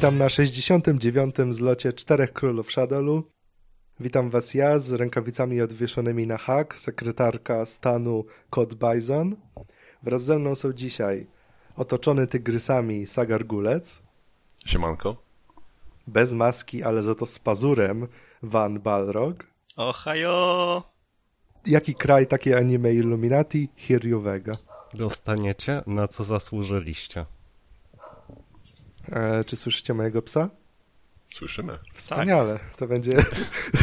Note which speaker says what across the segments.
Speaker 1: Witam na 69. zlocie Czterech Królów Shadowlu. Witam Was ja z rękawicami odwieszonymi na hak, sekretarka stanu Cod Bison. Wraz ze mną są dzisiaj otoczony tygrysami Sagar Gulec.
Speaker 2: Siemanko.
Speaker 1: Bez maski, ale za to z pazurem Van Balrog.
Speaker 3: Ohajo!
Speaker 1: Jaki kraj, takie anime Illuminati? Hiryu Vega.
Speaker 4: Dostaniecie, na co zasłużyliście.
Speaker 1: E, czy słyszycie mojego psa?
Speaker 2: Słyszymy.
Speaker 1: Wspaniale.
Speaker 3: Tak.
Speaker 1: To będzie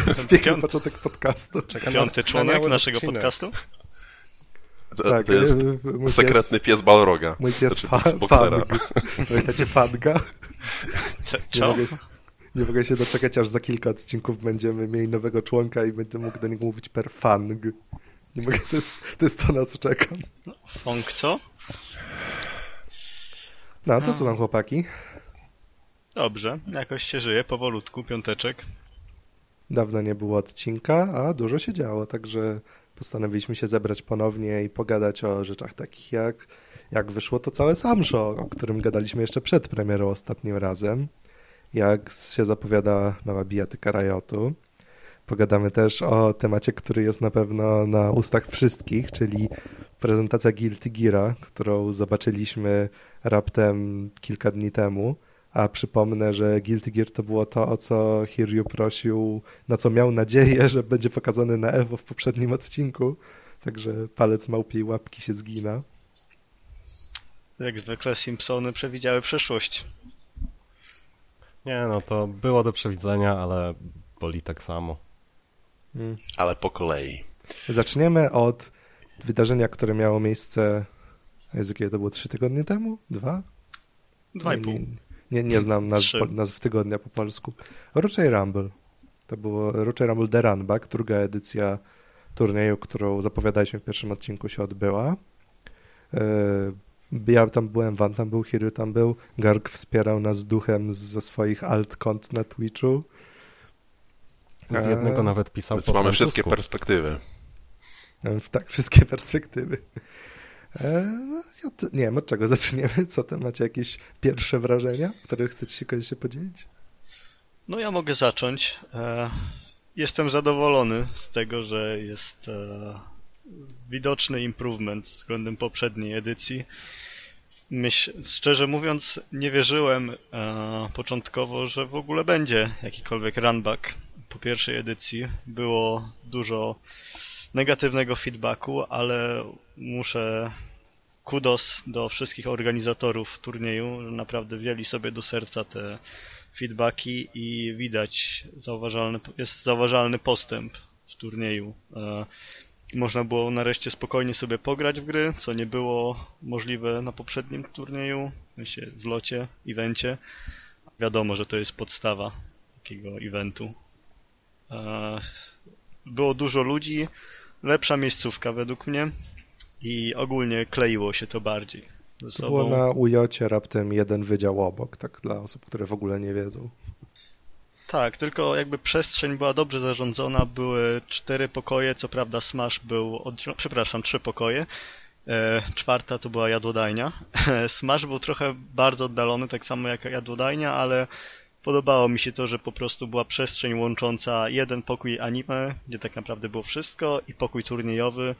Speaker 1: piękny początek podcastu.
Speaker 4: Czeka
Speaker 3: Piąty członek naszego
Speaker 4: odcinek.
Speaker 3: podcastu?
Speaker 1: Tak,
Speaker 2: to jest
Speaker 1: e, mój
Speaker 2: sekretny pies Balroga.
Speaker 1: Mój pies
Speaker 2: Znaczy,
Speaker 1: fa-
Speaker 2: pies boksera.
Speaker 1: Pamiętacie Fanga?
Speaker 3: Co?
Speaker 1: Nie mogę, się- nie mogę się doczekać, aż za kilka odcinków będziemy mieli nowego członka i będę mógł do niego mówić per Fang. Nie mogę, to jest, to jest to, na co czekam.
Speaker 3: Fong co?
Speaker 1: No, to co tam chłopaki?
Speaker 3: Dobrze, jakoś się żyje, powolutku, piąteczek.
Speaker 1: Dawno nie było odcinka, a dużo się działo, także postanowiliśmy się zebrać ponownie i pogadać o rzeczach takich jak jak wyszło to całe Sam Show, o którym gadaliśmy jeszcze przed premierą ostatnim razem. Jak się zapowiada nowa bijatyka Riotu. Pogadamy też o temacie, który jest na pewno na ustach wszystkich, czyli prezentacja Guilty Geara, którą zobaczyliśmy raptem kilka dni temu. A przypomnę, że Guilty Gear to było to, o co Hiryu prosił, na co miał nadzieję, że będzie pokazany na Evo w poprzednim odcinku. Także palec małpiej łapki się zgina.
Speaker 3: Jak zwykle Simpsony przewidziały przyszłość.
Speaker 4: Nie, no to było do przewidzenia, ale boli tak samo.
Speaker 1: Mm.
Speaker 2: Ale po kolei.
Speaker 1: Zaczniemy od wydarzenia, które miało miejsce. Jezu, kiedy to było? Trzy tygodnie temu? Dwa?
Speaker 3: Dwa i pół.
Speaker 1: Nie, nie, znam nazw, po- nazw tygodnia po polsku. Roczej Rumble. To było Roczej Rumble The Runback, druga edycja turnieju, którą zapowiadaliśmy w pierwszym odcinku się odbyła. E, Ja tam byłem, Van tam był, Hiryu tam był. Garg wspierał nas duchem ze swoich alt-kont na Twitchu.
Speaker 4: Z jednego nawet pisał
Speaker 2: Więc
Speaker 4: po
Speaker 2: mamy
Speaker 4: francusku.
Speaker 2: wszystkie perspektywy.
Speaker 1: E, W tak, wszystkie perspektywy. E, no, nie wiem, od czego zaczniemy? Co tam macie jakieś pierwsze wrażenia, które chcecie się koniecznie podzielić?
Speaker 3: No ja mogę zacząć. E, jestem zadowolony z tego, że jest e, widoczny improvement względem poprzedniej edycji. Szczerze mówiąc, nie wierzyłem początkowo, że w ogóle będzie jakikolwiek runback po pierwszej edycji. Było dużo negatywnego feedbacku, ale muszę kudos do wszystkich organizatorów turnieju, naprawdę wzięli sobie do serca te feedbacki i widać zauważalny, jest zauważalny postęp w turnieju. E, Można było nareszcie spokojnie sobie pograć w gry, co nie było możliwe na poprzednim turnieju, sensie zlocie, evencie. Wiadomo, że to jest podstawa takiego eventu. E, Było dużo ludzi, lepsza miejscówka według mnie i ogólnie kleiło się to bardziej ze
Speaker 1: To było
Speaker 3: sobą.
Speaker 1: na Ujocie raptem jeden wydział obok, tak dla osób, które w ogóle nie wiedzą.
Speaker 3: Tak, tylko jakby przestrzeń była dobrze zarządzona, były cztery pokoje, co prawda Smash był, oddziel... przepraszam, trzy pokoje, e, czwarta to była jadłodajnia. Smash był trochę bardzo oddalony, tak samo jak jadłodajnia, ale podobało mi się to, że po prostu była przestrzeń łącząca jeden pokój anime, gdzie tak naprawdę było wszystko, i pokój turniejowy.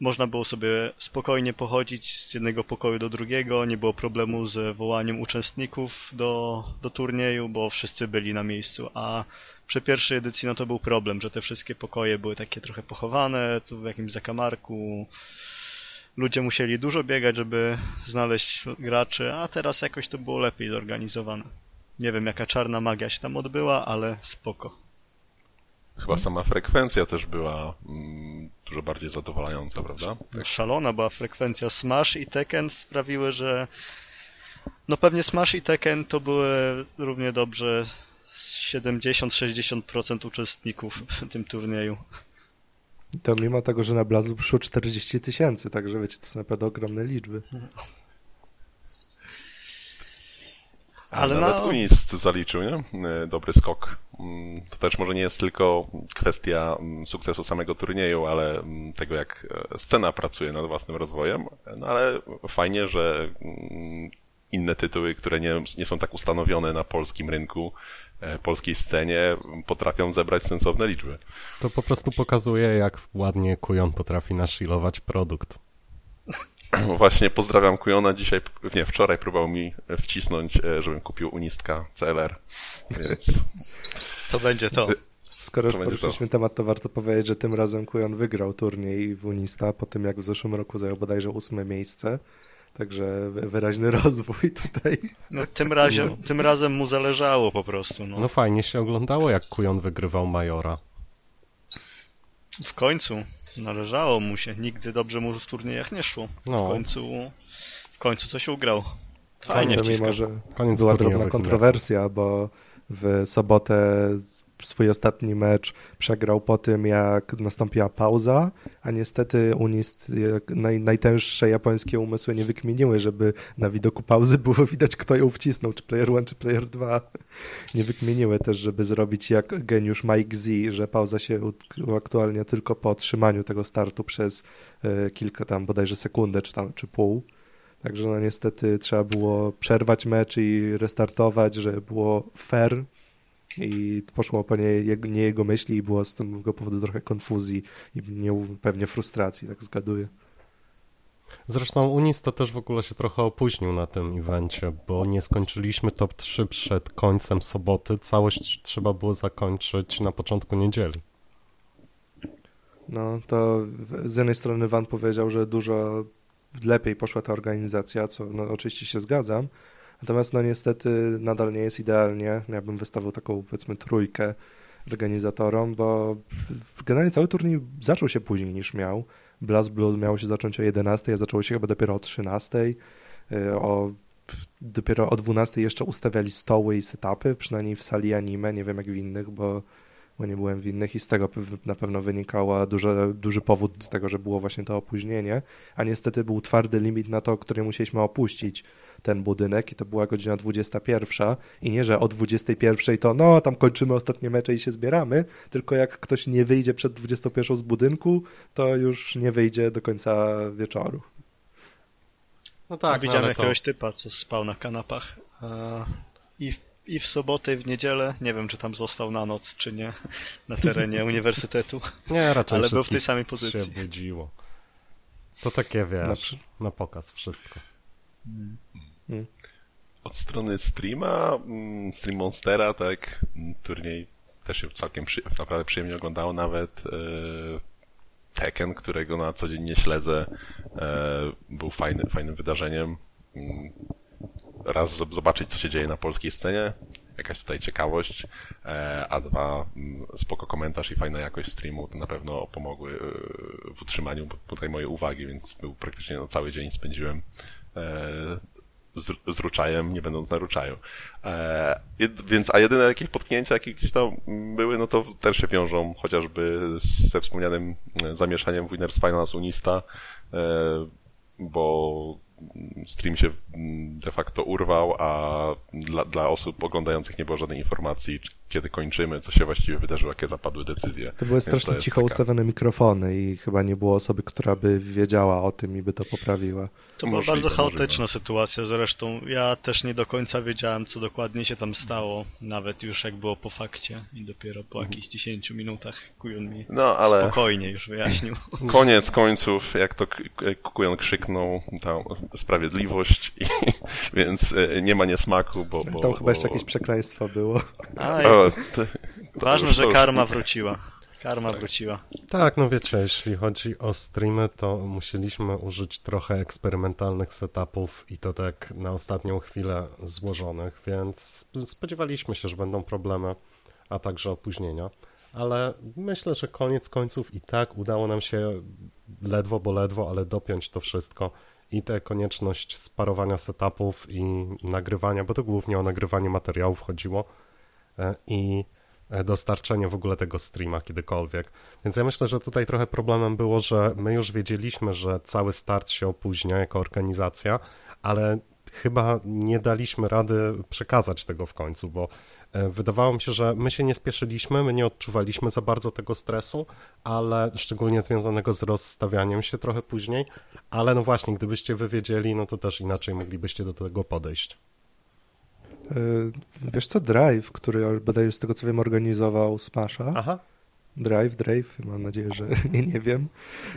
Speaker 3: Można było sobie spokojnie pochodzić z jednego pokoju do drugiego, nie było problemu z wołaniem uczestników do, do turnieju, bo wszyscy byli na miejscu, a przy pierwszej edycji no to był problem, że te wszystkie pokoje były takie trochę pochowane, tu w jakimś zakamarku. Ludzie musieli dużo biegać, żeby znaleźć graczy, a teraz jakoś to było lepiej zorganizowane. Nie wiem jaka czarna magia się tam odbyła, ale spoko.
Speaker 2: Chyba sama frekwencja też była mm, dużo bardziej zadowalająca, prawda?
Speaker 3: Szalona była frekwencja Smash i Tekken sprawiły, że no pewnie Smash i Tekken to były równie dobrze z 70-60% uczestników w tym turnieju.
Speaker 1: To mimo tego, że na Blazu przyszło 40 tysięcy, także wiecie, to są naprawdę ogromne liczby.
Speaker 3: Ale
Speaker 2: Ale
Speaker 3: na-
Speaker 2: nawet Unist zaliczył, nie? E, Dobry skok. Mm, To też może nie jest tylko kwestia mm, sukcesu samego turnieju, ale mm, tego, jak e, scena pracuje nad własnym rozwojem. No ale fajnie, że inne tytuły, które nie, nie są tak ustanowione na polskim rynku, e, polskiej scenie, potrafią zebrać sensowne liczby.
Speaker 4: To po prostu pokazuje, jak ładnie Kujon potrafi nashilować produkt.
Speaker 2: Właśnie pozdrawiam Kujona. Dzisiaj, nie, wczoraj próbował mi wcisnąć, e, żebym kupił Unistka CLR, więc...
Speaker 3: To będzie to.
Speaker 1: Skoro już poruszyliśmy to. temat, to warto powiedzieć, że tym razem Kujon wygrał turniej w Unista, po tym jak w zeszłym roku zajął bodajże ósme miejsce. Także wyraźny rozwój tutaj.
Speaker 3: No, tym, razie, no. tym razem mu zależało po prostu. No.
Speaker 4: no fajnie się oglądało, jak Kujon wygrywał Majora.
Speaker 3: W końcu. Należało mu się. Nigdy dobrze mu w turniejach nie szło. No. W końcu w końcu coś ugrał. Fajnie
Speaker 1: Mimo, że Koniec była drobna kontrowersja, bo w sobotę swój ostatni mecz przegrał po tym, jak nastąpiła pauza, a niestety Unist, naj, najtęższe japońskie umysły nie wykmieniły, żeby na widoku pauzy było widać, kto ją wcisnął, czy player 1, czy player 2. Nie wykmieniły też, żeby zrobić jak geniusz Mike Z, że pauza się aktualnie tylko po otrzymaniu tego startu przez e, kilka tam bodajże sekundę, czy tam, czy pół. Także no niestety trzeba było przerwać mecz i restartować, żeby było fair i poszło po nie, nie jego myśli i było z tego powodu trochę konfuzji i nie, pewnie frustracji, tak zgaduję.
Speaker 4: Zresztą Unis to też w ogóle się trochę opóźnił na tym evencie, bo nie skończyliśmy top 3 przed końcem soboty. Całość trzeba było zakończyć na początku niedzieli.
Speaker 1: No, to z jednej strony Van powiedział, że dużo lepiej poszła ta organizacja, co no, oczywiście się zgadzam, Natomiast no niestety nadal nie jest idealnie. Ja bym wystawił taką powiedzmy trójkę organizatorom, bo generalnie cały turniej zaczął się później niż miał. Blast Blood miało się zacząć o 11, a zaczęło się chyba dopiero o 13. Y, o, dopiero o 12 jeszcze ustawiali stoły i setupy, przynajmniej w sali anime, nie wiem jak w innych, bo, bo nie byłem w innych i z tego na pewno wynikała duży, duży powód tego, że było właśnie to opóźnienie, a niestety był twardy limit na to, który musieliśmy opuścić ten budynek i to była godzina 21 i nie, że o 21 to no, tam kończymy ostatnie mecze i się zbieramy, tylko jak ktoś nie wyjdzie przed 21 z budynku, to już nie wyjdzie do końca wieczoru.
Speaker 3: No tak, no, widziałem no, jakiegoś to... typa, co spał na kanapach i w, i w sobotę, i w niedzielę, nie wiem, czy tam został na noc, czy nie, na terenie uniwersytetu.
Speaker 4: Nie, raczej
Speaker 3: Ale był w tej samej pozycji.
Speaker 4: się budziło. To takie, wiesz, na, na pokaz wszystko. Hmm.
Speaker 2: Hmm. Od strony streama, mm, Stream Monstera, tak, mm, turniej też się całkiem przy, naprawdę przyjemnie oglądało, nawet e, Tekken, którego na co dzień nie śledzę, e, był fajny, fajnym wydarzeniem. Mm, raz zobaczyć, co się dzieje na polskiej scenie, jakaś tutaj ciekawość, e, a dwa, spoko komentarz i fajna jakość streamu to na pewno pomogły e, w utrzymaniu tutaj mojej uwagi, więc był praktycznie no, cały dzień spędziłem e, z, z ruczajem, nie będąc na ruczaju. Więc, a jedyne jakieś potknięcia, jakie gdzieś tam były, no to też się wiążą chociażby ze wspomnianym zamieszaniem Winners Finals Unista, bo stream się de facto urwał, a dla, dla osób oglądających nie było żadnej informacji, kiedy kończymy, co się właściwie wydarzyło, jakie zapadły decyzje.
Speaker 1: To były strasznie to cicho taka... ustawione mikrofony i chyba nie było osoby, która by wiedziała o tym i by to poprawiła.
Speaker 3: To była możliwe, bardzo chaotyczna możliwe. sytuacja, zresztą ja też nie do końca wiedziałem, co dokładnie się tam stało, nawet już jak było po fakcie i dopiero po mhm. jakichś 10 minutach Kujon mi no, ale... spokojnie już wyjaśnił.
Speaker 2: Koniec końców, jak to Kujon krzyknął, tam sprawiedliwość, i, więc e, nie ma niesmaku, bo... bo
Speaker 1: tam bo, chyba jeszcze jakieś przekleństwo było.
Speaker 3: A, o, to, to Ważne, że karma wróciła. Karma wróciła.
Speaker 4: Tak, no wiecie, jeśli chodzi o streamy, to musieliśmy użyć trochę eksperymentalnych setupów i to tak na ostatnią chwilę złożonych, więc spodziewaliśmy się, że będą problemy, a także opóźnienia. Ale myślę, że koniec końców i tak udało nam się ledwo, bo ledwo, ale dopiąć to wszystko i tę konieczność sparowania setupów i nagrywania, bo to głównie o nagrywanie materiałów chodziło e, i E, dostarczenie w ogóle tego streama kiedykolwiek. Więc ja myślę, że tutaj trochę problemem było, że my już wiedzieliśmy, że cały start się opóźnia jako organizacja, ale chyba nie daliśmy rady przekazać tego w końcu, bo wydawało mi się, że my się nie spieszyliśmy, my nie odczuwaliśmy za bardzo tego stresu, ale szczególnie związanego z rozstawianiem się trochę później, ale no właśnie, gdybyście wy wiedzieli, no to też inaczej moglibyście do tego podejść.
Speaker 1: E, wiesz co, Drive, który bodaj z tego co wiem organizował Smasha.
Speaker 4: Aha.
Speaker 1: Drive, Drive, mam nadzieję, że nie, nie wiem.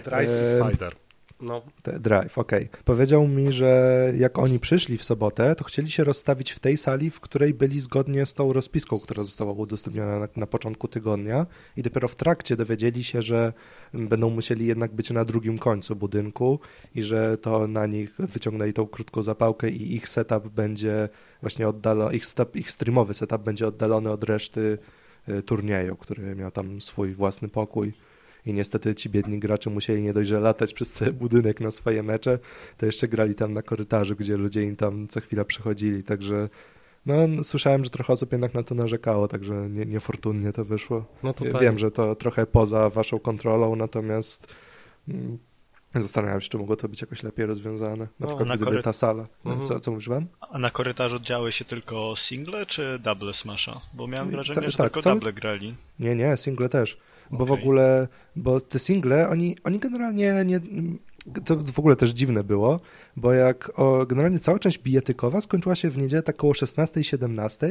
Speaker 4: Drive i
Speaker 1: E,
Speaker 4: Spider. No,
Speaker 1: Drive, okej. Powiedział mi, że jak oni przyszli w sobotę, to chcieli się rozstawić w tej sali, w której byli zgodnie z tą rozpiską, która została udostępniona na, na początku tygodnia i dopiero w trakcie dowiedzieli się, że będą musieli jednak być na drugim końcu budynku i że to na nich wyciągnęli tą krótką zapałkę i ich setup będzie właśnie oddalony, ich, setup, ich streamowy setup będzie oddalony od reszty y, turnieju, który miał tam swój własny pokój. I niestety ci biedni gracze musieli nie dość, że latać przez cały budynek na swoje mecze, to jeszcze grali tam na korytarzu, gdzie ludzie im tam co chwila przychodzili, także no, no, słyszałem, że trochę osób jednak na to narzekało, także nie, niefortunnie to wyszło.
Speaker 4: no tutaj...
Speaker 1: Wiem, że to trochę poza waszą kontrolą, natomiast mm, zastanawiam się, czy mogło to być jakoś lepiej rozwiązane. Na
Speaker 3: No,
Speaker 1: przykład
Speaker 3: na
Speaker 1: gdyby
Speaker 3: kory-
Speaker 1: ta sala...
Speaker 4: Mhm.
Speaker 1: Co, co mówisz, Van?
Speaker 3: A na korytarzu działy się tylko single czy double smasha? Bo miałem
Speaker 1: Nie,
Speaker 3: wrażenie,
Speaker 1: ta-
Speaker 3: że
Speaker 1: tak,
Speaker 3: tylko
Speaker 1: cały-
Speaker 3: double grali.
Speaker 1: Nie, nie, single też. Bo w
Speaker 3: Okej.
Speaker 1: ogóle, bo te single, oni, oni generalnie nie. To w ogóle też dziwne było, bo jak o, generalnie cała część bijatykowa skończyła się w niedzielę tak około 16-17,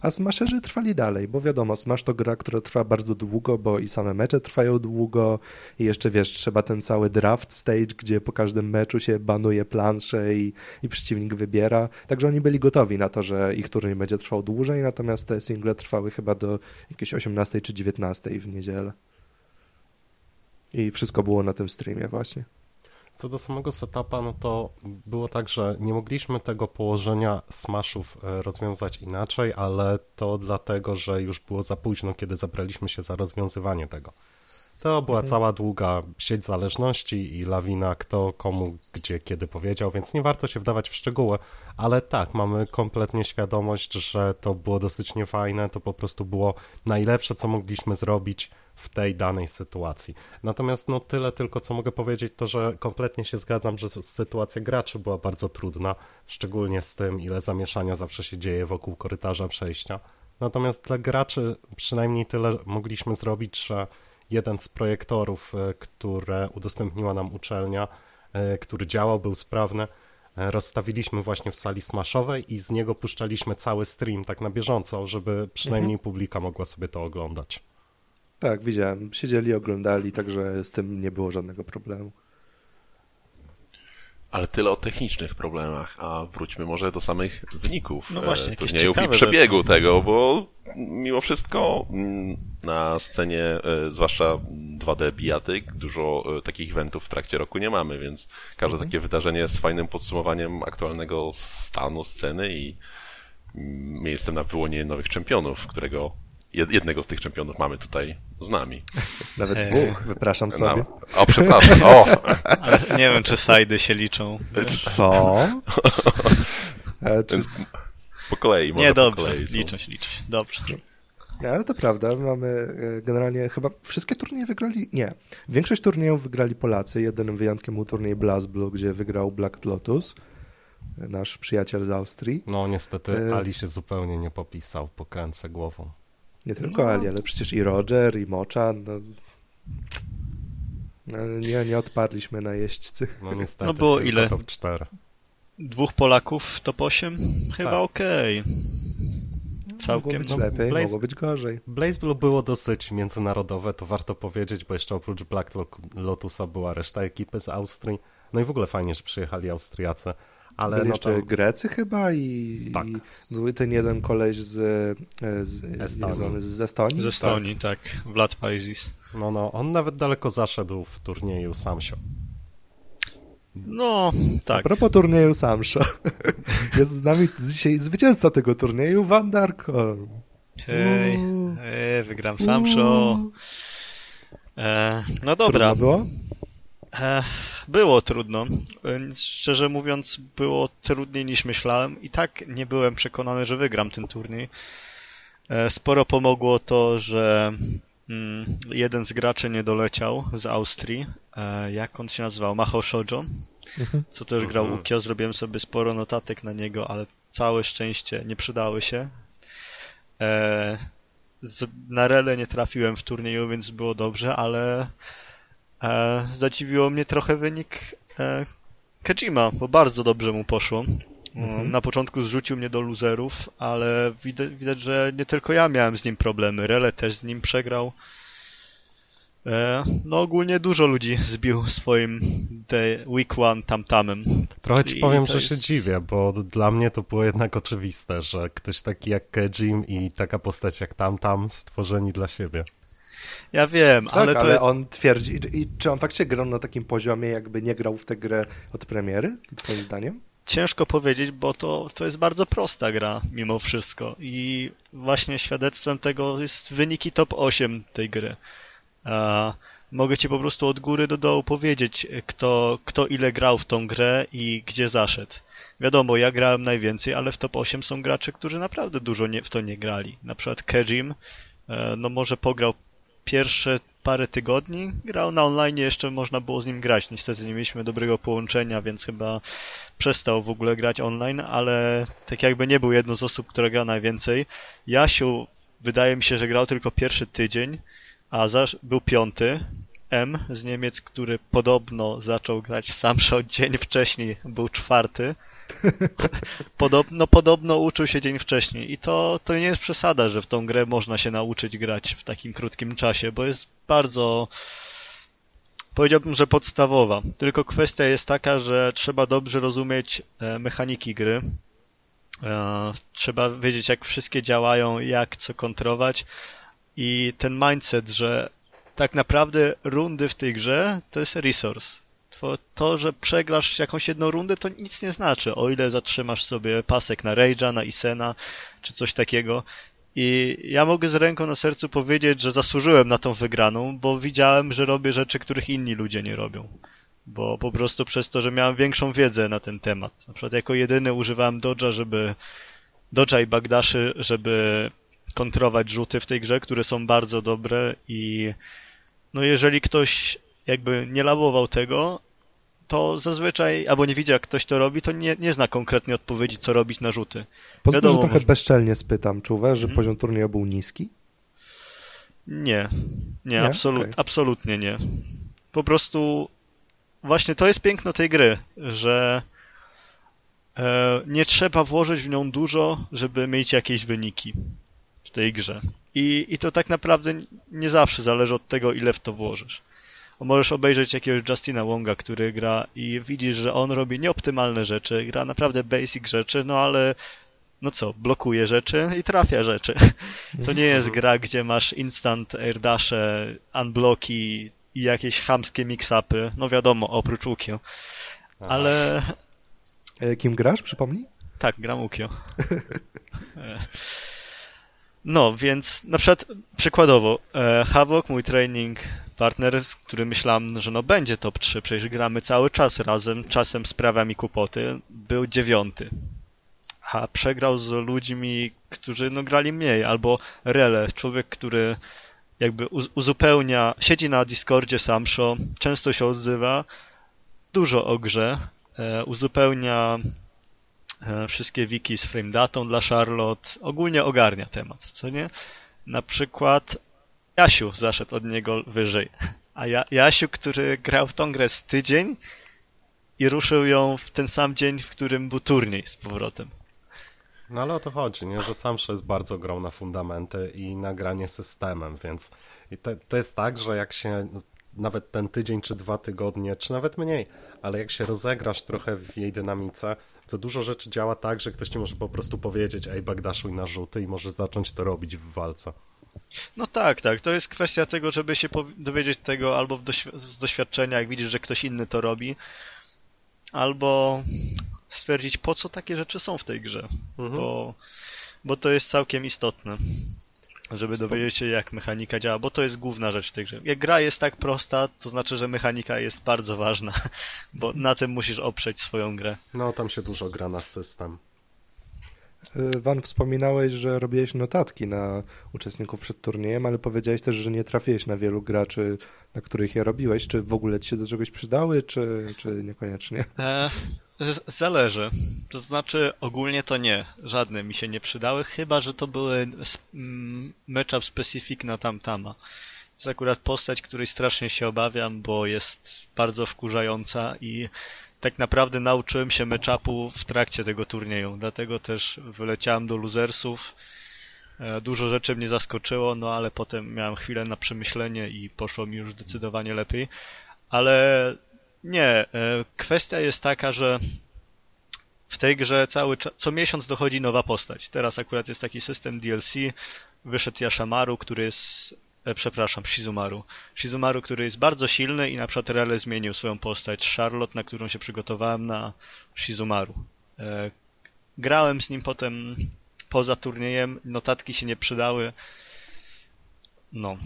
Speaker 1: a smasherzy trwali dalej, bo wiadomo, smash to gra, która trwa bardzo długo, bo i same mecze trwają długo i jeszcze wiesz, trzeba ten cały draft stage, gdzie po każdym meczu się banuje planszę i, i przeciwnik wybiera, także oni byli gotowi na to, że ich turniej będzie trwał dłużej, natomiast te single trwały chyba do jakiejś 18 czy 19 w niedzielę. I wszystko było na tym streamie właśnie.
Speaker 4: Co do samego setupa, no to było tak, że nie mogliśmy tego położenia smashów e, rozwiązać inaczej, ale to dlatego, że już było za późno, kiedy zabraliśmy się za rozwiązywanie tego. To była cała długa sieć zależności i lawina, kto komu gdzie kiedy powiedział, więc nie warto się wdawać w szczegóły, ale tak, mamy kompletnie świadomość, że to było dosyć niefajne, to po prostu było najlepsze, co mogliśmy zrobić w tej danej sytuacji. Natomiast no tyle tylko, co mogę powiedzieć, to że kompletnie się zgadzam, że sytuacja graczy była bardzo trudna, szczególnie z tym, ile zamieszania zawsze się dzieje wokół korytarza przejścia. Natomiast dla graczy przynajmniej tyle mogliśmy zrobić, że jeden z projektorów, e, które udostępniła nam uczelnia, e, który działał, był sprawny, e, rozstawiliśmy właśnie w sali smashowej i z niego puszczaliśmy cały stream tak na bieżąco, żeby przynajmniej publika mogła sobie to oglądać.
Speaker 1: Tak, widziałem. Siedzieli, oglądali, także z tym nie było żadnego problemu.
Speaker 2: Ale tyle o technicznych problemach, a wróćmy może do samych wyników
Speaker 3: No właśnie,
Speaker 2: e,
Speaker 3: jakieś
Speaker 2: turniejów i przebiegu
Speaker 3: rzeczy.
Speaker 2: tego, bo mimo wszystko mm, na scenie, e, zwłaszcza 2D bijatyk, dużo e, takich eventów w trakcie roku nie mamy, więc każde
Speaker 3: Mhm.
Speaker 2: takie wydarzenie z fajnym podsumowaniem aktualnego stanu sceny i mm, miejscem na wyłonienie nowych czempionów, którego jednego z tych czempionów mamy tutaj z nami.
Speaker 1: Nawet dwóch, wypraszam sobie.
Speaker 2: Na, o, przepraszam, o!
Speaker 3: Ale nie wiem, czy sajdy się liczą.
Speaker 1: Co? E, czy,
Speaker 2: po kolei, może
Speaker 3: Nie,
Speaker 2: po
Speaker 3: dobrze,
Speaker 2: kolei. są.
Speaker 3: liczą się, liczą się. Dobrze.
Speaker 1: nie, ale to prawda, mamy e, generalnie chyba wszystkie turnieje wygrali, nie. Większość turniejów wygrali Polacy, jedynym wyjątkiem był turniej BlazBlue, gdzie wygrał Black Lotus, e, nasz przyjaciel z Austrii.
Speaker 4: No niestety. Ali się zupełnie nie popisał, pokręcę głową.
Speaker 1: Nie tylko
Speaker 3: No.
Speaker 1: Ali, ale przecież i Roger, i Moczan. No, no, nie, nie odpadliśmy na jeźdźcy.
Speaker 4: No niestety.
Speaker 3: No było ile?
Speaker 4: Top 4.
Speaker 3: Dwóch Polaków w top 8? Chyba
Speaker 4: Tak.
Speaker 3: okej.
Speaker 1: Mogło
Speaker 3: Całkiem.
Speaker 1: być
Speaker 4: No,
Speaker 1: lepiej,
Speaker 4: Blaze-
Speaker 1: mogło być gorzej.
Speaker 4: Blaze Blue było dosyć międzynarodowe, to warto powiedzieć, bo jeszcze oprócz Black Lo- Lotusa była reszta ekipy z Austrii. No i w ogóle fajnie, że przyjechali Austriacy. Ale
Speaker 1: Byli
Speaker 4: no
Speaker 1: jeszcze
Speaker 4: tam,
Speaker 1: Grecy chyba i,
Speaker 4: Tak.
Speaker 1: i był ten jeden koleś z, e, z,
Speaker 4: Estonii.
Speaker 1: On jest z Estonii.
Speaker 3: Z Estonii, tak. Vlad Paisis.
Speaker 4: no, no, on nawet daleko zaszedł w turnieju Samsio.
Speaker 3: No,
Speaker 1: A
Speaker 3: tak.
Speaker 1: propos turnieju Samsho. jest z nami dzisiaj zwycięzca tego turnieju, Van Darkholm.
Speaker 3: Hej, hej, wygram sam show. E, no dobra.
Speaker 1: Trudno było?
Speaker 3: E, było trudno. Szczerze mówiąc, było trudniej niż myślałem. I tak nie byłem przekonany, że wygram ten turniej. E, sporo pomogło to, że mm, jeden z graczy nie doleciał z Austrii. E, jak on się nazywał? Maho Shoujo. co też grał
Speaker 4: Mhm.
Speaker 3: Ukio. Zrobiłem sobie sporo notatek na niego, ale całe szczęście nie przydały się. E, na relę nie trafiłem w turnieju, więc było dobrze, ale e, zadziwiło mnie trochę wynik e, Kejima, bo bardzo dobrze mu poszło.
Speaker 1: Mhm.
Speaker 3: Na początku zrzucił mnie do luzerów, ale widać, widać, że nie tylko ja miałem z nim problemy. Rele też z nim przegrał. E, no ogólnie dużo ludzi zbił swoim The Week One tamtamem.
Speaker 4: Trochę ci
Speaker 3: I
Speaker 4: powiem, że
Speaker 3: jest-
Speaker 4: się dziwię, bo dla mnie to było jednak oczywiste, że ktoś taki jak Kejim i taka postać jak Tam Tam stworzeni dla siebie.
Speaker 3: Ja wiem,
Speaker 1: Tak,
Speaker 3: ale
Speaker 1: ale,
Speaker 3: to jest...
Speaker 1: on twierdzi, i, i czy on faktycznie grał na takim poziomie, jakby nie grał w tę grę od premiery, twoim zdaniem?
Speaker 3: ciężko powiedzieć, bo to, to jest bardzo prosta gra mimo wszystko i właśnie świadectwem tego jest wyniki top 8 tej gry. A, mogę ci po prostu od góry do dołu powiedzieć, kto, kto ile grał w tą grę i gdzie zaszedł. Wiadomo, ja grałem najwięcej, ale w top 8 są gracze, którzy naprawdę dużo nie, w to nie grali. Na przykład Kejim, e, no może pograł pierwsze parę tygodni, grał na online, jeszcze można było z nim grać. Niestety nie mieliśmy dobrego połączenia, więc chyba przestał w ogóle grać online, ale tak jakby nie był jedną z osób, która gra najwięcej. Jasiu, wydaje mi się, że grał tylko pierwszy tydzień, a zaś był piąty. M z Niemiec, który podobno zaczął grać w Samshot dzień wcześniej, był czwarty. Podobno, podobno uczył się dzień wcześniej i to, to nie jest przesada, że w tą grę można się nauczyć grać w takim krótkim czasie, bo jest bardzo powiedziałbym, że podstawowa. Tylko kwestia jest taka, że trzeba dobrze rozumieć e, mechaniki gry. E, Trzeba wiedzieć, jak wszystkie działają, jak co kontrować i ten mindset, że tak naprawdę rundy w tej grze to jest resource. To, że przegrasz jakąś jedną rundę, to nic nie znaczy, o ile zatrzymasz sobie pasek na Rage'a, na Isena, czy coś takiego. I ja mogę z ręką na sercu powiedzieć, że zasłużyłem na tą wygraną, bo widziałem, że robię rzeczy, których inni ludzie nie robią. Bo po prostu przez to, że miałem większą wiedzę na ten temat. Na przykład jako jedyny używałem Dodge'a, żeby Dodge'a i Bagdaszy, żeby kontrować rzuty w tej grze, które są bardzo dobre i no jeżeli ktoś jakby nie labował tego, to zazwyczaj, albo nie widzi jak ktoś to robi, to nie, nie zna konkretnie odpowiedzi, co robić na rzuty.
Speaker 1: Pozwól,
Speaker 3: Wiadomo,
Speaker 1: że trochę
Speaker 3: może-
Speaker 1: bezczelnie spytam, czy uważasz, że
Speaker 3: Mhm.
Speaker 1: poziom turnieju był niski?
Speaker 3: Nie, nie,
Speaker 1: Nie?
Speaker 3: absolut,
Speaker 1: Okej.
Speaker 3: absolutnie nie. Po prostu właśnie to jest piękno tej gry, że e, nie trzeba włożyć w nią dużo, żeby mieć jakieś wyniki w tej grze. I, I to tak naprawdę nie zawsze zależy od tego, ile w to włożysz. Możesz obejrzeć jakiegoś Justina Wonga, który gra i widzisz, że on robi nieoptymalne rzeczy, gra naprawdę basic rzeczy, no ale no co, blokuje rzeczy i trafia rzeczy. To nie jest gra, gdzie masz instant airdasze, unblocki i jakieś chamskie mix-upy. No wiadomo, oprócz Ukio. Ale
Speaker 1: E, Kim grasz, przypomnij?
Speaker 3: tak, gram Ukio. E, No, więc na przykład przykładowo e, Havok, mój training partner, z którym myślałem, że no będzie top 3, przecież gramy cały czas razem, czasem sprawia mi kłopoty, był dziewiąty. A przegrał z ludźmi, którzy no grali mniej, albo Rele, człowiek, który jakby uz- uzupełnia, siedzi na Discordzie Samsho, często się odzywa, dużo o grze, e, uzupełnia e, wszystkie wiki z frame datą dla Charlotte, ogólnie ogarnia temat, co nie? Na przykład Jasiu zaszedł od niego wyżej. A ja, Jasiu, który grał w tą grę z tydzień i ruszył ją w ten sam dzień, w którym był turniej z powrotem.
Speaker 4: No ale o to chodzi, nie? że sam jest bardzo grał na fundamenty i na granie systemem, więc to, to jest tak, że jak się nawet ten tydzień czy dwa tygodnie, czy nawet mniej, ale jak się rozegrasz trochę w jej dynamice, to dużo rzeczy działa tak, że ktoś ci może po prostu powiedzieć, ej, bagdaszuj na rzuty i możesz zacząć to robić w walce.
Speaker 3: No tak, tak. To jest kwestia tego, żeby się dowiedzieć tego albo doświ- z doświadczenia, jak widzisz, że ktoś inny to robi, albo stwierdzić, po co takie rzeczy są w tej grze,
Speaker 4: Mhm.
Speaker 3: bo, bo to jest całkiem istotne, żeby dowiedzieć się, jak mechanika działa, bo to jest główna rzecz w tej grze. Jak gra jest tak prosta, to znaczy, że mechanika jest bardzo ważna, bo na tym musisz oprzeć swoją grę.
Speaker 4: No tam się dużo gra na system.
Speaker 1: Y, Van, wspominałeś, że robiłeś notatki na uczestników przed turniejem, ale powiedziałeś też, że nie trafiłeś na wielu graczy, na których je robiłeś. Czy w ogóle ci się do czegoś przydały, czy, czy niekoniecznie?
Speaker 3: E, zależy. To znaczy, ogólnie to nie. Żadne mi się nie przydały, chyba że to były s- mm, matchup specific na Tamtama. To jest akurat postać, której strasznie się obawiam, bo jest bardzo wkurzająca i tak naprawdę nauczyłem się matchupu w trakcie tego turnieju. Dlatego też wyleciałem do losersów. E, Dużo rzeczy mnie zaskoczyło, no ale potem miałem chwilę na przemyślenie i poszło mi już zdecydowanie lepiej. Ale nie, e, kwestia jest taka, że w tej grze cały czas, co miesiąc dochodzi nowa postać. Teraz akurat jest taki system DLC, wyszedł Yashamaru, który jest, przepraszam, Shizumaru. Shizumaru, który jest bardzo silny i na przykład Rele zmienił swoją postać. Charlotte, na którą się przygotowałem na Shizumaru. E, grałem z nim potem poza turniejem, notatki się nie przydały. No,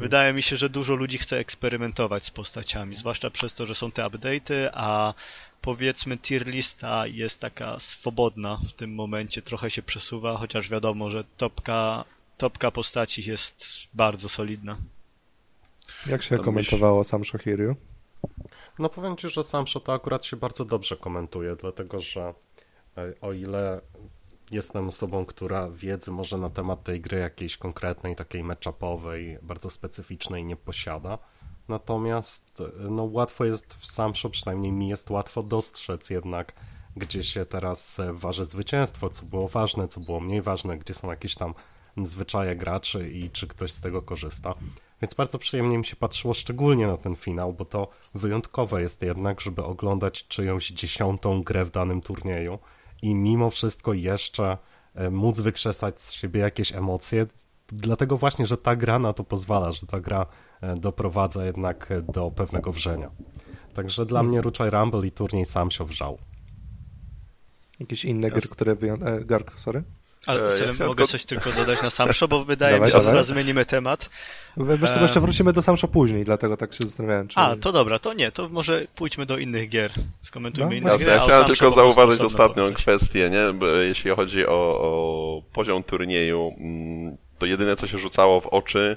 Speaker 3: Wydaje mi się, że dużo ludzi chce eksperymentować z postaciami, zwłaszcza przez to, że są te update'y, a powiedzmy tier lista jest taka swobodna w tym momencie, trochę się przesuwa, chociaż wiadomo, że topka, topka postaci jest bardzo solidna.
Speaker 1: Jak się
Speaker 2: To
Speaker 1: komentowało sam Shohiryu?
Speaker 4: No powiem ci, że sam to akurat się bardzo dobrze komentuje, dlatego że e, o ile jestem osobą, która wiedzy może na temat tej gry jakiejś konkretnej, takiej matchupowej, bardzo specyficznej nie posiada, natomiast e, no łatwo jest w Samsho, przynajmniej mi jest łatwo dostrzec jednak, gdzie się teraz e, waży zwycięstwo, co było ważne, co było mniej ważne, gdzie są jakieś tam zwyczaje graczy i czy ktoś z tego korzysta. Więc bardzo przyjemnie mi się patrzyło szczególnie na ten finał, bo to wyjątkowe jest jednak, żeby oglądać czyjąś dziesiątą grę w danym turnieju i mimo wszystko jeszcze e, móc wykrzesać z siebie jakieś emocje, dlatego właśnie, że ta gra na to pozwala, że ta gra e, doprowadza jednak e, do pewnego wrzenia. Także dla mnie Ruczaj Rumble i turniej sam się wrzał.
Speaker 1: Jakieś inne gry, które wyją... E, Gark, sorry?
Speaker 3: A
Speaker 2: E, ja
Speaker 3: mogę
Speaker 2: tylko-
Speaker 3: coś tylko dodać na Samsho, bo wydaje
Speaker 1: Dawaj,
Speaker 3: mi się, że zaraz zmienimy temat.
Speaker 1: Wiesz co,
Speaker 3: E.
Speaker 1: jeszcze wrócimy do Samsho później, dlatego tak się zastanawiałem, czy...
Speaker 3: A, to dobra, to nie, to może pójdźmy do innych gier. Skomentujmy
Speaker 1: No,
Speaker 3: inne gry,
Speaker 2: ja chciałem tylko zauważyć ostatnią kwestię, nie? Bo jeśli chodzi o, o poziom turnieju, mm, to jedyne co się rzucało w oczy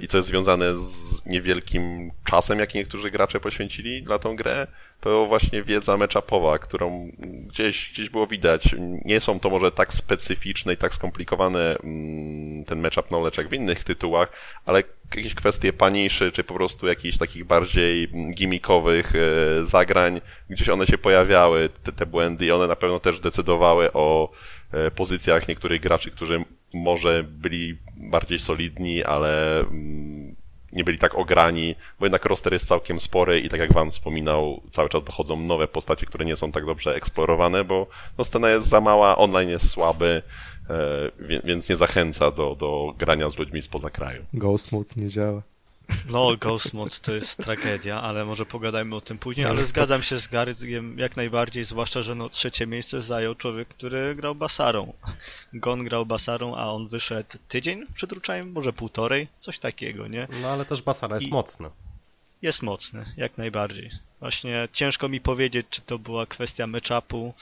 Speaker 2: i co jest związane z niewielkim czasem, jaki niektórzy gracze poświęcili dla tą grę, to właśnie wiedza matchupowa, którą gdzieś, gdzieś było widać. Nie są to może tak specyficzne i tak skomplikowane mm, ten matchup knowledge jak w innych tytułach, ale jakieś kwestie paniszy, czy po prostu jakichś takich bardziej mm, gimmickowych e, zagrań, gdzieś one się pojawiały, te, te błędy i one na pewno też decydowały o pozycjach niektórych graczy, którzy może byli bardziej solidni, ale mm, nie byli tak ograni, bo jednak roster jest całkiem spory i tak jak Wam wspominał, cały czas dochodzą nowe postacie, które nie są tak dobrze eksplorowane, bo no, scena jest za mała, online jest słaby, e, więc nie zachęca do, do grania z ludźmi spoza kraju.
Speaker 1: Ghost Mode nie działa.
Speaker 3: No, Ghost Mode to jest tragedia, ale może pogadajmy o tym później, ale zgadzam się z Garygiem jak najbardziej, zwłaszcza, że no trzecie miejsce zajął człowiek, który grał Basarą. Gon grał Basarą, a on wyszedł tydzień przed Ruczajem, może półtorej, coś takiego, nie?
Speaker 4: No ale też Basara jest
Speaker 3: I-
Speaker 4: mocny.
Speaker 3: Jest mocny, jak najbardziej. Właśnie ciężko mi powiedzieć, czy to była kwestia matchupu,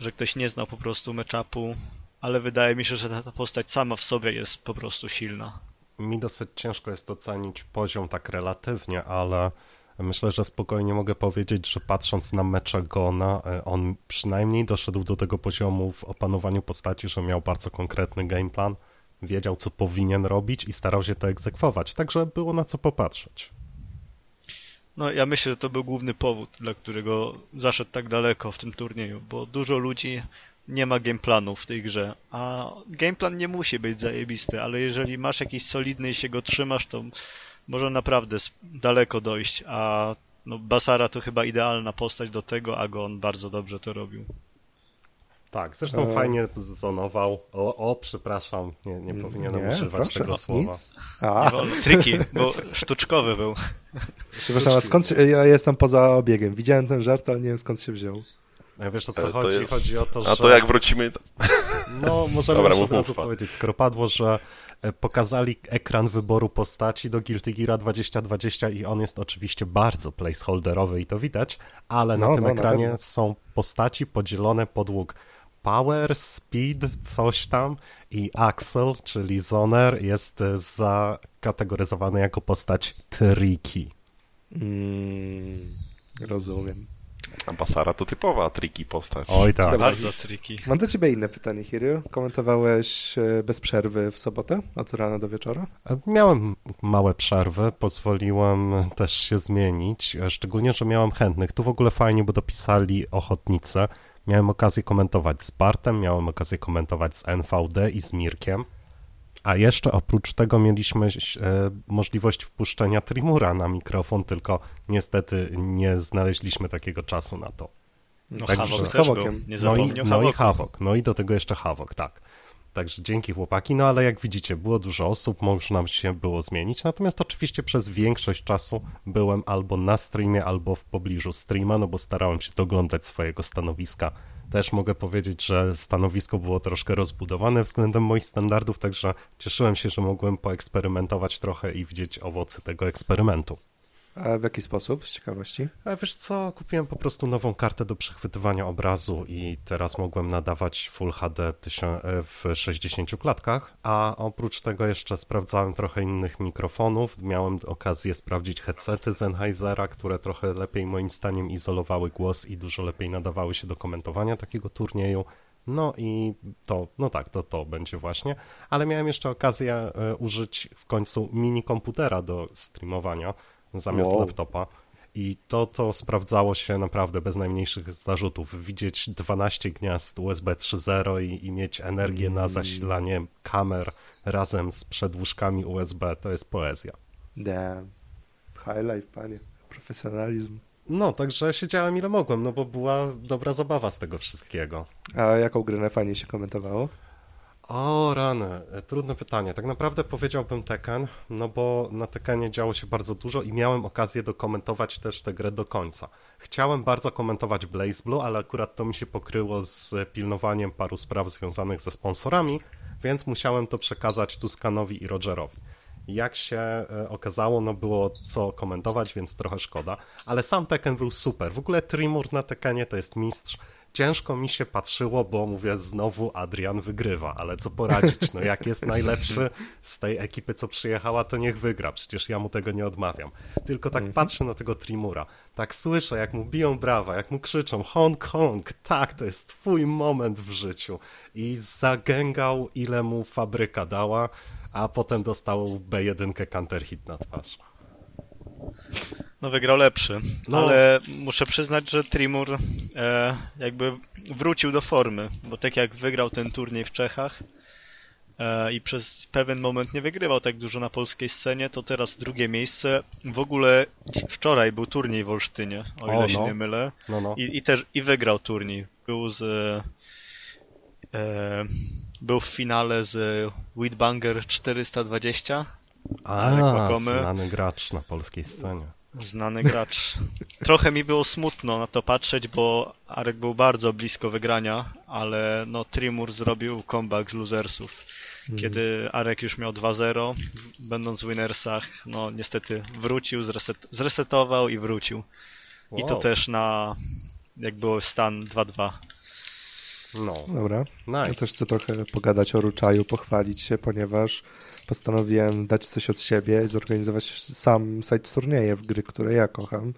Speaker 3: że ktoś nie znał po prostu matchupu, ale wydaje mi się, że ta postać sama w sobie jest po prostu silna.
Speaker 4: Mi dosyć ciężko jest ocenić poziom tak relatywnie, ale myślę, że spokojnie mogę powiedzieć, że patrząc na mecze Gona, e, on przynajmniej doszedł do tego poziomu w opanowaniu postaci, że miał bardzo konkretny gameplan, wiedział co powinien robić i starał się to egzekwować, także było na co popatrzeć.
Speaker 3: No, ja myślę, że to był główny powód, dla którego zaszedł tak daleko w tym turnieju, bo dużo ludzi nie ma gameplanu w tej grze, a gameplan nie musi być zajebisty, ale jeżeli masz jakiś solidny i się go trzymasz, to może naprawdę daleko dojść, a no, Basara to chyba idealna postać do tego, a go on bardzo dobrze to robił.
Speaker 4: Tak, zresztą
Speaker 1: E.
Speaker 4: fajnie zonował. O, o, przepraszam, nie, nie powinienem używać
Speaker 1: proszę,
Speaker 4: tego słowa.
Speaker 1: Nic.
Speaker 3: Nie
Speaker 1: A,
Speaker 3: triki, bo sztuczkowy był.
Speaker 1: przepraszam, a skąd się... Ja jestem poza obiegiem. Widziałem ten żart, ale nie wiem skąd się wziął.
Speaker 4: E, Wiesz o co
Speaker 2: to
Speaker 4: chodzi?
Speaker 2: jest-
Speaker 4: Chodzi o to, że...
Speaker 2: A to jak wrócimy, to...
Speaker 4: No, możemy
Speaker 2: Dobra,
Speaker 4: już od razu powiedzieć, skoro padło, że e, pokazali ekran wyboru postaci do Guilty Gear 2020 i on jest oczywiście bardzo placeholderowy i to widać, ale na
Speaker 1: No,
Speaker 4: tym
Speaker 1: no, na
Speaker 4: ekranie
Speaker 1: pewno.
Speaker 4: są postaci podzielone podług Power, Speed, coś tam i Axel, czyli Zoner, jest zakategoryzowany jako postać Tricky.
Speaker 1: Mm, rozumiem.
Speaker 2: Ambasara to typowa triki postać.
Speaker 4: Oj tak.
Speaker 1: Dobra.
Speaker 3: Bardzo tricky.
Speaker 1: Mam do ciebie inne pytanie, Hiry. Komentowałeś e, bez przerwy w sobotę, od rana do wieczora?
Speaker 4: Miałem małe przerwy, pozwoliłem też się zmienić, szczególnie, że miałem chętnych. Tu w ogóle fajnie, bo dopisali ochotnicy. Miałem okazję komentować z Bartem, miałem okazję komentować z NVD i z Mirkiem. A jeszcze oprócz tego mieliśmy e, możliwość wpuszczenia Trimura na mikrofon, tylko niestety nie znaleźliśmy takiego czasu na to.
Speaker 3: No
Speaker 4: Także-
Speaker 3: Havok też był. Nie
Speaker 4: No i, no i. Havok, no i do tego jeszcze Havok, tak. Także dzięki chłopaki, no ale jak widzicie, było dużo osób, można się było zmienić, natomiast oczywiście przez większość czasu byłem albo na streamie, albo w pobliżu streama, no bo starałem się doglądać swojego stanowiska. Też mogę powiedzieć, że stanowisko było troszkę rozbudowane względem moich standardów, także cieszyłem się, że mogłem poeksperymentować trochę i widzieć owoce tego eksperymentu.
Speaker 1: A w jaki sposób, z ciekawości?
Speaker 4: A wiesz co, kupiłem po prostu nową kartę do przechwytywania obrazu i teraz mogłem nadawać Full HD e, w 60 klatkach, a oprócz tego jeszcze sprawdzałem trochę innych mikrofonów, miałem okazję sprawdzić headsety Sennheisera, które trochę lepiej moim zdaniem izolowały głos i dużo lepiej nadawały się do komentowania takiego turnieju. No i to, no tak, to to będzie właśnie, ale miałem jeszcze okazję e, użyć w końcu mini komputera do streamowania zamiast
Speaker 1: Wow.
Speaker 4: laptopa. I to, to sprawdzało się naprawdę bez najmniejszych zarzutów. Widzieć 12 gniazd USB 3.0 i, i mieć energię na zasilanie kamer razem z przedłużkami USB, to jest poezja.
Speaker 1: Damn. High life, panie. Profesjonalizm.
Speaker 4: No, także siedziałem ile mogłem, no bo była dobra zabawa z tego wszystkiego.
Speaker 1: A jaką grę najfajniej się komentowało?
Speaker 4: O rany, e, trudne pytanie. Tak naprawdę powiedziałbym Tekken, no bo na Tekkenie działo się bardzo dużo i miałem okazję dokumentować też tę grę do końca. Chciałem bardzo komentować Blaze Blue, ale akurat to mi się pokryło z pilnowaniem paru spraw związanych ze sponsorami, więc musiałem to przekazać Tuskanowi i Rogerowi. Jak się e, okazało, no było co komentować, więc trochę szkoda, ale sam Tekken był super. W ogóle Trimur na Tekkenie to jest mistrz. Ciężko mi się patrzyło, bo mówię, znowu Adrian wygrywa, ale co poradzić? No jak jest najlepszy z tej ekipy, co przyjechała, to niech wygra, przecież ja mu tego nie odmawiam. Tylko tak patrzę na tego Trimura, tak słyszę, jak mu biją brawa, jak mu krzyczą Hong Kong, tak, to jest twój moment w życiu. I zagęgał, ile mu fabryka dała, a potem dostał B1 Counter Hit na twarz.
Speaker 3: No wygrał lepszy,
Speaker 4: No.
Speaker 3: ale muszę przyznać, że Trimur e, jakby wrócił do formy, bo tak jak wygrał ten turniej w Czechach e, i przez pewien moment nie wygrywał tak dużo na polskiej scenie, to teraz drugie miejsce. W ogóle wczoraj był turniej w Olsztynie, o ile
Speaker 4: O,
Speaker 3: się
Speaker 4: no.
Speaker 3: nie mylę,
Speaker 4: No, no.
Speaker 3: i, i też i wygrał turniej. Był z e, był w finale z Whitbanger 420
Speaker 4: A, znany gracz na polskiej scenie.
Speaker 3: Znany gracz. Trochę mi było smutno na to patrzeć, bo Arek był bardzo blisko wygrania, ale no Trimur zrobił comeback z losersów. Kiedy Arek już miał 2-0, będąc w winnersach, no niestety wrócił, zreset, zresetował i wrócił. I to
Speaker 4: Wow.
Speaker 3: też na, jak było stan 2-2.
Speaker 4: No,
Speaker 1: Dobra. Ja
Speaker 4: nice.
Speaker 1: też chcę trochę pogadać o Ruczaju, pochwalić się, ponieważ postanowiłem dać coś od siebie i zorganizować sam site turnieje w gry, które ja kocham.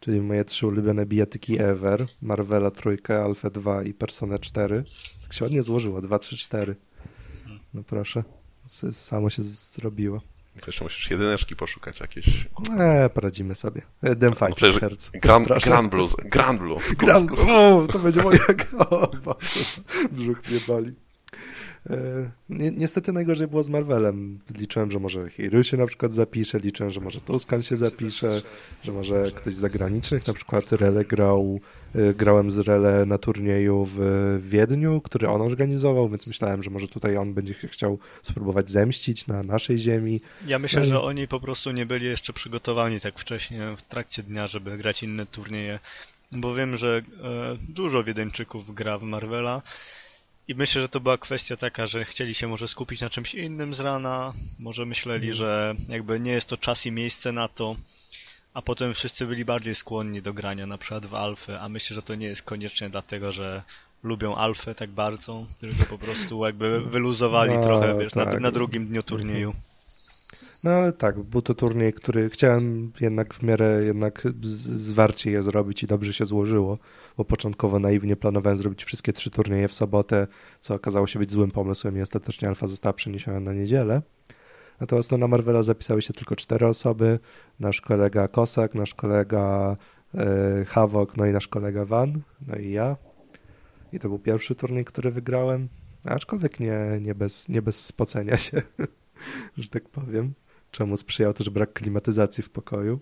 Speaker 1: Czyli moje trzy ulubione bijatyki ever, Marvela trójkę, Alpha 2 i Persona 4. Tak się ładnie złożyło, 2, 3, 4. No proszę, samo się zrobiło.
Speaker 2: To jeszcze musisz jedyneczki poszukać jakieś.
Speaker 1: Eee, poradzimy sobie. E, Dem
Speaker 2: No
Speaker 1: herc.
Speaker 2: Grand. Grand Blues. Grand Blues.
Speaker 1: Grand... O, to będzie moja... Boże, brzuch mnie boli. E, Ni niestety najgorzej było z Marvelem. Liczyłem, że może Hiru się na przykład zapisze, liczyłem, że może Tuskan się zapisze, że może ktoś z zagranicznych, na przykład Rele grał, e, grałem z Rele na turnieju w Wiedniu, który on organizował, więc myślałem, że może tutaj on będzie chciał spróbować zemścić na naszej ziemi.
Speaker 3: Ja myślę,
Speaker 1: No i-
Speaker 3: że oni po prostu nie byli jeszcze przygotowani tak wcześnie w trakcie dnia, żeby grać inne turnieje. Bo wiem, że e, dużo Wiedeńczyków gra w Marvela i myślę, że to była kwestia taka, że chcieli się może skupić na czymś innym z rana, może myśleli, że jakby nie jest to czas i miejsce na to, a potem wszyscy byli bardziej skłonni do grania na przykład w Alfy, a myślę, że to nie jest koniecznie dlatego, że lubią alfę tak bardzo, tylko po prostu jakby wyluzowali
Speaker 1: No,
Speaker 3: trochę, wiesz, na,
Speaker 1: tak.
Speaker 3: na drugim dniu turnieju.
Speaker 1: No ale tak, był to turniej, który chciałem jednak w miarę jednak zwarcie je zrobić i dobrze się złożyło, bo początkowo naiwnie planowałem zrobić wszystkie trzy turnieje w sobotę, co okazało się być złym pomysłem i ostatecznie alfa została przeniesiona na niedzielę. Natomiast no, na Marvela zapisały się tylko cztery osoby, nasz kolega Kosak, nasz kolega e, Havok, no i nasz kolega Van, no i ja. I to był pierwszy turniej, który wygrałem, aczkolwiek nie, nie, bez, nie bez spocenia się, że tak powiem czemu sprzyjał też brak klimatyzacji w pokoju.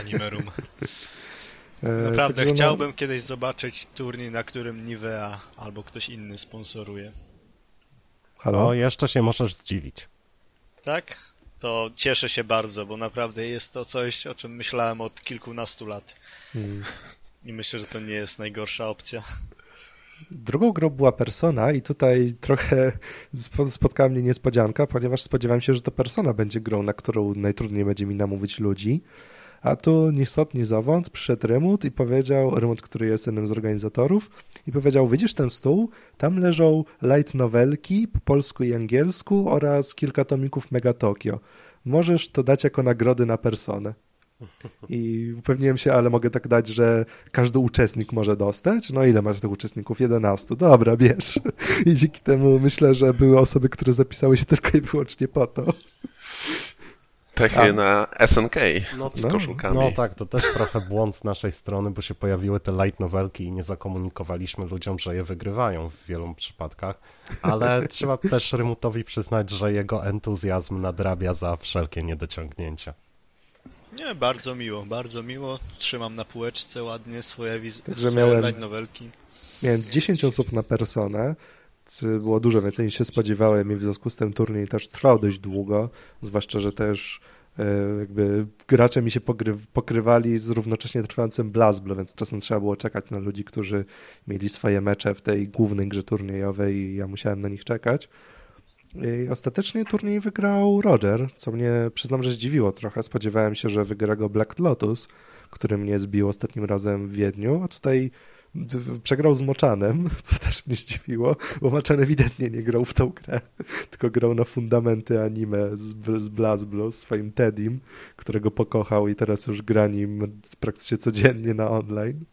Speaker 3: Anime Room.
Speaker 1: E,
Speaker 3: Naprawdę
Speaker 1: także no,
Speaker 3: chciałbym kiedyś zobaczyć turniej, na którym Nivea albo ktoś inny sponsoruje.
Speaker 1: Halo?
Speaker 4: O, jeszcze się możesz zdziwić.
Speaker 3: Tak? To cieszę się bardzo, bo naprawdę jest to coś, o czym myślałem od kilkunastu lat.
Speaker 1: Hmm.
Speaker 3: I myślę, że to nie jest najgorsza opcja.
Speaker 1: Drugą grą była Persona i tutaj trochę spo- spotkała mnie niespodzianka, ponieważ spodziewałem się, że to Persona będzie grą, na którą najtrudniej będzie mi namówić ludzi. A tu ni stąd, zowąd przyszedł Remut i powiedział, Remut, który jest jednym z organizatorów, i powiedział, widzisz ten stół? Tam leżą light novelki po polsku i angielsku oraz kilka tomików Mega Tokio. Możesz to dać jako nagrody na personę. I upewniłem się, ale mogę tak dać, że każdy uczestnik może dostać. No ile masz tych uczestników? 11. Dobra, bierz. I dzięki temu myślę, że były osoby, które zapisały się tylko i wyłącznie po to.
Speaker 2: Takie
Speaker 1: A.
Speaker 2: na SNK
Speaker 4: No,
Speaker 2: z
Speaker 1: no,
Speaker 2: koszulkami.
Speaker 4: No tak, to też trochę błąd z naszej strony, bo się pojawiły te light novelki i nie zakomunikowaliśmy ludziom, że je wygrywają w wielu przypadkach, ale trzeba też Rymutowi przyznać, że jego entuzjazm nadrabia za wszelkie niedociągnięcia.
Speaker 3: Nie, bardzo miło, bardzo miło. Trzymam na półeczce ładnie swoje, wiz-
Speaker 1: Także
Speaker 3: swoje
Speaker 1: miałem-
Speaker 3: light novelki.
Speaker 1: Miałem 10 osób na personę, co było dużo więcej niż się spodziewałem i w związku z tym turniej też trwał dość długo, zwłaszcza, że też e, jakby gracze mi się pokrywali z równocześnie trwającym Blazblo, więc czasem trzeba było czekać na ludzi, którzy mieli swoje mecze w tej głównej grze turniejowej i ja musiałem na nich czekać. I ostatecznie turniej wygrał Roger, co mnie przyznam, że zdziwiło trochę. Spodziewałem się, że wygra go Black Lotus, który mnie zbił ostatnim razem w Wiedniu, a tutaj przegrał z Moczanem, co też mnie zdziwiło, bo Moczan ewidentnie nie grał w tą grę, tylko grał na fundamenty anime z, z BlazBlue, swoim Teddym, którego pokochał i teraz już gra nim praktycznie codziennie na online.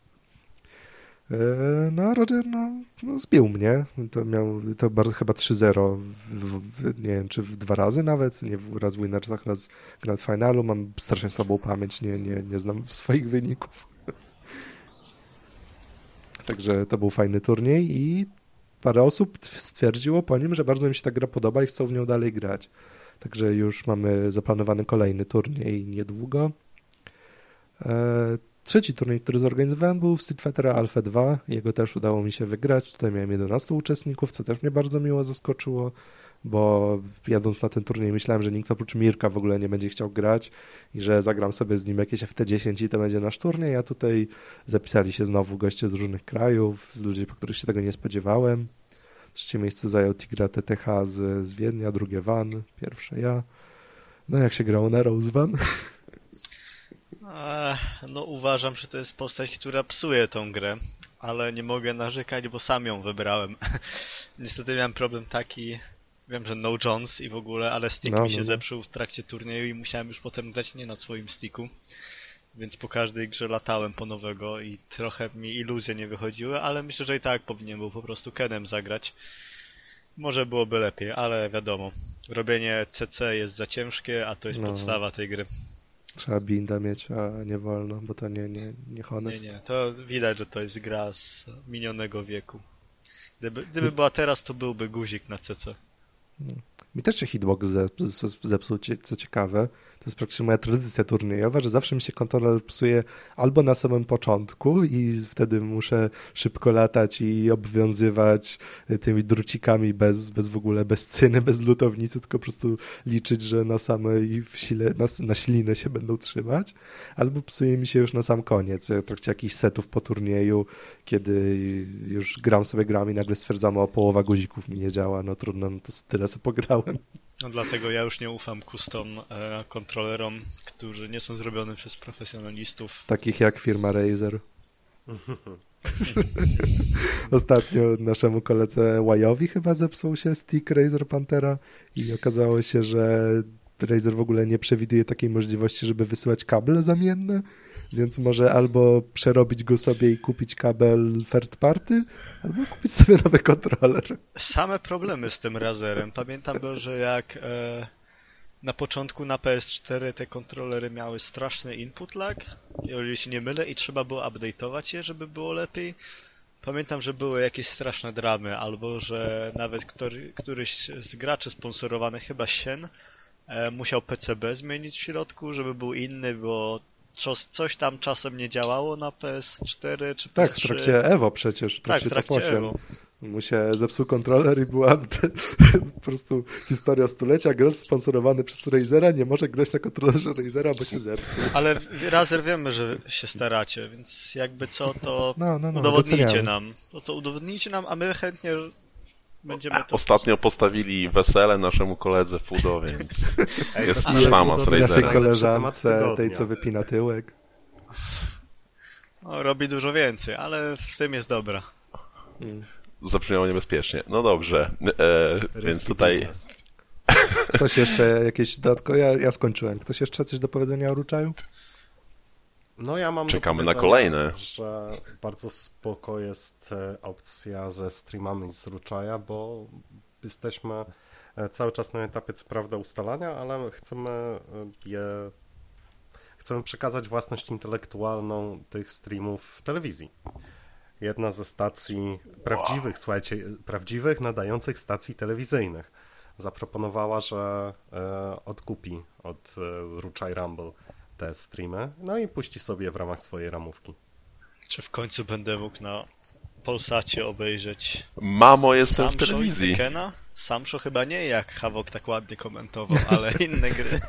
Speaker 1: E, No, a Roger, no, no zbił mnie. To miał, to bardzo, chyba 3-0, w, w, nie wiem, czy w dwa razy nawet, nie raz w Winnersach, raz w Grand Finalu. Mam strasznie słabą pamięć, nie, nie, nie znam swoich wyników. Także to był fajny turniej i parę osób stwierdziło po nim, że bardzo im się ta gra podoba i chcą w nią dalej grać. Także już mamy zaplanowany kolejny turniej niedługo. Trzeci turniej, który zorganizowałem, był Street Fighter Alpha 2. Jego też udało mi się wygrać. Tutaj miałem 11 uczestników, co też mnie bardzo miło zaskoczyło, bo jadąc na ten turniej myślałem, że nikt oprócz Mirka w ogóle nie będzie chciał grać i że zagram sobie z nim jakieś FT10 i to będzie nasz turniej, a tutaj zapisali się znowu goście z różnych krajów, z ludzi, po których się tego nie spodziewałem. Trzecie miejsce zajął Tigra TTH z, z Wiednia, drugie Van, pierwsze ja. No jak się grało na Rose Van?
Speaker 3: No uważam, że to jest postać, która psuje tą grę, ale nie mogę narzekać, bo sam ją wybrałem. Niestety miałem problem taki, wiem, że No Jones i w ogóle, ale stick
Speaker 1: No,
Speaker 3: mi się
Speaker 1: no, no.
Speaker 3: zepsuł w trakcie turnieju i musiałem już potem grać nie na swoim sticku. Więc po każdej grze latałem po nowego i trochę mi iluzje nie wychodziły, ale myślę, że i tak powinien był po prostu Kenem zagrać. Może byłoby lepiej, ale wiadomo, robienie CC jest za ciężkie, a to jest
Speaker 1: No.
Speaker 3: podstawa tej gry.
Speaker 1: Trzeba binda mieć, a nie wolno, bo to nie, nie, nie
Speaker 3: Nie,
Speaker 1: honest.
Speaker 3: nie, to widać, że to jest gra z minionego wieku. Gdyby, gdyby była teraz, to byłby guzik na CC.
Speaker 1: Mi też się hitbox ze- ze- zepsuł, cie- co ciekawe. To jest praktycznie moja tradycja turniejowa, że zawsze mi się kontroler psuje albo na samym początku i wtedy muszę szybko latać i obwiązywać tymi drucikami bez, bez w ogóle, bez cyny, bez lutownicy, tylko po prostu liczyć, że na samej sile, na, na ślinę się będą trzymać. Albo psuje mi się już na sam koniec, w trakcie jakichś setów po turnieju, kiedy już gram sobie gram i nagle stwierdzam, o połowa guzików mi nie działa, no trudno, no to tyle sobie pograłem.
Speaker 3: No dlatego ja już nie ufam custom e, kontrolerom, którzy nie są zrobione przez profesjonalistów.
Speaker 1: Takich jak firma Razer. Ostatnio naszemu koledze Łajowi chyba zepsuł się stick Razer Pantera i okazało się, że Razer w ogóle nie przewiduje takiej możliwości, żeby wysyłać kable zamienne, więc może albo przerobić go sobie i kupić kabel third party, albo kupić sobie nowy kontroler.
Speaker 3: Same problemy z tym Razerem. Pamiętam, że jak e, na początku na PS4 te kontrolery miały straszny input lag, jeżeli się nie mylę, i trzeba było update'ować je, żeby było lepiej. Pamiętam, że były jakieś straszne dramy, albo że nawet który, któryś z graczy sponsorowanych, chyba Sien, e, musiał PCB zmienić w środku, żeby był inny, bo coś, tam czasem nie działało na PS4 czy PS3.
Speaker 1: Tak, w trakcie Evo przecież, w
Speaker 3: Tak,
Speaker 1: trakcie,
Speaker 3: w trakcie
Speaker 1: top 8.
Speaker 3: Evo.
Speaker 1: Mu się zepsuł kontroler i była po prostu historia stulecia. Gracz sponsorowany przez Razera nie może grać na kontrolerze Razera, bo się zepsuł.
Speaker 3: Ale Razer wiemy, że się staracie, więc jakby co, to
Speaker 1: No, no, no,
Speaker 3: udowodnijcie
Speaker 1: doceniamy.
Speaker 3: nam. No to udowodnijcie nam, a my chętnie będziemy to...
Speaker 2: Ostatnio postawili wesele naszemu koledze Fudo, więc jest
Speaker 4: Ale
Speaker 2: szlama z
Speaker 4: to jest
Speaker 1: Naszej koleżance, tej co wypina tyłek.
Speaker 3: No, robi dużo więcej, ale w tym jest dobra.
Speaker 2: Zabrzmiało niebezpiecznie. No dobrze, e, więc tutaj
Speaker 4: business.
Speaker 1: Ktoś jeszcze jakieś dodatko? Ja, ja skończyłem. Ktoś jeszcze coś do powiedzenia o Ruczaju?
Speaker 4: No ja mam
Speaker 2: Czekamy na kolejne.
Speaker 4: że bardzo spoko jest e, opcja ze streamami z Ruczaja, bo jesteśmy e, cały czas na etapie co prawda ustalania, ale chcemy e, je chcemy przekazać własność intelektualną tych streamów w telewizji. Jedna ze stacji prawdziwych, słuchajcie, prawdziwych nadających stacji telewizyjnych zaproponowała, że odkupi od Ruczaj Rumble te streamy, no i puści sobie w ramach swojej ramówki.
Speaker 3: Czy w końcu będę mógł na Polsacie obejrzeć
Speaker 2: mamo jestem w
Speaker 3: Samsho i
Speaker 2: telewizji.
Speaker 3: Tekena? Samsho chyba nie jak Havok tak ładnie komentował, ale inne gry.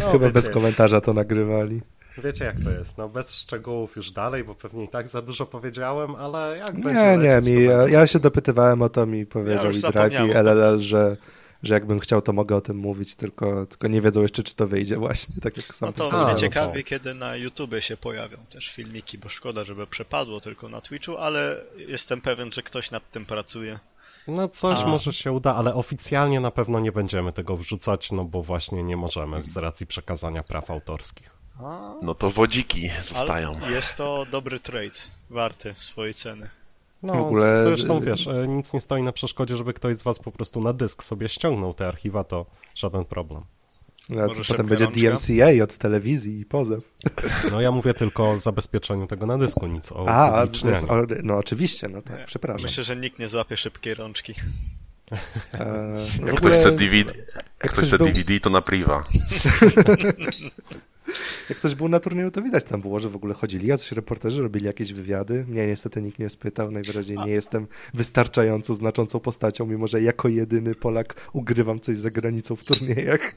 Speaker 4: No,
Speaker 1: Chyba
Speaker 4: wiecie,
Speaker 1: bez komentarza to nagrywali.
Speaker 4: wiecie jak to jest, no bez szczegółów już dalej, bo pewnie i tak za dużo powiedziałem, ale jak
Speaker 1: Nie,
Speaker 4: będzie
Speaker 1: nie,
Speaker 4: to
Speaker 1: mi, ja, ja się dopytywałem o to, mi powiedział
Speaker 3: już
Speaker 1: i Drive i. LLL, że, że jakbym chciał, to mogę o tym mówić, tylko, tylko nie wiedzą jeszcze, czy to wyjdzie właśnie, tak jak sam
Speaker 3: No to mnie
Speaker 4: no
Speaker 3: ciekawi,
Speaker 4: to.
Speaker 3: kiedy na YouTubie się pojawią też filmiki, bo szkoda, żeby przepadło tylko na Twitchu, ale jestem pewien, że ktoś nad tym pracuje.
Speaker 4: No coś
Speaker 3: A.
Speaker 4: może się uda, ale oficjalnie na pewno nie będziemy tego wrzucać, no bo właśnie nie możemy z racji przekazania praw autorskich.
Speaker 3: A,
Speaker 2: No to wodziki zostają.
Speaker 3: ale jest to dobry trade, warty swojej ceny.
Speaker 4: No,
Speaker 1: W ogóle-
Speaker 4: zresztą wiesz, e, nic nie stoi na przeszkodzie, żeby ktoś z was po prostu na dysk sobie ściągnął te archiwa, to żaden problem.
Speaker 1: No, to potem będzie
Speaker 3: rączka?
Speaker 1: DMCA od telewizji i pozew.
Speaker 4: No ja mówię tylko o zabezpieczeniu tego na dysku, nic o
Speaker 1: A,
Speaker 4: upublicznianiu.
Speaker 1: o, no oczywiście, no tak, przepraszam.
Speaker 3: Myślę, że nikt nie złapie szybkiej rączki.
Speaker 1: E, w
Speaker 2: Jak
Speaker 1: ogóle-
Speaker 2: ktoś chce DVD, jak
Speaker 1: ktoś
Speaker 2: ktoś chce
Speaker 1: był-
Speaker 2: DVD, to na priwa.
Speaker 1: Jak ktoś był na turnieju, to widać tam było, że w ogóle chodzili, jacyś reporterzy robili jakieś wywiady. Mnie niestety nikt nie spytał, najwyraźniej nie jestem wystarczająco znaczącą postacią, mimo że jako jedyny Polak ugrywam coś za granicą w turniejach.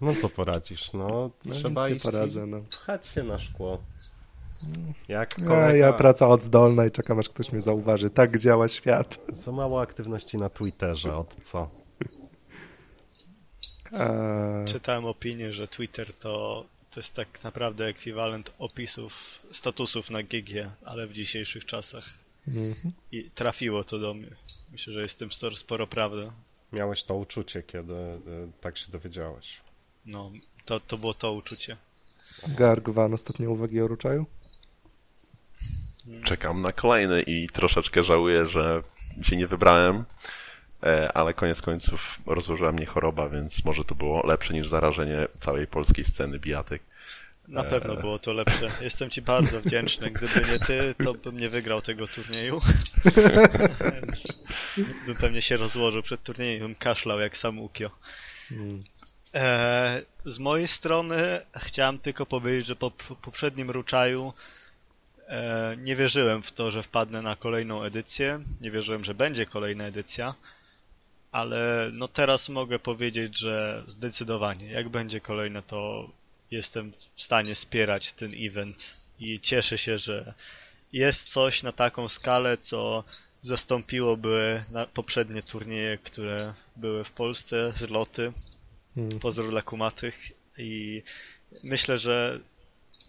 Speaker 4: No co poradzisz, no
Speaker 1: No,
Speaker 4: trzeba iść
Speaker 1: poradzę, no.
Speaker 4: pchać się na szkło. Jak
Speaker 1: Ja,
Speaker 4: kolega,
Speaker 1: ja praca oddolna i czekam, aż ktoś mnie zauważy. Tak działa świat.
Speaker 4: za mało aktywności na Twitterze, od co?
Speaker 1: Eee,
Speaker 3: Czytałem opinię, że Twitter to, to jest tak naprawdę ekwiwalent opisów, statusów na GG, ale w dzisiejszych czasach.
Speaker 1: mhm.
Speaker 3: I trafiło to do mnie. Myślę, że jest w tym sporo, sporo prawdy.
Speaker 4: Miałeś to uczucie, kiedy y, tak się dowiedziałeś.
Speaker 3: No, to, to było to uczucie.
Speaker 1: Gargwan, ostatnie uwagi o Ruczaju?
Speaker 2: Czekam na kolejny i troszeczkę żałuję, że się nie wybrałem, e, ale koniec końców rozłożyła mnie choroba, więc może to było lepsze niż zarażenie całej polskiej sceny bijatyk.
Speaker 3: Na
Speaker 2: Eee.
Speaker 3: pewno było to lepsze. Jestem ci bardzo wdzięczny. Gdyby nie ty, to bym nie wygrał tego turnieju. Więc bym pewnie się rozłożył przed turniejem, bym kaszlał jak sam Ukio.
Speaker 1: Mm.
Speaker 3: Eee, z mojej strony chciałem tylko powiedzieć, że po poprzednim Ruczaju e, nie wierzyłem w to, że wpadnę na kolejną edycję. Nie wierzyłem, że będzie kolejna edycja. Ale no teraz mogę powiedzieć, że zdecydowanie, jak będzie kolejne, to jestem w stanie wspierać ten event i cieszę się, że jest coś na taką skalę, co zastąpiłoby na poprzednie turnieje, które były w Polsce, zloty,
Speaker 1: Mm.
Speaker 3: pozdro dla kumatych i myślę, że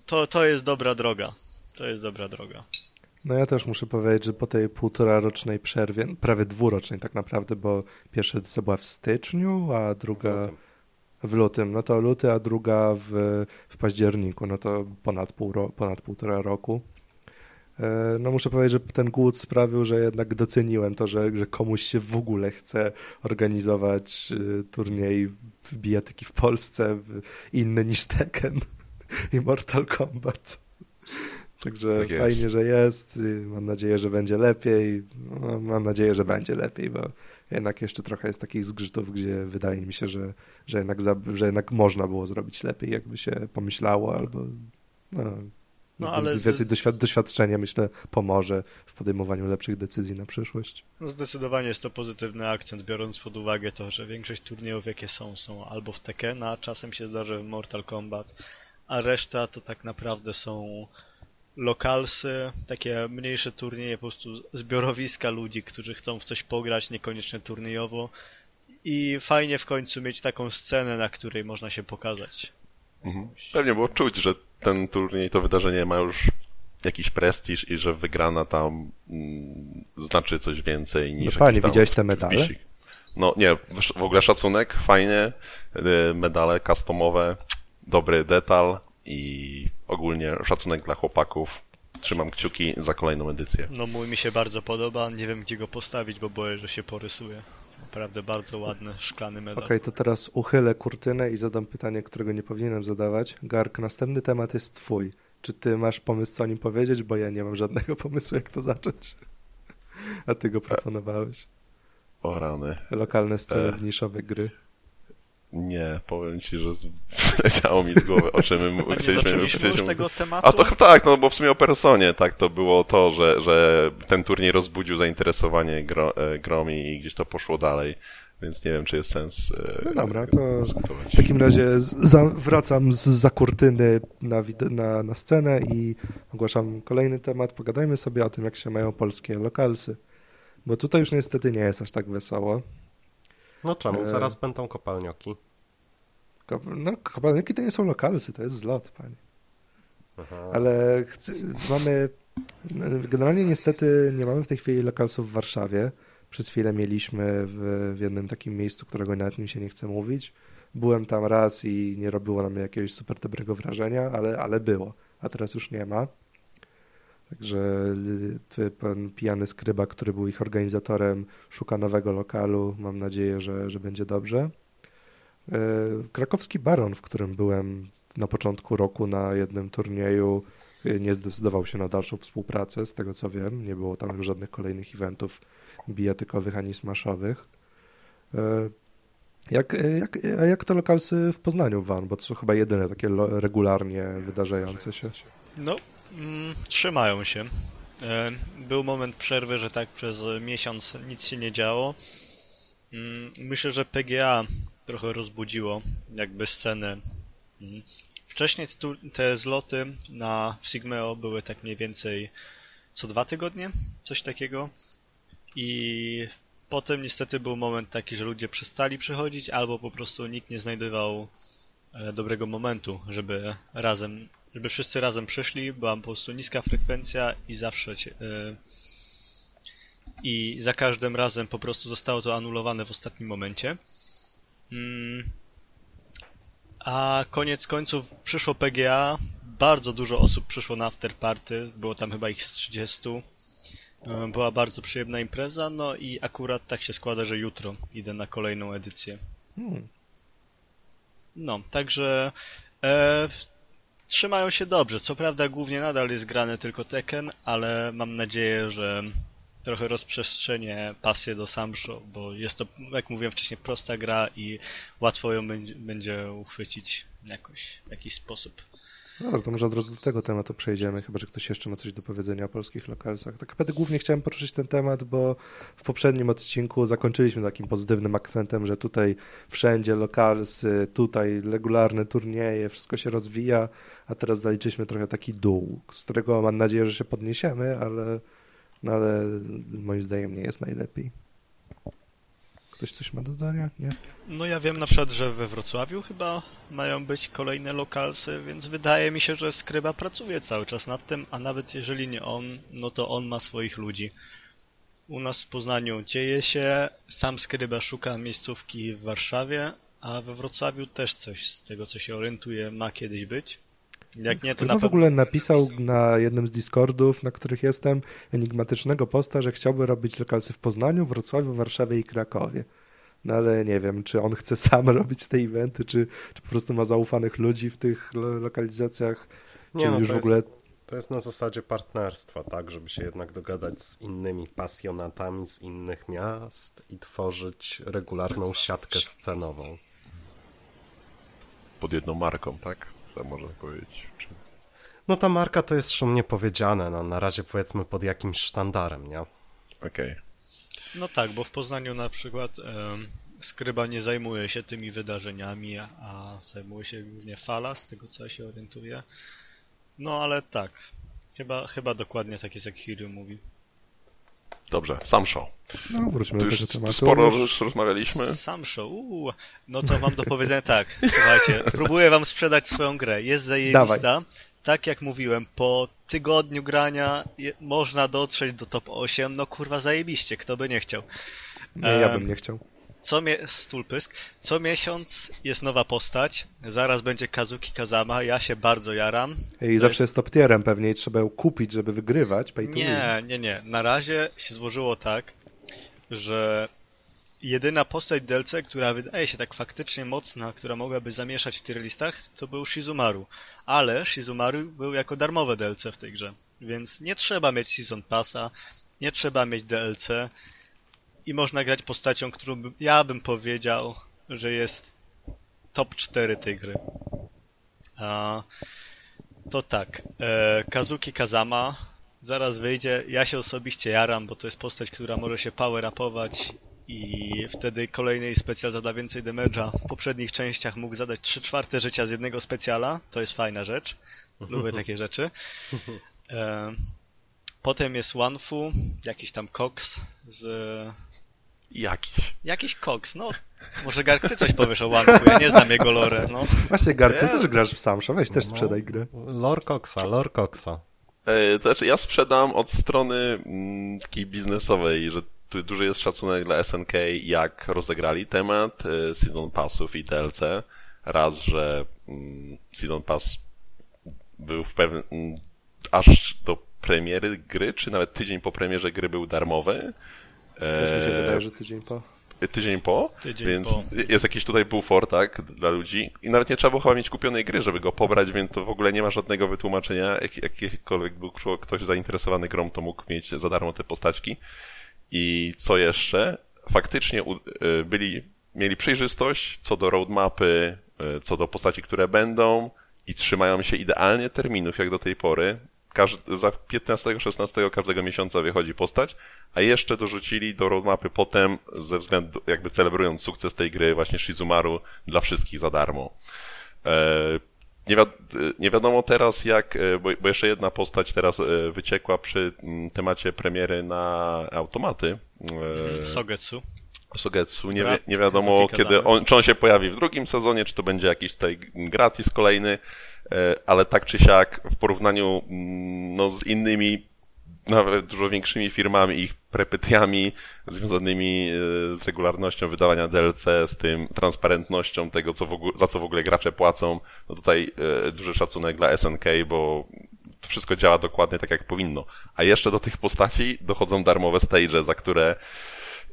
Speaker 3: to, to jest dobra droga. To jest dobra droga.
Speaker 1: No ja też muszę powiedzieć, że po tej półtora rocznej przerwie, prawie dwurocznej tak naprawdę, bo pierwsza edycja była w styczniu, a druga w lutym, no to luty, a druga w, w październiku, no to ponad, pół, ponad półtora roku. E, no muszę powiedzieć, że ten głód sprawił, że jednak doceniłem to, że, że komuś się w ogóle chce organizować e, turniej w bijatyki w Polsce w, inny niż Tekken i Mortal Kombat. Także tak fajnie, że jest. Mam nadzieję, że będzie lepiej. No, mam nadzieję, że będzie lepiej, bo jednak jeszcze trochę jest takich zgrzytów, gdzie wydaje mi się, że, że, jednak, za, że jednak można było zrobić lepiej, jakby się pomyślało, albo no, no, ale więcej doświad doświadczenia, myślę, pomoże w podejmowaniu lepszych decyzji na przyszłość.
Speaker 3: No zdecydowanie jest to pozytywny akcent, biorąc pod uwagę to, że większość turniejów, jakie są, są albo w Tekken, a czasem się zdarzy w Mortal Kombat, a reszta to tak naprawdę są lokalsy, takie mniejsze turnieje, po prostu zbiorowiska ludzi, którzy chcą w coś pograć, niekoniecznie turniejowo. I fajnie w końcu mieć taką scenę, na której można się pokazać.
Speaker 2: Mhm. Pewnie było czuć, że ten turniej, to wydarzenie ma już jakiś prestiż i że wygrana tam mm, znaczy coś więcej niż.
Speaker 1: No panie, widziałeś te medale?
Speaker 2: No nie, w ogóle szacunek, fajnie, y, medale customowe, dobry detal i ogólnie szacunek dla chłopaków. Trzymam kciuki za kolejną edycję.
Speaker 3: No mój mi się bardzo podoba, nie wiem gdzie go postawić, bo boję, że się porysuje. Naprawdę bardzo ładny, szklany medal.
Speaker 1: Okej, okay, to teraz uchylę kurtynę i zadam pytanie, którego nie powinienem zadawać. Gark, następny temat jest twój. Czy ty masz pomysł, co o nim powiedzieć? Bo ja nie mam żadnego pomysłu, jak to zacząć. A ty go proponowałeś.
Speaker 2: O rany.
Speaker 1: Lokalne sceny e... niszowe gry.
Speaker 2: Nie, powiem ci, że leciało mi z głowy, o czym my
Speaker 3: chcieliśmy...
Speaker 2: Nie
Speaker 3: już tego tematu?
Speaker 2: A to tak, no bo w sumie o personie, tak, to było to, że, że ten turniej rozbudził zainteresowanie gro, e, gromi i gdzieś to poszło dalej, więc nie wiem, czy jest sens
Speaker 1: e, No dobra, to w takim razie za, wracam z za kurtyny na, na, na scenę i ogłaszam kolejny temat. Pogadajmy sobie o tym, jak się mają polskie lokalsy, bo tutaj już niestety nie jest aż tak wesoło.
Speaker 4: No czemu? E, Zaraz e... będą kopalnioki.
Speaker 1: No, kopalnioki to nie są lokalsy, to jest zlot, panie. Aha. Ale mamy... Generalnie niestety nie mamy w tej chwili lokalsów w Warszawie. Przez chwilę mieliśmy w, w jednym takim miejscu, którego nawet nim się nie chce mówić. Byłem tam raz i nie robiło na mnie jakiegoś super dobrego wrażenia, ale, ale było. A teraz już nie ma. Także y, pan pijany skryba, który był ich organizatorem, szuka nowego lokalu. Mam nadzieję, że, że będzie dobrze. E, krakowski Baron, w którym byłem na początku roku na jednym turnieju, y, nie zdecydował się na dalszą współpracę, z tego co wiem. Nie było tam żadnych kolejnych eventów bijatykowych ani smashowych. E, jak, jak, a jak to lokalsy w Poznaniu, Van? Bo to są chyba jedyne takie regularnie wydarzające się.
Speaker 3: No, trzymają się. E, był moment przerwy, że tak przez miesiąc nic się nie działo. Mm, myślę, że PGA trochę rozbudziło jakby scenę. Mm. Wcześniej te zloty na Sigmeo były tak mniej więcej co dwa tygodnie, coś takiego. I potem niestety był moment taki, że ludzie przestali przychodzić, albo po prostu nikt nie znajdował e, dobrego momentu, żeby razem żeby wszyscy razem przyszli, była po prostu niska frekwencja i zawsze cię, yy, i za każdym razem po prostu zostało to anulowane w ostatnim momencie. Yy, a koniec końców przyszło PGA, bardzo dużo osób przyszło na afterparty, było tam chyba ich z 30. Yy, była bardzo przyjemna impreza, no i akurat tak się składa, że jutro idę na kolejną edycję. Hmm. No, także e, trzymają się dobrze. Co prawda głównie nadal jest grane tylko Tekken, ale mam nadzieję, że trochę rozprzestrzenie pasję do Samsho, bo jest to, jak mówiłem wcześniej, prosta gra i łatwo ją będzie uchwycić jakoś, w jakiś sposób.
Speaker 1: No, to może od razu do tego tematu przejdziemy, chyba że ktoś jeszcze ma coś do powiedzenia o polskich lokalsach. Tak naprawdę głównie chciałem poruszyć ten temat, bo w poprzednim odcinku zakończyliśmy takim pozytywnym akcentem, że tutaj wszędzie lokalsy, tutaj regularne turnieje, wszystko się rozwija, a teraz zaliczyliśmy trochę taki dół, z którego mam nadzieję, że się podniesiemy, ale, no ale moim zdaniem nie jest najlepiej. Ktoś coś ma do dodania? Nie?
Speaker 3: No ja wiem na przykład, że we Wrocławiu chyba mają być kolejne lokalsy, więc wydaje mi się, że Skryba pracuje cały czas nad tym, a nawet jeżeli nie on, no to on ma swoich ludzi. U nas w Poznaniu dzieje się, sam Skryba szuka miejscówki w Warszawie, a we Wrocławiu też coś z tego, co się orientuje, ma kiedyś być. Jak nie, to na
Speaker 1: w ogóle napisał na jednym z Discordów, na których jestem, enigmatycznego posta, że chciałby robić lokalsy w Poznaniu, Wrocławiu, Warszawie i Krakowie. No ale nie wiem, czy on chce sam robić te eventy, czy, czy po prostu ma zaufanych ludzi w tych lo lokalizacjach, czy
Speaker 4: Nie, no,
Speaker 1: już w
Speaker 4: jest-
Speaker 1: ogóle...
Speaker 4: To jest na zasadzie partnerstwa, tak, żeby się jednak dogadać z innymi pasjonatami z innych miast i tworzyć regularną siatkę scenową.
Speaker 2: Pod jedną marką, tak? Tak można powiedzieć. Czy...
Speaker 4: No ta marka to jest szumnie powiedziane, no na razie powiedzmy pod jakimś sztandarem, nie?
Speaker 2: Okej.
Speaker 3: No tak, bo w Poznaniu na przykład Skryba nie zajmuje się tymi wydarzeniami, a- a zajmuje się głównie Fala, z tego co ja się orientuję. No ale tak, chyba, chyba dokładnie tak jest jak Hiryu mówi.
Speaker 2: Dobrze, sam show.
Speaker 1: No, wróćmy
Speaker 2: Tu
Speaker 1: do
Speaker 2: już
Speaker 1: tego tematu.
Speaker 2: sporo
Speaker 1: Już-
Speaker 2: rozmawialiśmy.
Speaker 3: Sam show, uuu. no to mam do powiedzenia tak, słuchajcie, próbuję wam sprzedać swoją grę, jest zajebista. Tak jak mówiłem, po tygodniu grania je, można dotrzeć do top 8, no kurwa zajebiście, kto by nie chciał.
Speaker 1: Nie, ja bym nie chciał.
Speaker 3: Co mie... Stulpysk. Co miesiąc jest nowa postać. Zaraz będzie Kazuki Kazama. Ja się bardzo jaram.
Speaker 1: I zawsze jest top tierem pewnie i trzeba ją kupić, żeby wygrywać. Pay to win.
Speaker 3: Nie, nie, nie. Na razie się złożyło tak, że jedyna postać DLC, która wydaje się tak faktycznie mocna, która mogłaby zamieszać w tier listach, to był Shizumaru. Ale Shizumaru był jako darmowe DLC w tej grze. Więc nie trzeba mieć Season Passa, nie trzeba mieć DLC i można grać postacią, którą bym, ja bym powiedział, że jest top 4 tej gry. A, to tak, e, Kazuki Kazama zaraz wyjdzie. Ja się osobiście jaram, bo to jest postać, która może się power-upować i wtedy kolejny specjal zada więcej damage'a. W poprzednich częściach mógł zadać 3 czwarte życia z jednego specjala. To jest fajna rzecz. Lubię takie rzeczy. E, potem jest Wanfu, jakiś tam Cox z...
Speaker 2: Jakiś.
Speaker 3: Jakiś Cox, no. Może Gark, ty coś powiesz o Wanfu, ja nie znam jego lore, no.
Speaker 1: Właśnie, Gar, ty też grasz w Samsza, weź też
Speaker 4: No.
Speaker 1: sprzedaj grę.
Speaker 4: Lore Coxa, Lore Coxa.
Speaker 2: E, to znaczy ja sprzedam od strony mm, takiej biznesowej, że tu duży jest szacunek dla SNK, jak rozegrali temat e, Season Passów i DLC. Raz, że mm, Season Pass był w pewnym... mm, aż do premiery gry, czy nawet tydzień po premierze gry był darmowy.
Speaker 1: Też mi się
Speaker 2: E,
Speaker 1: wydaje, że tydzień po.
Speaker 2: tydzień po,
Speaker 3: Tydzień
Speaker 2: więc
Speaker 3: po.
Speaker 2: jest jakiś tutaj bufor, tak, dla ludzi i nawet nie trzeba było chyba mieć kupionej gry, żeby go pobrać, więc to w ogóle nie ma żadnego wytłumaczenia, jak, jakikolwiek był kto- ktoś zainteresowany grą, to mógł mieć za darmo te postaćki i co jeszcze, faktycznie y, byli, mieli przejrzystość co do roadmapy, y, co do postaci, które będą i trzymają się idealnie terminów, jak do tej pory. Za 15-16 każdego miesiąca wychodzi postać, a jeszcze dorzucili do roadmapy potem, ze względu, jakby celebrując sukces tej gry, właśnie Shizumaru dla wszystkich za darmo. E, nie, wi- nie wiadomo teraz jak, e, bo, bo jeszcze jedna postać teraz e, wyciekła przy mm, temacie premiery na automaty.
Speaker 3: Sogetsu.
Speaker 2: Sogetsu. Nie, wi- nie wiadomo, kiedy on, czy on się pojawi w drugim sezonie, czy to będzie jakiś tutaj gratis kolejny, ale tak czy siak w porównaniu mm, no, z innymi nawet dużo większymi firmami, ich prepetiami związanymi e, z regularnością wydawania DLC, z tym transparentnością tego, co ogóle, za co w ogóle gracze płacą, no tutaj e, duży szacunek dla SNK, bo to wszystko działa dokładnie tak, jak powinno. A jeszcze do tych postaci dochodzą darmowe stage, za które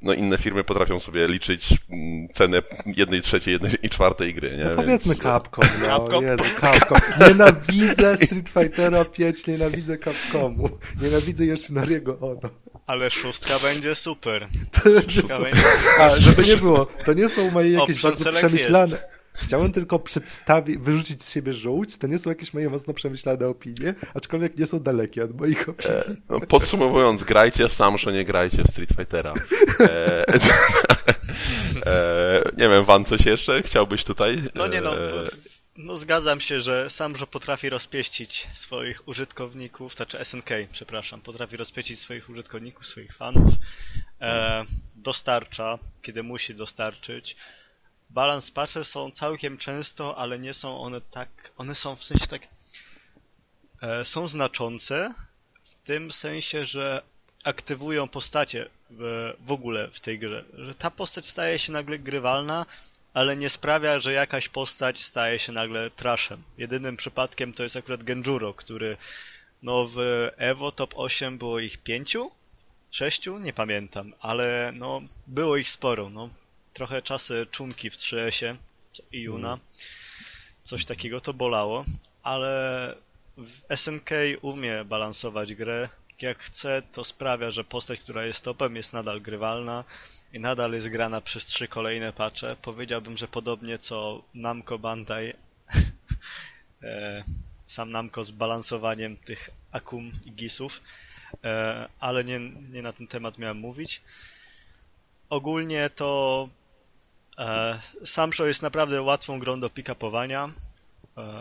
Speaker 2: no inne firmy potrafią sobie liczyć mm, cenę jednej trzeciej, jednej i czwartej gry, nie?
Speaker 1: No powiedzmy
Speaker 2: Więc-
Speaker 1: Capcom, no
Speaker 3: Capcom?
Speaker 1: Jezu, Capcom. Nienawidzę Street Fightera 5, nienawidzę Capcomu. Nienawidzę Yoshinariego Ono.
Speaker 3: Ale szóstka będzie super.
Speaker 1: To nie
Speaker 3: Szóstka
Speaker 1: są,
Speaker 3: będzie...
Speaker 1: a, żeby nie było, to nie są moje jakieś
Speaker 3: Option
Speaker 1: bardzo przemyślane... Chciałem tylko przedstawić, wyrzucić z siebie żółć, to nie są jakieś moje mocno przemyślane opinie, aczkolwiek nie są dalekie od moich opinii.
Speaker 2: No, podsumowując, grajcie w Samsho, nie grajcie w Street Fightera. E, e, nie wiem, Van, coś jeszcze chciałbyś tutaj?
Speaker 3: No nie no,
Speaker 2: E,
Speaker 3: no zgadzam się, że sam, że potrafi rozpieścić swoich użytkowników, znaczy SNK, przepraszam, potrafi rozpieścić swoich użytkowników, swoich fanów. e, dostarcza, kiedy musi dostarczyć. Balance patche są całkiem często, ale nie są one tak, one są w sensie tak, e, są znaczące w tym sensie, że aktywują postacie w, w ogóle w tej grze. Że ta postać staje się nagle grywalna, ale nie sprawia, że jakaś postać staje się nagle traszem. Jedynym przypadkiem to jest akurat Genjuro, który no w Evo Top 8 było ich pięciu? Sześciu? Nie pamiętam, ale no było ich sporo, no. Trochę czasy czumki w 3S-ie i Juna. Mm. Coś takiego to bolało, ale w SNK umie balansować grę. Jak chce, to sprawia, że postać, która jest topem, jest nadal grywalna i nadal jest grana przez trzy kolejne patche. Powiedziałbym, że podobnie co Namco Bandai, e, sam Namco z balansowaniem tych Akum i Gisów, e, ale nie, nie na ten temat miałem mówić. Ogólnie to Samsho jest naprawdę łatwą grą do pick-upowania.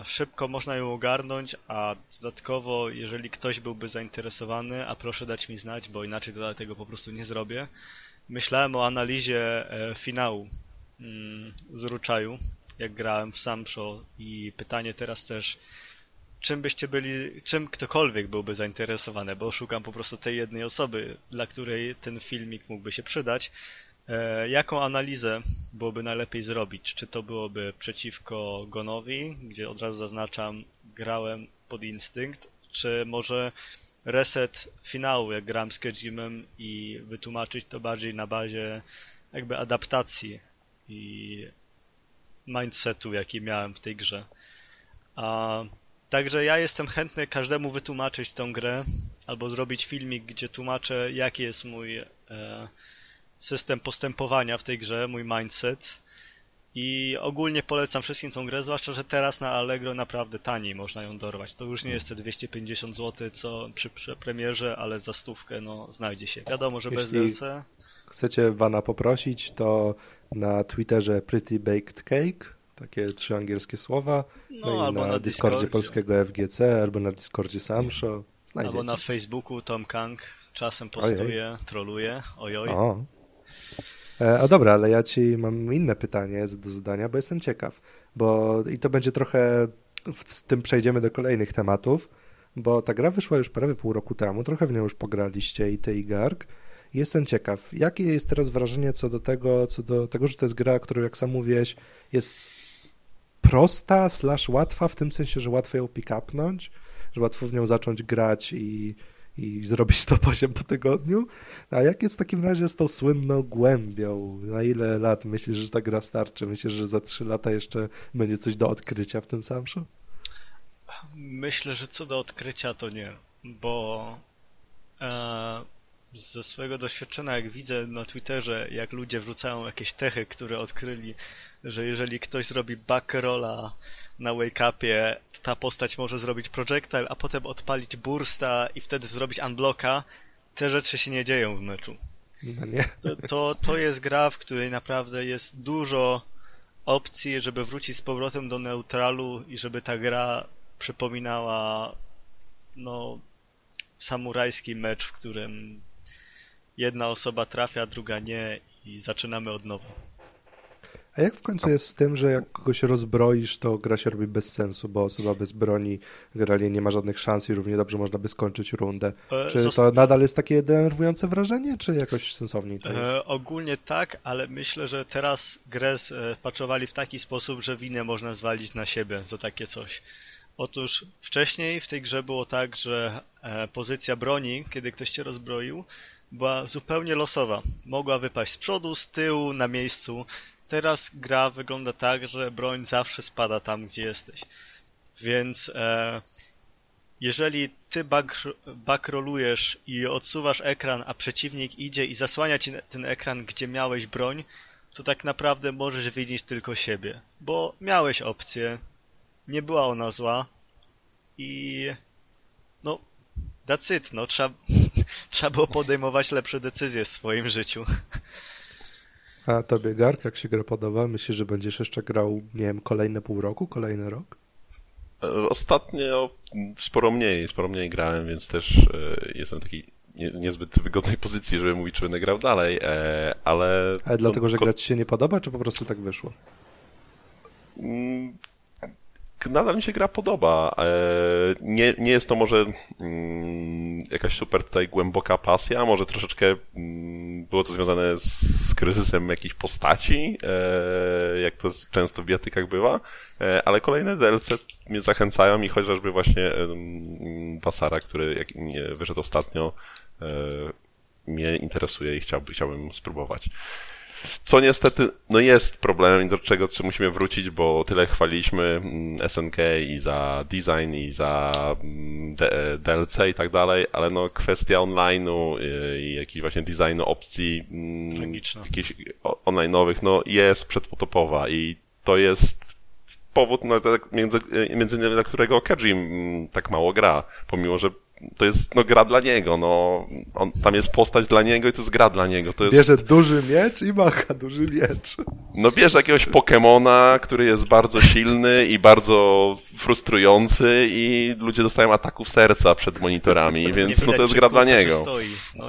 Speaker 3: Szybko można ją ogarnąć, a dodatkowo, jeżeli ktoś byłby zainteresowany, a proszę dać mi znać, bo inaczej to tego po prostu nie zrobię, myślałem o analizie e, finału mm, z Ruczaju, jak grałem w Samsho i pytanie teraz też, czym byście byli, czym ktokolwiek byłby zainteresowany, bo szukam po prostu tej jednej osoby, dla której ten filmik mógłby się przydać. E, jaką analizę byłoby najlepiej zrobić? Czy to byłoby przeciwko Gonowi, gdzie od razu zaznaczam, grałem pod instynkt, czy może reset finału, jak gram z Kejimem i wytłumaczyć to bardziej na bazie jakby adaptacji i mindsetu, jaki miałem w tej grze. A, także ja jestem chętny każdemu wytłumaczyć tę grę, albo zrobić filmik, gdzie tłumaczę, jaki jest mój e, system postępowania w tej grze, mój mindset, i ogólnie polecam wszystkim tą grę, zwłaszcza, że teraz na Allegro naprawdę taniej można ją dorwać. To już nie jest te 250 zł, co przy, przy premierze, ale za stówkę no, znajdzie się. Wiadomo, że Jeśli bez DLC.
Speaker 1: chcecie Wana poprosić, to na Twitterze Pretty Baked Cake, takie trzy angielskie słowa, no, no albo na, na Discordzie, Discordzie polskiego FGC, albo na Discordzie Samsho. Znajdziecie.
Speaker 3: Albo na Facebooku Tom Kang czasem postuje, ojej. troluje, ojoj. O.
Speaker 1: E, a dobra, ale ja ci mam inne pytanie do zadania, bo jestem ciekaw, bo i to będzie trochę, z tym przejdziemy do kolejnych tematów, bo ta gra wyszła już prawie pół roku temu, trochę w nią już pograliście i ty i Garg. Jestem ciekaw, jakie jest teraz wrażenie co do tego, co do tego, że to jest gra, która jak sam mówiłeś, jest prosta slash łatwa, w tym sensie, że łatwo ją pick-upnąć, że łatwo w nią zacząć grać i i zrobić to 8 po tygodniu. A jak jest w takim razie z tą słynną głębią? Na ile lat myślisz, że ta gra starczy? Myślisz, że za 3 lata jeszcze będzie coś do odkrycia w tym samszu?
Speaker 3: Myślę, że co do odkrycia to nie, bo e, ze swojego doświadczenia, jak widzę na Twitterze, jak ludzie wrzucają jakieś techy, które odkryli, że jeżeli ktoś zrobi backrolla na wake-upie ta postać może zrobić projectile, a potem odpalić bursta i wtedy zrobić unblocka, te rzeczy się nie dzieją w meczu.
Speaker 1: No nie.
Speaker 3: To, to, to jest gra, w której naprawdę jest dużo opcji, żeby wrócić z powrotem do neutralu i żeby ta gra przypominała no samurajski mecz, w którym jedna osoba trafia, druga nie i zaczynamy od nowa.
Speaker 1: A jak w końcu jest z tym, że jak kogoś rozbroisz, to gra się robi bez sensu, bo osoba bez broni generalnie nie ma żadnych szans i równie dobrze można by skończyć rundę. E, czy to nadal jest takie denerwujące wrażenie, czy jakoś sensowniej to jest? E,
Speaker 3: ogólnie tak, ale myślę, że teraz grę spaczowali w taki sposób, że winę można zwalić na siebie za takie coś. Otóż wcześniej w tej grze było tak, że e, pozycja broni, kiedy ktoś cię rozbroił, była zupełnie losowa. Mogła wypaść z przodu, z tyłu, na miejscu teraz gra wygląda tak, że broń zawsze spada tam, gdzie jesteś. Więc e, jeżeli ty back, backrolujesz i odsuwasz ekran, a przeciwnik idzie i zasłania ci ten ekran, gdzie miałeś broń, to tak naprawdę możesz widzieć tylko siebie. Bo miałeś opcję, nie była ona zła i no, that's it, no, trzeba, trzeba było podejmować lepsze decyzje w swoim życiu.
Speaker 1: A tobie, Gark, jak się gra podoba? Myślisz, że będziesz jeszcze grał, nie wiem, kolejne pół roku, kolejny rok?
Speaker 2: E, ostatnio sporo mniej, sporo mniej grałem, więc też e, jestem taki nie, niezbyt wygodnej pozycji, żeby mówić, czy będę grał dalej, e, ale...
Speaker 1: Ale dlatego, że
Speaker 2: ko-
Speaker 1: gra ci się nie podoba, czy po prostu tak wyszło?
Speaker 2: Mm, Nadal mi się gra podoba. E, Nie, nie jest to może mm, jakaś super tutaj głęboka pasja, może troszeczkę mm, było to związane z kryzysem jakiejś postaci, e, jak to często w biatykach bywa, E, ale kolejne DLC mnie zachęcają i chociażby właśnie em, Basara, który jak wyszedł ostatnio, mnie interesuje i chciałby, chciałbym spróbować. Co niestety, no jest problemem i do czego musimy wrócić, bo tyle chwaliliśmy mm, SNK i za design i za mm, DLC i tak dalej, ale no kwestia online'u y, i jakichś właśnie designu opcji mm, jakichś online'owych, no jest przedpotopowa i to jest powód, no, między, między innymi dla którego Keiji mm, tak mało gra, pomimo, że to jest no, gra dla niego, no on, tam jest postać dla niego i to jest gra dla niego. To jest,
Speaker 1: Bierze duży miecz i macha duży miecz.
Speaker 2: no bierze jakiegoś Pokemona, który jest bardzo silny i bardzo frustrujący i ludzie dostają ataków serca przed monitorami, więc no to jest gra dla niego.
Speaker 3: Stoi. No,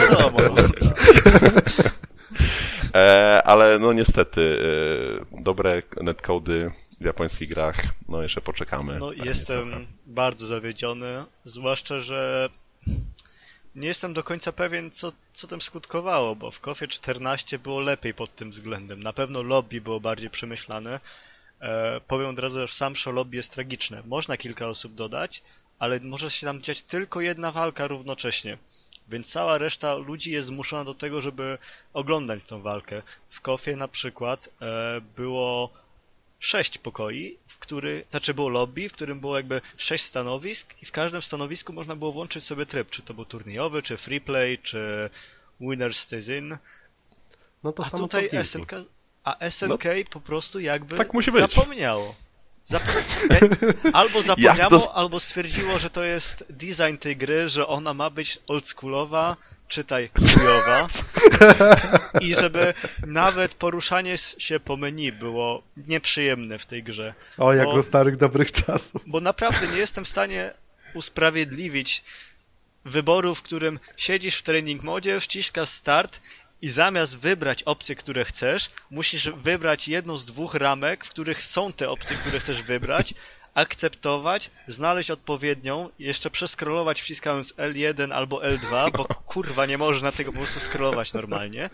Speaker 3: wiadomo, no.
Speaker 2: E, ale no niestety, e, dobre netcody w japońskich grach, no jeszcze poczekamy.
Speaker 3: No
Speaker 2: Pewnie
Speaker 3: jestem
Speaker 2: trochę.
Speaker 3: bardzo zawiedziony, zwłaszcza, że nie jestem do końca pewien, co, co tym skutkowało, bo w KOFie 14 było lepiej pod tym względem. Na pewno lobby było bardziej przemyślane. E, powiem od razu, że w sam show lobby jest tragiczne. Można kilka osób dodać, ale może się tam dziać tylko jedna walka równocześnie. Więc cała reszta ludzi jest zmuszona do tego, żeby oglądać tą walkę. W Kofie na przykład e, było sześć pokoi, w który, znaczy było lobby, w którym było jakby sześć stanowisk i w każdym stanowisku można było włączyć sobie tryb, czy to był turniejowy, czy free play, czy winner stays in.
Speaker 4: No to
Speaker 3: A
Speaker 4: samo
Speaker 3: tutaj
Speaker 4: co.
Speaker 3: SNK, a SNK po prostu jakby
Speaker 2: tak musi być.
Speaker 3: zapomniało. Zap... e, albo zapomniało,
Speaker 2: to-
Speaker 3: albo stwierdziło, że to jest design tej gry, że ona ma być oldschoolowa, czytaj chujowa i żeby nawet poruszanie się po menu było nieprzyjemne w tej grze.
Speaker 1: O, jak
Speaker 3: Bo-
Speaker 1: za starych dobrych czasów.
Speaker 3: Bo naprawdę nie jestem w stanie usprawiedliwić wyboru, w którym siedzisz w training modzie, wciskasz start i zamiast wybrać opcje, które chcesz, musisz wybrać jedną z dwóch ramek, w których są te opcje, które chcesz wybrać, akceptować, znaleźć odpowiednią, jeszcze przeskrolować wciskając L1 albo L2, bo kurwa nie można tego po prostu scrollować normalnie.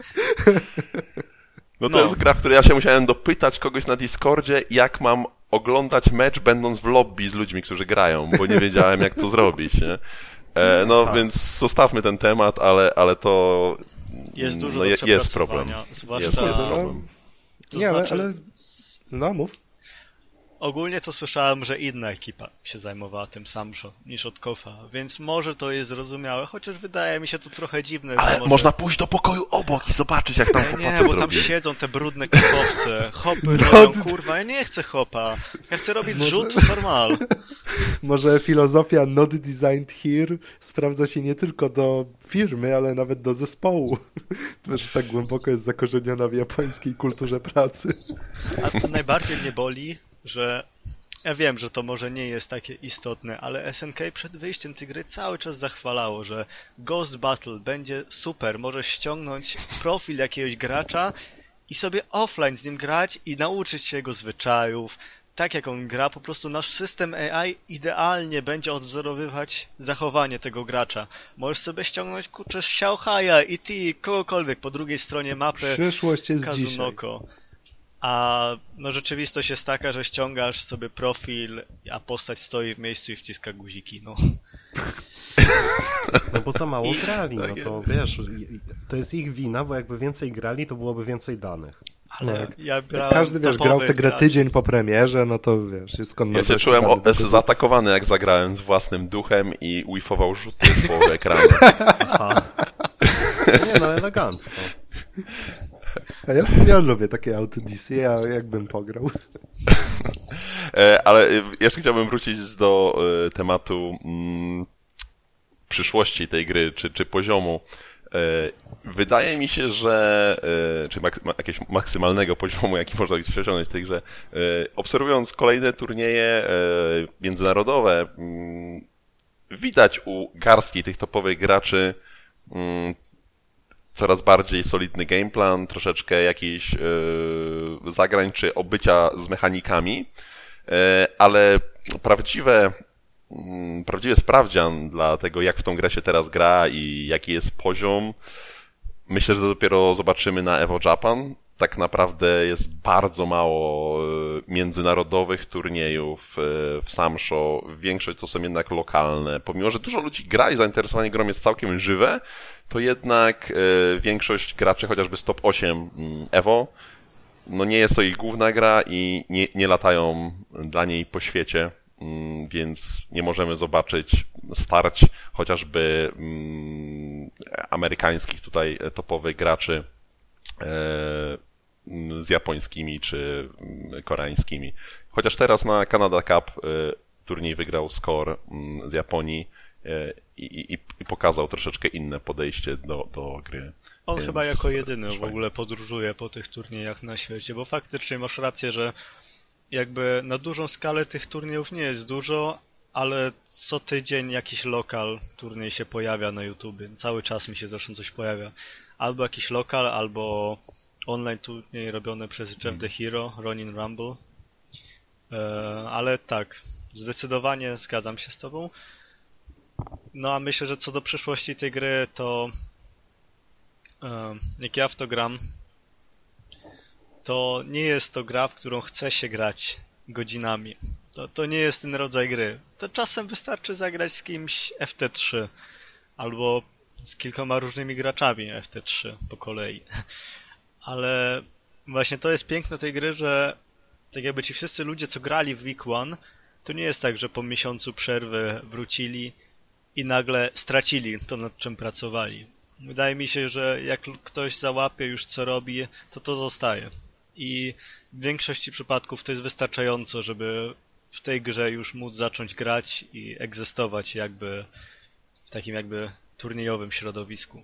Speaker 2: No to
Speaker 3: No.
Speaker 2: jest gra, w której ja się musiałem dopytać kogoś na Discordzie, jak mam oglądać mecz będąc w lobby z ludźmi, którzy grają, bo nie wiedziałem jak to zrobić, nie? E, no więc zostawmy ten temat, ale, ale to
Speaker 3: Jest dużo
Speaker 2: no, jest problem.
Speaker 3: zwłaszcza-
Speaker 2: Jest, jest
Speaker 1: No,
Speaker 2: problem.
Speaker 3: To
Speaker 1: nie, ale,
Speaker 3: znaczy-
Speaker 1: ale... No, mów.
Speaker 3: Ogólnie to słyszałem, że inna ekipa się zajmowała tym samszo niż od Kofa, więc może to jest zrozumiałe, chociaż wydaje mi się to trochę dziwne. że
Speaker 2: Ale
Speaker 3: może...
Speaker 2: można pójść do pokoju obok i zobaczyć jak tam
Speaker 3: Nie, nie, bo tam siedzą te brudne kofowce, hopy
Speaker 1: No,
Speaker 3: robią, kurwa, ja nie chcę hopa, ja chcę robić
Speaker 1: Może-
Speaker 3: rzut normal.
Speaker 1: Może filozofia not designed here sprawdza się nie tylko do firmy, ale nawet do zespołu. Wiesz, tak głęboko jest zakorzeniona w japońskiej kulturze pracy.
Speaker 3: A to najbardziej mnie boli, że ja wiem, że to może nie jest takie istotne, ale SNK przed wyjściem tej gry cały czas zachwalało, że Ghost Battle będzie super, możesz ściągnąć profil jakiegoś gracza i sobie offline z nim grać i nauczyć się jego zwyczajów, tak jak on gra, po prostu nasz system AI idealnie będzie odwzorowywać zachowanie tego gracza. Możesz sobie ściągnąć kurczę Xiaohaya i ty, kogokolwiek po drugiej stronie mapy,
Speaker 1: Przyszłość jest dzisiaj.
Speaker 3: A no rzeczywistość jest taka, że ściągasz sobie profil, a postać stoi w miejscu i wciska guziki, no.
Speaker 4: No bo za mało
Speaker 3: I-
Speaker 4: grali, no
Speaker 2: tak
Speaker 4: to wiesz, to jest ich wina, bo jakby więcej grali, to byłoby więcej danych.
Speaker 3: Ale
Speaker 1: Tak.
Speaker 3: ja grałem
Speaker 1: Każdy, wiesz, grał w tę grę tydzień po premierze, no to wiesz, jest skąd
Speaker 2: Ja się czułem o, zaatakowany jak zagrałem z własnym duchem i wifował rzuty z połowy ekranu.
Speaker 4: Aha. Nie no, elegancko.
Speaker 1: Ja, ja lubię takie autodisy, ja jakbym pograł.
Speaker 2: E, Ale e, jeszcze chciałbym wrócić do e, tematu mm, przyszłości tej gry, czy, czy poziomu. E, Wydaje mi się, że, e, czy mak, ma, jakiegoś maksymalnego poziomu, jaki można gdzieś osiągnąć w tej grze, obserwując kolejne turnieje międzynarodowe, mm, widać u garstki tych topowych graczy mm, coraz bardziej solidny gameplan, troszeczkę jakichś yy, zagrań czy obycia z mechanikami, yy, ale prawdziwe, yy, prawdziwy sprawdzian dla tego, jak w tą grę się teraz gra i jaki jest poziom, myślę, że dopiero zobaczymy na Evo Japan. Tak naprawdę jest bardzo mało e, międzynarodowych turniejów e, w Samsho. Większość to są jednak lokalne. Pomimo, że dużo ludzi gra i zainteresowanie grą jest całkiem żywe, to jednak e, większość graczy, chociażby z top 8 mm, Evo, no nie jest to ich główna gra i nie, nie latają dla niej po świecie, mm, więc nie możemy zobaczyć starć chociażby mm, amerykańskich tutaj topowych graczy z japońskimi czy koreańskimi. Chociaż teraz na Canada Cup e, turniej wygrał Score z Japonii i, i, i pokazał troszeczkę inne podejście do, do gry.
Speaker 3: On Więc chyba jako jedyny w ogóle podróżuje po tych turniejach na świecie, bo faktycznie masz rację, że jakby na dużą skalę tych turniejów nie jest dużo, ale co tydzień jakiś lokal turniej się pojawia na YouTube. Cały czas mi się zresztą coś pojawia. Albo jakiś lokal, albo online turniej robione przez Jeff hmm. the Hero, Ronin Rumble. E, ale tak, zdecydowanie zgadzam się z tobą. No a myślę, że co do przyszłości tej gry, to e, jak ja w to gram, to nie jest to gra, w którą chce się grać godzinami. To, to nie jest ten rodzaj gry. To czasem wystarczy zagrać z kimś FT3 albo z kilkoma różnymi graczami FT3 po kolei. Ale właśnie to jest piękno tej gry, że tak jakby ci wszyscy ludzie, co grali w Week One, to nie jest tak, że po miesiącu przerwy wrócili i nagle stracili to, nad czym pracowali. Wydaje mi się, że jak ktoś załapie już co robi, to to zostaje. I w większości przypadków to jest wystarczająco, żeby w tej grze już móc zacząć grać i egzystować jakby w takim jakby turniejowym środowisku.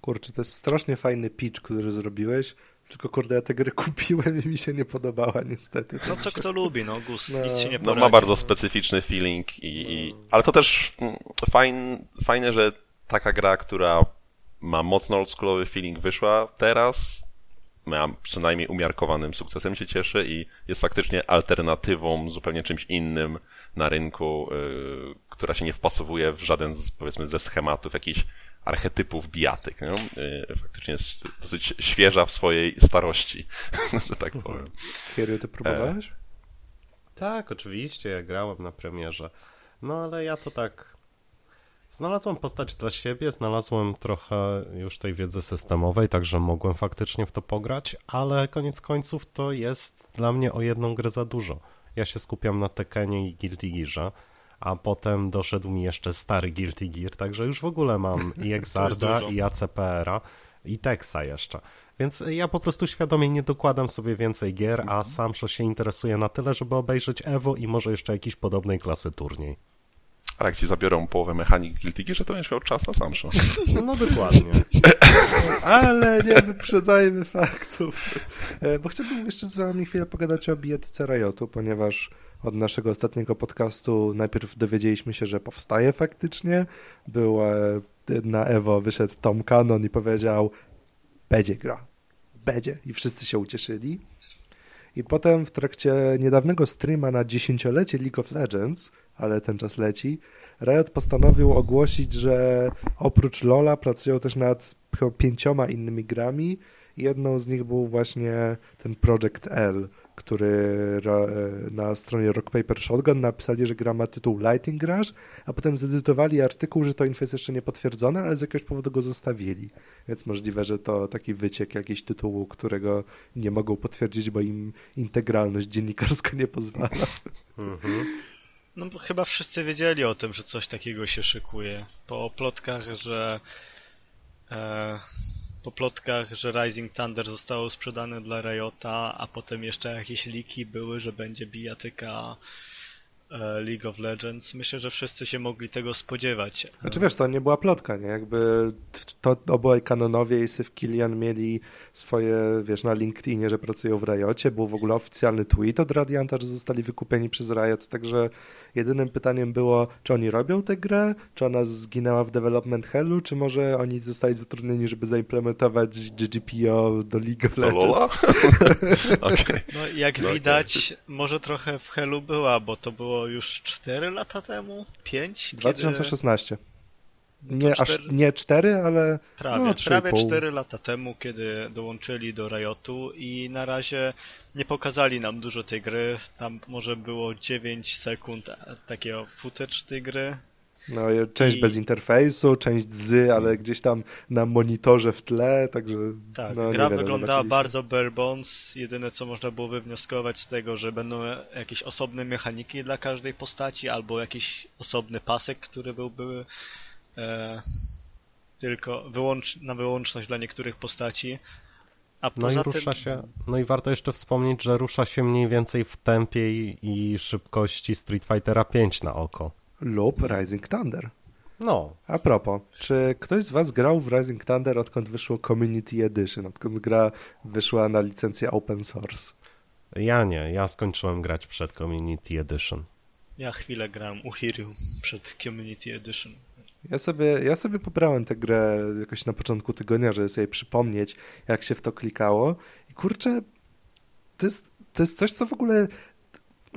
Speaker 1: Kurczę, to jest strasznie fajny pitch, który zrobiłeś. Tylko kurde, ja tę grę kupiłem i mi się nie podobała niestety.
Speaker 3: No co kto lubi, no Gus, no, nic się nie
Speaker 2: poradzi. No ma bardzo specyficzny feeling i, i... ale to też mm, fajn, fajne, że taka gra, która ma mocno oldschoolowy feeling wyszła teraz, ma przynajmniej umiarkowanym sukcesem się cieszy i jest faktycznie alternatywą, zupełnie czymś innym na rynku, yy, która się nie wpasowuje w żaden z, powiedzmy ze schematów jakichś archetypów bijatyk. Nie? Y, faktycznie jest dosyć świeża w swojej starości, że tak powiem.
Speaker 1: Kiedy ty próbowałeś? E...
Speaker 4: Tak, oczywiście, ja grałem na premierze. No ale ja to tak. Znalazłem postać dla siebie, znalazłem trochę już tej wiedzy systemowej, także mogłem faktycznie w to pograć, ale koniec końców to jest dla mnie o jedną grę za dużo. Ja się skupiam na Tekenie i Guilty Gearze a potem doszedł mi jeszcze stary Guilty Gear, także już w ogóle mam i Exarda, i ACPR-a, i Texa jeszcze. Więc ja po prostu świadomie nie dokładam sobie więcej gier, a mhm. sam się interesuje na tyle, żeby obejrzeć Evo i może jeszcze jakiś podobnej klasy turniej.
Speaker 2: A jak ci zabiorą połowę mechanik Guilty Gear, to będziesz miał czas na Samsho.
Speaker 4: No, no dokładnie.
Speaker 1: Ale nie wyprzedzajmy faktów. E, bo chciałbym jeszcze z wami chwilę pogadać o bijatyce Riotu, ponieważ od naszego ostatniego podcastu najpierw dowiedzieliśmy się, że powstaje faktycznie. Był e, na Evo, wyszedł Tom Cannon i powiedział będzie gra, będzie i wszyscy się ucieszyli. I potem w trakcie niedawnego streama na dziesięciolecie League of Legends, ale ten czas leci, Riot postanowił ogłosić, że oprócz LoLa pracują też nad pięcioma innymi grami. Jedną z nich był właśnie ten Project L, który na stronie Rock Paper Shotgun napisali, że gra ma tytuł Lighting Rush, a potem zedytowali artykuł, że to info jest jeszcze niepotwierdzone, ale z jakiegoś powodu go zostawili. Więc możliwe, że to taki wyciek jakiś tytułu, którego nie mogą potwierdzić, bo im integralność dziennikarska nie pozwala. Mhm.
Speaker 3: No chyba wszyscy wiedzieli o tym, że coś takiego się szykuje. Po plotkach, że e, po plotkach, że Rising Thunder zostało sprzedane dla Riota, a potem jeszcze jakieś liki były, że będzie bijatyka League of Legends. Myślę, że wszyscy się mogli tego spodziewać.
Speaker 1: Znaczy wiesz, to nie była plotka, nie? Jakby to oboje kanonowie i Syf Kilian mieli swoje, wiesz, na LinkedInie, że pracują w Riocie, był w ogóle oficjalny tweet od Radianta, że zostali wykupieni przez Riot, także jedynym pytaniem było, czy oni robią tę grę, czy ona zginęła w development hellu, czy może oni zostali zatrudnieni, żeby zaimplementować GGPO do League of Legends.
Speaker 3: okay. No jak no, widać, okay. może trochę w hellu była, bo to było już 4 lata temu? 5?
Speaker 1: 2016. Kiedy... Nie, cztery... aż nie 4, ale
Speaker 3: prawie,
Speaker 1: no,
Speaker 3: prawie 4 lata temu, kiedy dołączyli do Riotu i na razie nie pokazali nam dużo tej gry. Tam może było 9 sekund takiego footage tej gry.
Speaker 1: No, część I... bez interfejsu, część z, ale gdzieś tam na monitorze w tle, także.
Speaker 3: Tak,
Speaker 1: no,
Speaker 3: gra wyglądała bardzo bare bones. Jedyne co można było wywnioskować z tego, że będą jakieś osobne mechaniki dla każdej postaci, albo jakiś osobny pasek, który byłby e, tylko wyłącz, na wyłączność dla niektórych postaci. A
Speaker 4: no i rusza tym... się, no i warto jeszcze wspomnieć, że rusza się mniej więcej w tempie i, i szybkości Street Fightera 5 na oko.
Speaker 1: Lub Rising Thunder.
Speaker 4: No.
Speaker 1: A propos, czy ktoś z was grał w Rising Thunder odkąd wyszło Community Edition, odkąd gra wyszła na licencję open source?
Speaker 4: Ja nie, ja skończyłem grać przed Community Edition.
Speaker 3: Ja chwilę grałem u Hiryu przed Community Edition.
Speaker 1: Ja sobie, ja sobie pobrałem tę grę jakoś na początku tygodnia, żeby sobie przypomnieć, jak się w to klikało. I kurczę, to jest, to jest coś, co w ogóle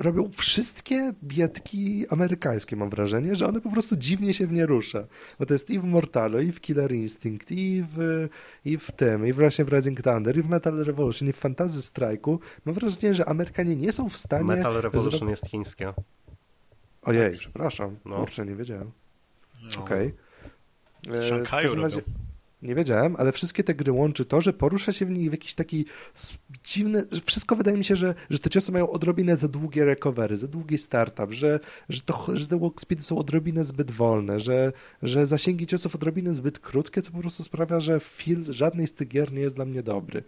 Speaker 1: robią wszystkie biedki amerykańskie, mam wrażenie, że one po prostu dziwnie się w nie rusza. Bo to jest i w Mortalu, i w Killer Instinct, i w, i w tym, i właśnie w Rising Thunder, i w Metal Revolution, i w Fantasy Strike'u. Mam wrażenie, że Amerykanie nie są w stanie...
Speaker 4: Metal Revolution jest chińskie.
Speaker 1: Ojej, przepraszam. No. Kurczę, nie wiedziałem. No. Okej.
Speaker 3: Okay. W Szanghaju robią.
Speaker 1: Nie wiedziałem, ale wszystkie te gry łączy to, że porusza się w nich w jakiś taki dziwny... Wszystko wydaje mi się, że, że te ciosy mają odrobinę za długie recovery, za długi startup, że, że, to, że te walk speedy są odrobinę zbyt wolne, że, że zasięgi ciosów odrobinę zbyt krótkie, co po prostu sprawia, że feel żadnej z tych gier nie jest dla mnie dobry.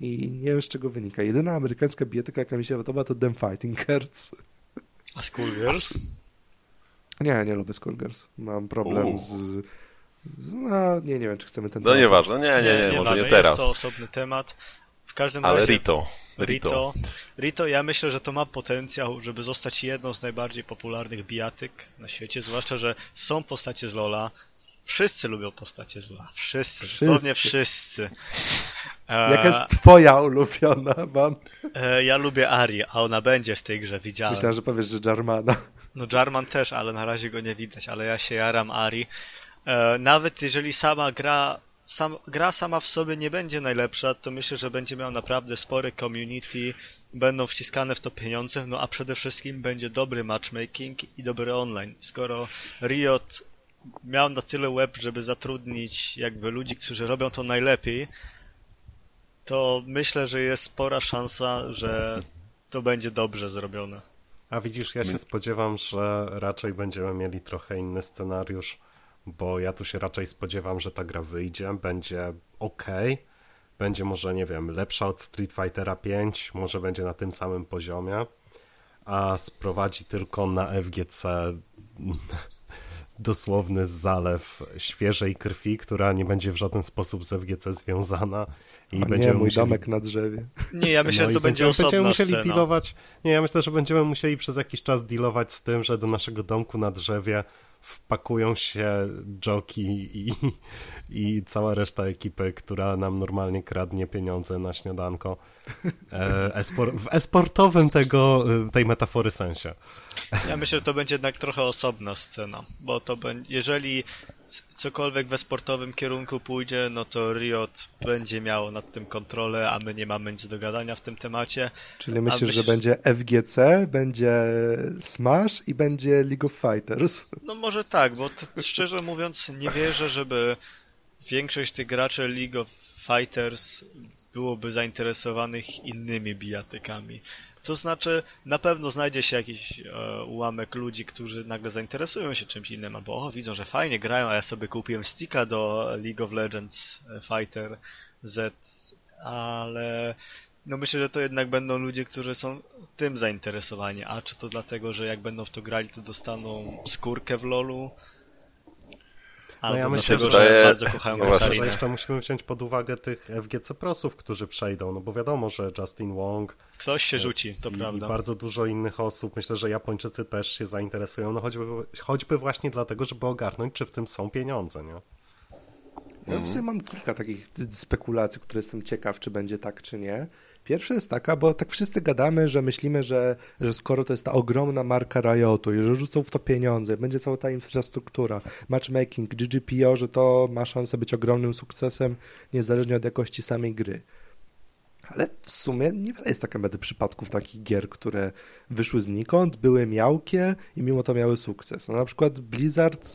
Speaker 1: I nie wiem z czego wynika. Jedyna amerykańska bietyka, jaka mi się podoba, to Them Fighting Hearts.
Speaker 3: A Schoolgirls?
Speaker 1: Nie, nie lubię Skullgirls. Mam problem z, No, nie, nie wiem, czy chcemy ten
Speaker 2: No nieważne, nie, nie, nie, nie, może nie teraz.
Speaker 3: Jest to osobny temat. W każdym
Speaker 2: Ale
Speaker 3: razie...
Speaker 2: Rito.
Speaker 3: Rito. Rito. Rito, ja myślę, że to ma potencjał, żeby zostać jedną z najbardziej popularnych bijatyk na świecie, zwłaszcza, że są postacie z Lola. Wszyscy lubią postacie z Lola. Wszyscy, wszyscy. dosłownie wszyscy.
Speaker 1: Jaka jest twoja ulubiona, Van?
Speaker 3: E, ja lubię Ari, a ona będzie w tej grze, widziałem.
Speaker 1: Myślałem, że powiesz, że Jarmana.
Speaker 3: No Jarman też, ale na razie go nie widać, ale ja się jaram Ari. E, nawet jeżeli sama gra, sam, gra sama w sobie nie będzie najlepsza, to myślę, że będzie miał naprawdę spory community, będą wciskane w to pieniądze, no a przede wszystkim będzie dobry matchmaking i dobry online. Skoro Riot miał na tyle web, żeby zatrudnić jakby ludzi, którzy robią to najlepiej, to myślę, że jest spora szansa, że to będzie dobrze zrobione.
Speaker 4: A widzisz, ja się spodziewam, że raczej będziemy mieli trochę inny scenariusz, bo ja tu się raczej spodziewam, że ta gra wyjdzie, będzie ok, będzie może, nie wiem, lepsza od Street Fightera 5, może będzie na tym samym poziomie, a sprowadzi tylko na FGC dosłowny zalew świeżej krwi, która nie będzie w żaden sposób z FGC związana.
Speaker 1: I A będzie nie, mój musieli... domek na drzewie.
Speaker 3: Nie, ja myślę, no że to będzie osobna będziemy
Speaker 4: musieli
Speaker 3: scena.
Speaker 4: dealować. Nie, ja myślę, że będziemy musieli przez jakiś czas dealować z tym, że do naszego domku na drzewie wpakują się Joki i, i cała reszta ekipy, która nam normalnie kradnie pieniądze na śniadanko. E, espor w esportowym tego, tej metafory sensie.
Speaker 3: Ja myślę, że to będzie jednak trochę osobna scena, bo to będzie, jeżeli cokolwiek we sportowym kierunku pójdzie, no to Riot będzie miało nad tym kontrolę, a my nie mamy nic do gadania w tym temacie.
Speaker 1: Czyli myślisz, myśl... że będzie FGC, będzie Smash i będzie League of Fighters?
Speaker 3: No może tak, bo szczerze mówiąc nie wierzę, żeby większość tych graczy League of Fighters byłoby zainteresowanych innymi bijatykami. To znaczy, na pewno znajdzie się jakiś e, ułamek ludzi, którzy nagle zainteresują się czymś innym, albo o, widzą, że fajnie grają, a ja sobie kupiłem sticka do League of Legends e, Fighter Z, ale No myślę, że to jednak będą ludzie, którzy są tym zainteresowani. A czy to dlatego, że jak będą w to grali, to dostaną skórkę w lolu? Albo
Speaker 4: No ja myślę,
Speaker 3: dlatego,
Speaker 2: że-
Speaker 3: że bardzo kochają
Speaker 2: no
Speaker 4: że
Speaker 3: Katarinę.
Speaker 4: jeszcze musimy wziąć pod uwagę tych FGC Prosów, którzy przejdą, no bo wiadomo, że Justin Wong
Speaker 3: Ktoś się rzuci, to
Speaker 4: i, i
Speaker 3: prawda.
Speaker 4: bardzo dużo innych osób, myślę, że Japończycy też się zainteresują, no choćby, choćby właśnie dlatego, żeby ogarnąć, czy w tym są pieniądze, nie?
Speaker 1: Ja w sumie mam kilka takich spekulacji, które jestem ciekaw, czy będzie tak, czy nie. Pierwsza jest taka, bo tak wszyscy gadamy, że myślimy, że, że skoro to jest ta ogromna marka Riotu i że rzucą w to pieniądze, będzie cała ta infrastruktura, matchmaking, GGPO, że to ma szansę być ogromnym sukcesem, niezależnie od jakości samej gry. Ale w sumie niewiele jest tak naprawdę przypadków takich gier, które wyszły znikąd, były miałkie i mimo to miały sukces. No, na przykład Blizzard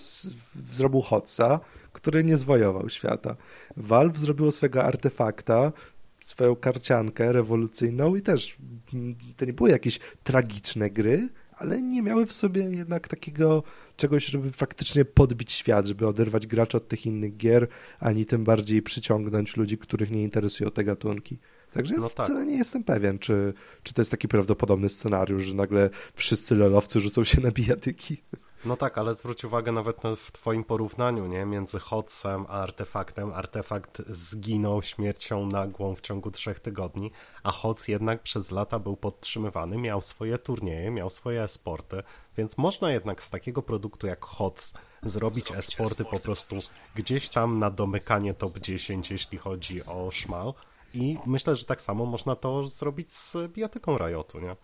Speaker 1: zrobił Hotsa, który nie zwojował świata. Valve zrobiło swego artefakta, swoją karciankę rewolucyjną i też mm, to nie były jakieś tragiczne gry, ale nie miały w sobie jednak takiego czegoś, żeby faktycznie podbić świat, żeby oderwać gracza od tych innych gier, ani tym bardziej przyciągnąć ludzi, których nie interesują te gatunki. Także
Speaker 4: No tak.
Speaker 1: wcale nie jestem pewien, czy, czy to jest taki prawdopodobny scenariusz, że nagle wszyscy lolowcy rzucą się na bijatyki.
Speaker 4: No tak, ale zwróć uwagę nawet na, w twoim porównaniu, nie? Między Hotsem a Artefaktem. Artefakt zginął śmiercią nagłą w ciągu trzech tygodni, a Hots jednak przez lata był podtrzymywany, miał swoje turnieje, miał swoje esporty, więc można jednak z takiego produktu jak Hots zrobić esporty po prostu gdzieś tam na domykanie top 10, jeśli chodzi o szmal. I myślę, że tak samo można to zrobić z bijatyką Riotu, nie?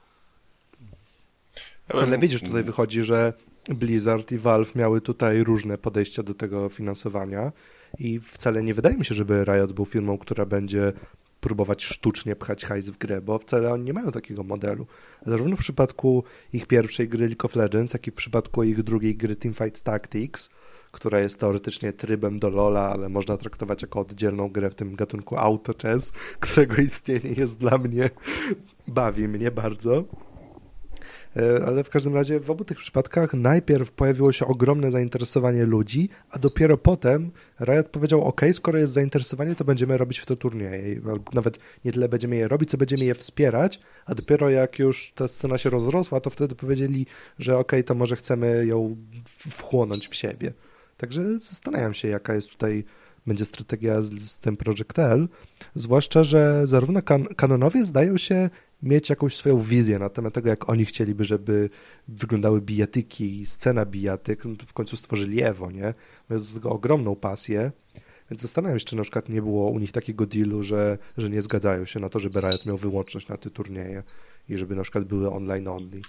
Speaker 1: Ale widzisz, tutaj wychodzi, że Blizzard i Valve miały tutaj różne podejścia do tego finansowania i wcale nie wydaje mi się, żeby Riot był firmą, która będzie próbować sztucznie pchać hajs w grę, bo wcale oni nie mają takiego modelu. Zarówno w przypadku ich pierwszej gry League of Legends, jak i w przypadku ich drugiej gry Teamfight Tactics, która jest teoretycznie trybem do LoLa, ale można traktować jako oddzielną grę w tym gatunku auto chess, którego istnienie jest dla mnie, bawi mnie bardzo. E, Ale w każdym razie w obu tych przypadkach najpierw pojawiło się ogromne zainteresowanie ludzi, a dopiero potem Riot powiedział, ok, skoro jest zainteresowanie, to będziemy robić w to turnieje. Nawet nie tyle będziemy je robić, co będziemy je wspierać, a dopiero jak już ta scena się rozrosła, to wtedy powiedzieli, że ok, to może chcemy ją wchłonąć w siebie. Także zastanawiam się, jaka jest tutaj będzie strategia z, z tym Project L, zwłaszcza, że zarówno kan kanonowie zdają się mieć jakąś swoją wizję na temat tego, jak oni chcieliby, żeby wyglądały bijatyki, scena bijatyk, no w końcu stworzyli Evo, nie? Mają do tego ogromną pasję, więc zastanawiam się, czy na przykład nie było u nich takiego dealu, że, że nie zgadzają się na to, żeby Riot miał wyłączność na te turnieje i żeby na przykład były online only.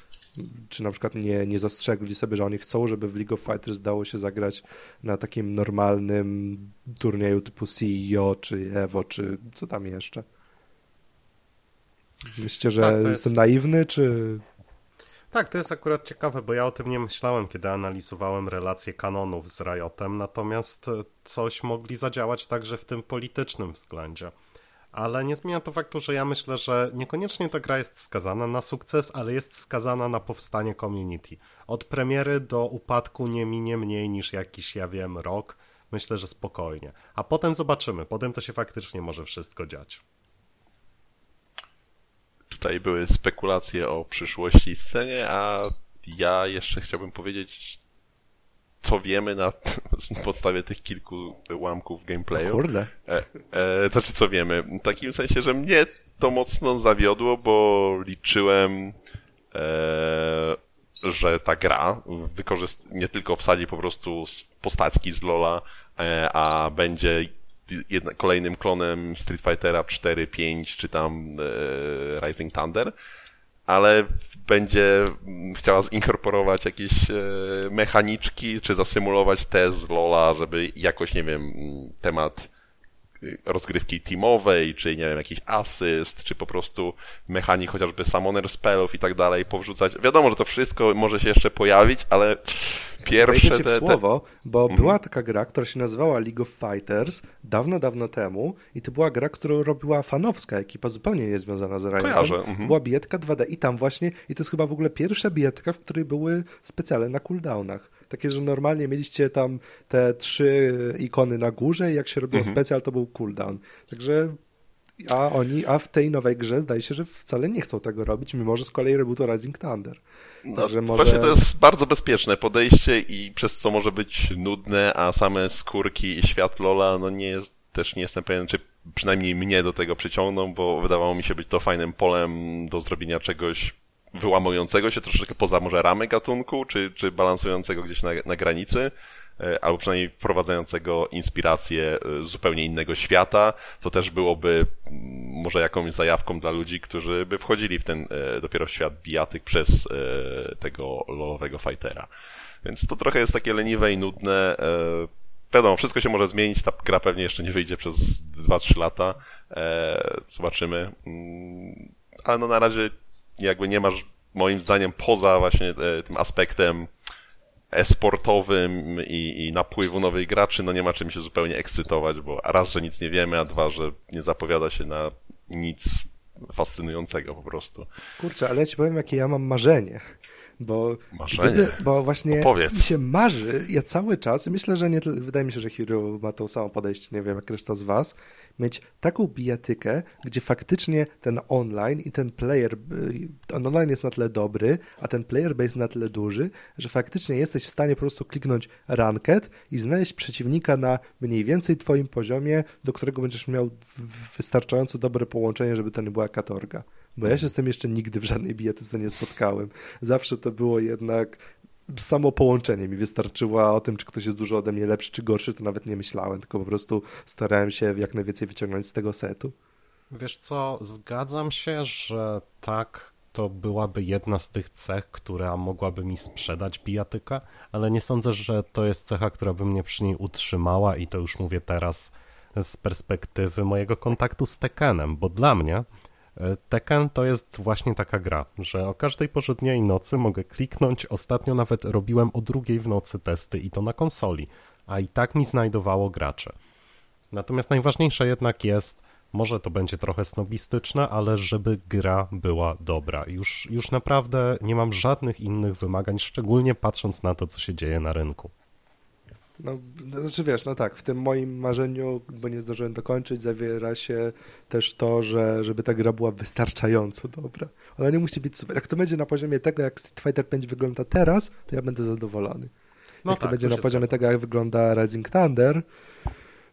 Speaker 1: Czy na przykład nie, nie zastrzegli sobie, że oni chcą, żeby w League of Fighters dało się zagrać na takim normalnym turnieju typu CEO, czy Evo, czy co tam jeszcze. Myślicie, że
Speaker 4: Tak, jest-
Speaker 1: jestem naiwny, czy...
Speaker 4: Tak, to jest akurat ciekawe, bo ja o tym nie myślałem, kiedy analizowałem relacje kanonów z Riotem, natomiast e, coś mogli zadziałać także w tym politycznym względzie. Ale nie zmienia to faktu, że ja myślę, że niekoniecznie ta gra jest skazana na sukces, ale jest skazana na powstanie community. Od premiery do upadku nie minie mniej niż jakiś, ja wiem, rok. Myślę, że spokojnie. A potem zobaczymy. Potem to się faktycznie może wszystko dziać.
Speaker 2: Tutaj były spekulacje o przyszłości scenie, a ja jeszcze chciałbym powiedzieć, co wiemy na podstawie tych kilku ułamków gameplayu.
Speaker 1: Kurde.
Speaker 2: E, e, to czy co wiemy? W takim sensie, że mnie to mocno zawiodło, bo liczyłem, e, że ta gra wykorzyst- nie tylko wsadzi po prostu z postaćki z Lola, e, a będzie jedna, kolejnym klonem Street Fightera 4, 5 czy tam e, Rising Thunder, ale będzie chciała zinkorporować jakieś e, mechaniczki, czy zasymulować te z Lola, żeby jakoś, nie wiem, temat rozgrywki teamowej, czy nie wiem, jakiś asyst, czy po prostu mechanik chociażby summoner spellów i tak dalej powrzucać. Wiadomo, że to wszystko może się jeszcze pojawić, ale pierwsze
Speaker 1: Wejdę
Speaker 2: te, te...
Speaker 1: słowo, bo
Speaker 2: Mhm.
Speaker 1: była taka gra, która się nazywała League of Fighters dawno, dawno temu i to była gra, którą robiła fanowska ekipa, zupełnie niezwiązana z Riotem. To była bijetka 2D i tam właśnie, i to jest chyba w ogóle pierwsza bijetka, w której były specjale na cooldownach. Takie, że normalnie mieliście tam te trzy ikony na górze i jak się robiło
Speaker 2: Mhm.
Speaker 1: specjal, to był cooldown. Także A oni, a w tej nowej grze zdaje się, że wcale nie chcą tego robić, mimo że z kolei rebootu Rising Thunder.
Speaker 2: No,
Speaker 1: Także może...
Speaker 2: Właśnie to jest bardzo bezpieczne podejście i przez co może być nudne, a same skórki i świat Lola, no nie jest, też nie jestem pewien, czy przynajmniej mnie do tego przyciągną, bo wydawało mi się być to fajnym polem do zrobienia czegoś wyłamującego się troszeczkę poza może ramy gatunku, czy, czy balansującego gdzieś na, na granicy, e, albo przynajmniej wprowadzającego inspirację e, zupełnie innego świata, to też byłoby może jakąś zajawką dla ludzi, którzy by wchodzili w ten e, dopiero świat bijatyk przez tego lolowego fightera. Więc to trochę jest takie leniwe i nudne. Wiadomo, wszystko się może zmienić, ta gra pewnie jeszcze nie wyjdzie przez 2-3 lata. Zobaczymy. Mm, ale no na razie jakby nie masz moim zdaniem poza właśnie e, tym aspektem esportowym i, i napływu nowych graczy, no nie ma czym się zupełnie ekscytować, bo raz, że nic nie wiemy, a dwa, że nie zapowiada się na nic fascynującego po prostu.
Speaker 1: Kurczę, ale ja ci powiem, jakie ja mam marzenie. Bo,
Speaker 2: Marzenie?
Speaker 1: Gdyby, bo właśnie
Speaker 2: Opowiedz.
Speaker 1: mi się marzy, ja cały czas, myślę, że nie, wydaje mi się, że Hiro ma to samo podejście, nie wiem jak reszta z was, mieć taką bijatykę, gdzie faktycznie ten online i ten player, y, ten online jest na tyle dobry, a ten player base na tyle duży, że faktycznie jesteś w stanie po prostu kliknąć ranked i znaleźć przeciwnika na mniej więcej twoim poziomie, do którego będziesz miał wystarczająco dobre połączenie, żeby to nie była katorga. Bo ja się z tym jeszcze nigdy w żadnej bijatyce nie spotkałem. Zawsze to było jednak samo połączenie mi wystarczyło, o tym, czy ktoś jest dużo ode mnie lepszy czy gorszy, to nawet nie myślałem, tylko po prostu starałem się jak najwięcej wyciągnąć z tego setu.
Speaker 4: Wiesz co, zgadzam się, że tak, to byłaby jedna z tych cech, która mogłaby mi sprzedać bijatyka, ale nie sądzę, że to jest cecha, która by mnie przy niej utrzymała i to już mówię teraz z perspektywy mojego kontaktu z Tekkenem, bo dla mnie Tekken to jest właśnie taka gra, że o każdej porze dnia i nocy mogę kliknąć. Ostatnio nawet robiłem o drugiej w nocy testy i to na konsoli, a i tak mi znajdowało gracze. Natomiast najważniejsze jednak jest, może to będzie trochę snobistyczne, ale żeby gra była dobra. Już, już naprawdę nie mam żadnych innych wymagań, szczególnie patrząc na to, co się dzieje na rynku.
Speaker 1: No, znaczy wiesz, no tak, w tym moim marzeniu, bo nie zdążyłem dokończyć, zawiera się też to, że żeby ta gra była wystarczająco dobra. Ona nie musi być super. Jak to będzie na poziomie tego, jak Street Fighter 5 wygląda teraz, to ja będę zadowolony. No jak tak, to będzie to na poziomie zgadza. tego, jak wygląda Rising Thunder,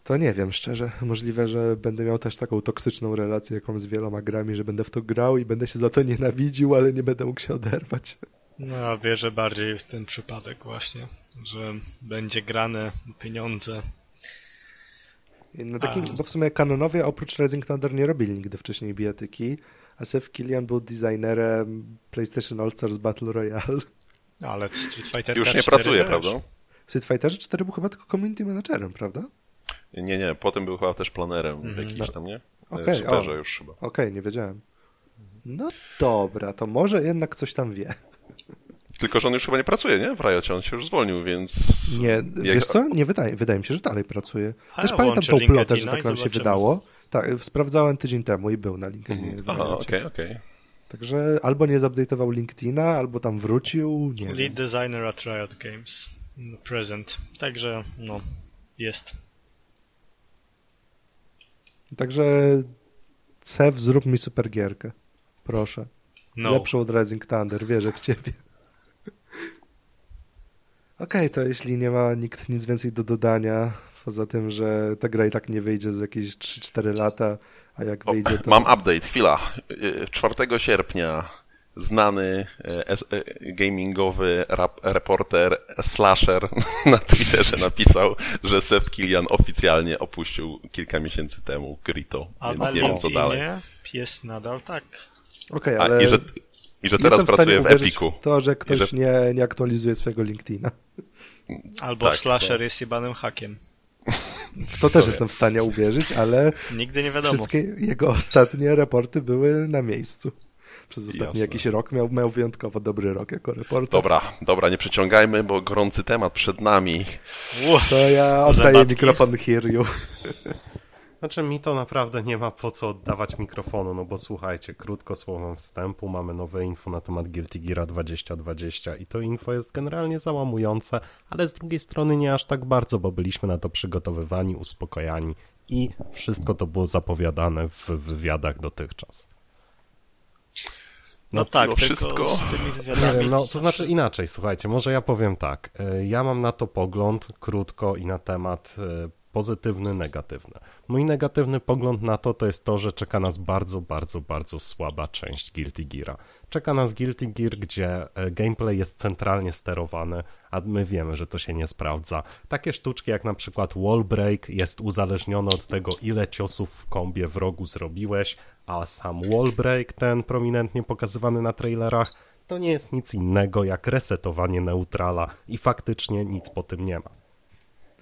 Speaker 1: to nie wiem, szczerze. Możliwe, że będę miał też taką toksyczną relację, jaką z wieloma grami, że będę w to grał i będę się za to nienawidził, ale nie będę mógł się oderwać.
Speaker 3: No, wierzę bardziej w ten przypadek właśnie, że będzie grane pieniądze.
Speaker 1: No takim, bo w sumie kanonowie oprócz Rising Thunder nie robili nigdy wcześniej bijatyki, a Seth Killian był designerem PlayStation All Stars Battle Royale.
Speaker 3: Ale Street Fighter
Speaker 2: Już nie pracuje, też. prawda?
Speaker 1: Street Fighter 4 był chyba tylko community managerem, prawda?
Speaker 2: Nie, nie, potem był chyba też planerem mm, jakiś no. tam, nie?
Speaker 1: Okej, okay, już chyba. Okej, okay, nie wiedziałem. No dobra, to może jednak coś tam wie.
Speaker 2: Tylko, że on już chyba nie pracuje, nie? W Riocie, on się już zwolnił, więc...
Speaker 1: Nie, wiesz co? Nie wydaje, wydaje mi się, że dalej pracuje. Też A, pamiętam tą plotę, że tak nam się wydało. Tak, sprawdzałem tydzień temu i był na LinkedInie. Mhm.
Speaker 2: Aha, okej, okej. Okay,
Speaker 1: Także albo nie zupdate'ował LinkedIna, albo tam wrócił, nie
Speaker 3: Lead
Speaker 1: wiem.
Speaker 3: designer at Riot Games. Present. Także, no, jest.
Speaker 1: Także Cev, zrób mi super gierkę. Proszę. No. Lepszą od Rising Thunder, wierzę w ciebie. Okej, okay, to jeśli nie ma nikt nic więcej do dodania, poza tym, że ta gra i tak nie wyjdzie za jakieś 3-4 lata, a jak wyjdzie to...
Speaker 2: Mam update, chwila. 4 sierpnia znany e, e, gamingowy rap, reporter Slasher na Twitterze napisał, że Seth Killian oficjalnie opuścił kilka miesięcy temu Grito,
Speaker 3: a
Speaker 2: więc nie wiem co dalej.
Speaker 3: jest nadal tak.
Speaker 1: Okej, okay, ale...
Speaker 2: I że, I że teraz pracuje w, w Epiku.
Speaker 1: to, że ktoś że... nie, nie aktualizuje swojego LinkedIna.
Speaker 3: Albo tak, Slasher to... jest jebanym hakiem.
Speaker 1: W to też jestem w stanie uwierzyć, ale
Speaker 3: Nigdy nie wiadomo.
Speaker 1: wszystkie jego ostatnie raporty były na miejscu. Przez ostatni Jasne. jakiś rok miał, miał wyjątkowo dobry rok jako reporter.
Speaker 2: Dobra, dobra, nie przeciągajmy, bo gorący temat przed nami.
Speaker 1: To ja oddaję mikrofon Hiryu.
Speaker 4: Znaczy mi to naprawdę nie ma po co oddawać mikrofonu, no bo słuchajcie, krótko słowem wstępu, mamy nowe info na temat Guilty Gear 2020 i to info jest generalnie załamujące, ale z drugiej strony nie aż tak bardzo, bo byliśmy na to przygotowywani, uspokojani I wszystko to było zapowiadane w wywiadach dotychczas.
Speaker 3: No, no tak,
Speaker 2: tylko wszystko.
Speaker 3: z tymi wywiadami.
Speaker 4: Wiem, no to znaczy inaczej, słuchajcie, może ja powiem tak. E, ja mam na to pogląd krótko i na temat e, pozytywny, negatywny. Mój negatywny pogląd na to to jest to, że czeka nas bardzo, bardzo, bardzo słaba część Guilty Geara. Czeka nas Guilty Gear, gdzie e, gameplay jest centralnie sterowany, a my wiemy, że to się nie sprawdza. Takie sztuczki jak na przykład wall break jest uzależnione od tego, ile ciosów w kombie w rogu zrobiłeś, a sam wall break, ten prominentnie pokazywany na trailerach, to nie jest nic innego jak resetowanie neutrala i faktycznie nic po tym nie ma.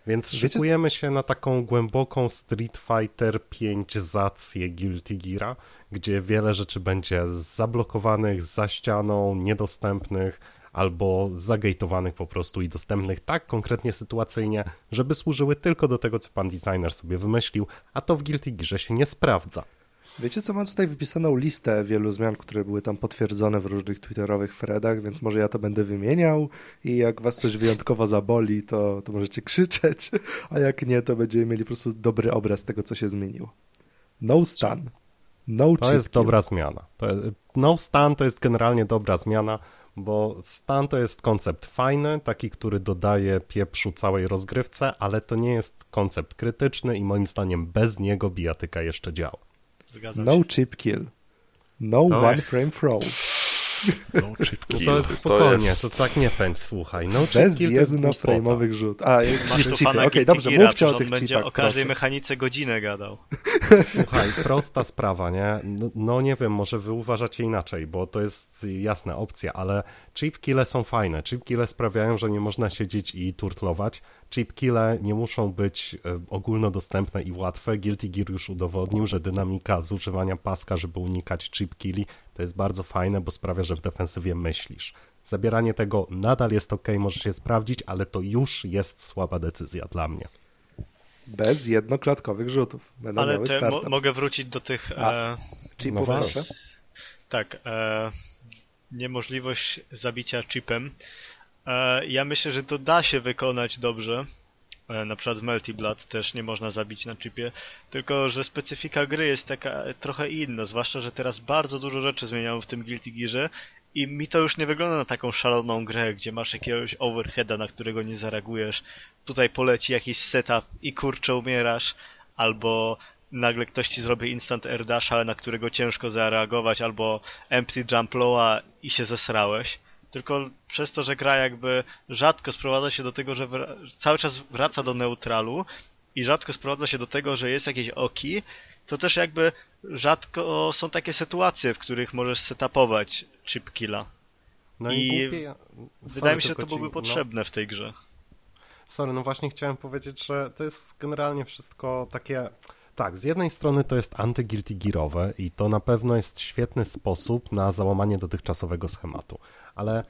Speaker 4: Więc Wiecie... szykujemy się na taką głęboką Street Fighter 5 zację Guilty Geara, gdzie wiele rzeczy będzie zablokowanych za ścianą, niedostępnych albo zagejtowanych po prostu i dostępnych tak konkretnie sytuacyjnie, żeby służyły tylko do tego, co pan designer sobie wymyślił, a to w Guilty Gearze się nie sprawdza.
Speaker 1: Wiecie co, mam tutaj wypisaną listę wielu zmian, które były tam potwierdzone w różnych twitterowych threadach, więc może ja to będę wymieniał i jak was coś wyjątkowo zaboli, to, to możecie krzyczeć, a jak nie, to będziemy mieli po prostu dobry obraz tego, co się zmieniło. No stun. No
Speaker 4: to jest kill. dobra zmiana. No stun to jest generalnie dobra zmiana, bo stan to jest koncept fajny, taki, który dodaje pieprzu całej rozgrywce, ale to nie jest koncept krytyczny i moim zdaniem bez niego bijatyka jeszcze działa.
Speaker 1: Zgadzam no się. chip kill. No, no one frame throw.
Speaker 4: No chip kill. No to jest spokojnie, to, jest... to tak nie pędź, słuchaj. No chip
Speaker 1: Bez jednoframe'owych rzut. A, Masz chip, Okej, okay, dobrze, mówcie o tych
Speaker 3: on będzie o każdej proszę. mechanice godzinę gadał.
Speaker 4: Słuchaj, prosta sprawa, nie? No, no, nie wiem, może wy uważacie inaczej, bo to jest jasna opcja, ale chip kille są fajne. Chip kille sprawiają, że nie można siedzieć i turtlować chip kille nie muszą być e, ogólnodostępne i łatwe. Guilty Gear już udowodnił, że dynamika zużywania paska, żeby unikać chip killi, to jest bardzo fajne, bo sprawia, że w defensywie myślisz. Zabieranie tego nadal jest ok, może się sprawdzić, ale to już jest słaba decyzja dla mnie.
Speaker 1: Bez jednoklatkowych rzutów. Będą
Speaker 3: ale te, mo mogę wrócić do tych... A,
Speaker 1: e... chipów, no
Speaker 3: Tak. E... Niemożliwość zabicia chipem ja myślę, że to da się wykonać dobrze. E, na przykład w Melty Blood też nie można zabić na chipie, tylko że specyfika gry jest taka trochę inna, zwłaszcza, że teraz bardzo dużo rzeczy zmieniają w tym Guilty Gearze i mi to już nie wygląda na taką szaloną grę, gdzie masz jakiegoś overheada, na którego nie zareagujesz, tutaj poleci jakiś setup i kurczę umierasz, albo nagle ktoś ci zrobi instant air dasha, na którego ciężko zareagować, albo empty jump lowa i się zesrałeś tylko przez to, że gra jakby rzadko sprowadza się do tego, że cały czas wraca do neutralu i rzadko sprowadza się do tego, że jest jakieś oki, to też jakby rzadko są takie sytuacje, w których możesz setupować chip killa. No i, i głupie... wydaje mi się, że to byłoby ci... No. potrzebne no. w tej grze.
Speaker 4: Sorry, no właśnie chciałem powiedzieć, że to jest generalnie wszystko takie tak, z jednej strony to jest anty-guilty gearowe i to na pewno jest świetny sposób na załamanie dotychczasowego schematu, ale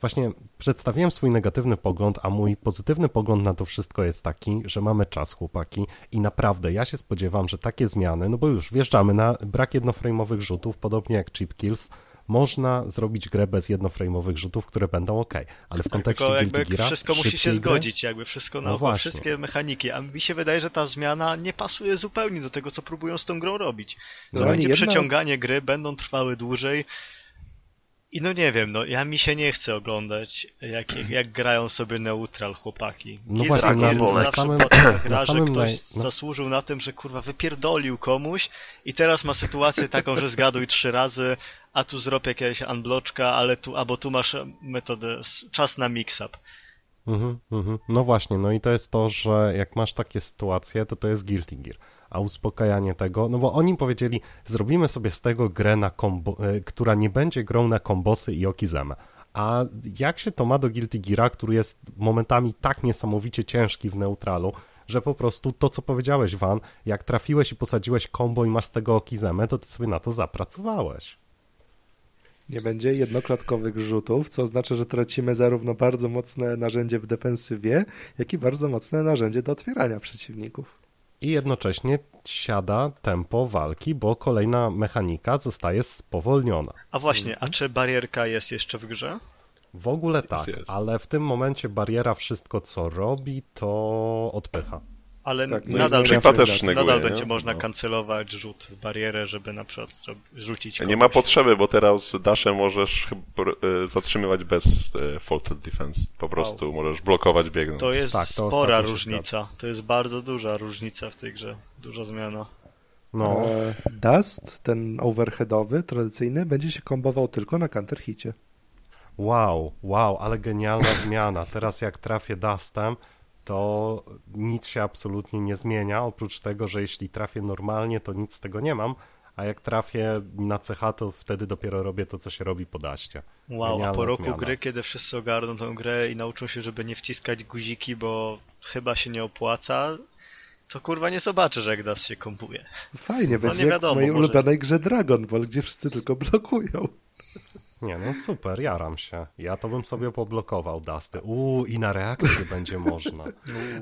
Speaker 4: właśnie przedstawiłem swój negatywny pogląd, a mój pozytywny pogląd na to wszystko jest taki, że mamy czas, chłopaki, i naprawdę ja się spodziewam, że takie zmiany, no bo już wjeżdżamy na brak jednoframe'owych rzutów, podobnie jak chip kills, można zrobić grę bez jednoframe'owych rzutów, które będą ok, ale w tak, kontekście Tylko jakby Geara,
Speaker 3: wszystko musi się zgodzić, jakby wszystko na no wszystkie mechaniki, a mi się wydaje, że ta zmiana nie pasuje zupełnie do tego, co próbują z tą grą robić. To no, będzie jedna... przeciąganie gry, będą trwały dłużej, i no nie wiem, no ja mi się nie chce oglądać, jak, jak grają sobie neutral chłopaki.
Speaker 4: No Gier właśnie, na,
Speaker 3: na,
Speaker 4: na samym,
Speaker 3: gra, na samym że ktoś na... zasłużył na tym, że kurwa wypierdolił komuś i teraz ma sytuację taką, że zgaduj trzy razy, a tu zrób jakieś unbloczka, ale tu, albo tu masz metodę, czas na mix-up.
Speaker 4: Mhm, mhm. No właśnie, no i to jest to, że jak masz takie sytuacje, to to jest Guilty Gear a uspokajanie tego, no bo oni powiedzieli, zrobimy sobie z tego grę, na kombo, e, która nie będzie grą na kombosy i okizemę. A jak się to ma do Guilty Geara, który jest momentami tak niesamowicie ciężki w neutralu, że po prostu to, co powiedziałeś, Van, jak trafiłeś i posadziłeś kombo i masz z tego okizemę, to ty sobie na to zapracowałeś.
Speaker 1: Nie będzie jednoklatkowych rzutów, co oznacza, że tracimy zarówno bardzo mocne narzędzie w defensywie, jak i bardzo mocne narzędzie do otwierania przeciwników
Speaker 4: i jednocześnie siada tempo walki, bo kolejna mechanika zostaje spowolniona.
Speaker 3: A właśnie, a czy barierka jest jeszcze w grze?
Speaker 4: W ogóle tak, ale w tym momencie bariera wszystko co robi, to odpycha.
Speaker 3: Ale
Speaker 1: Tak, no
Speaker 3: nadal, będzie,
Speaker 2: też neguje,
Speaker 3: nadal
Speaker 2: nie?
Speaker 3: będzie można
Speaker 2: No.
Speaker 3: kancelować rzut w barierę, żeby na przykład rzucić
Speaker 2: Nie
Speaker 3: kogoś.
Speaker 2: ma potrzeby, bo teraz Dashem możesz chyba, e, zatrzymywać bez e, faulted defense. Po prostu możesz blokować biegnąc.
Speaker 3: To jest
Speaker 4: Tak, to
Speaker 3: spora różnica. To jest bardzo duża różnica w tej grze. Duża zmiana.
Speaker 4: No,
Speaker 1: E, Dust, ten overheadowy, tradycyjny, będzie się kombował tylko na counter hicie.
Speaker 4: wow, wow, ale genialna zmiana. Teraz jak trafię Dustem, to nic się absolutnie nie zmienia, oprócz tego, że jeśli trafię normalnie, to nic z tego nie mam, a jak trafię na CH, to wtedy dopiero robię to, co się robi po daście.
Speaker 3: Wow, a
Speaker 4: Genialna
Speaker 3: po roku
Speaker 4: zmiana.
Speaker 3: gry, kiedy wszyscy ogarną tę grę i nauczą się, żeby nie wciskać guziki, bo chyba się nie opłaca, to kurwa nie zobaczysz, jak Das się kompuje.
Speaker 1: Fajnie,
Speaker 3: No
Speaker 1: będzie
Speaker 3: nie
Speaker 1: jak
Speaker 3: wiadomo,
Speaker 1: w mojej
Speaker 3: może-
Speaker 1: ulubionej grze Dragon Ball, gdzie wszyscy tylko blokują.
Speaker 4: Nie, no super, jaram się. Ja to bym sobie poblokował Dusty. Uuu, i na reakcję będzie można.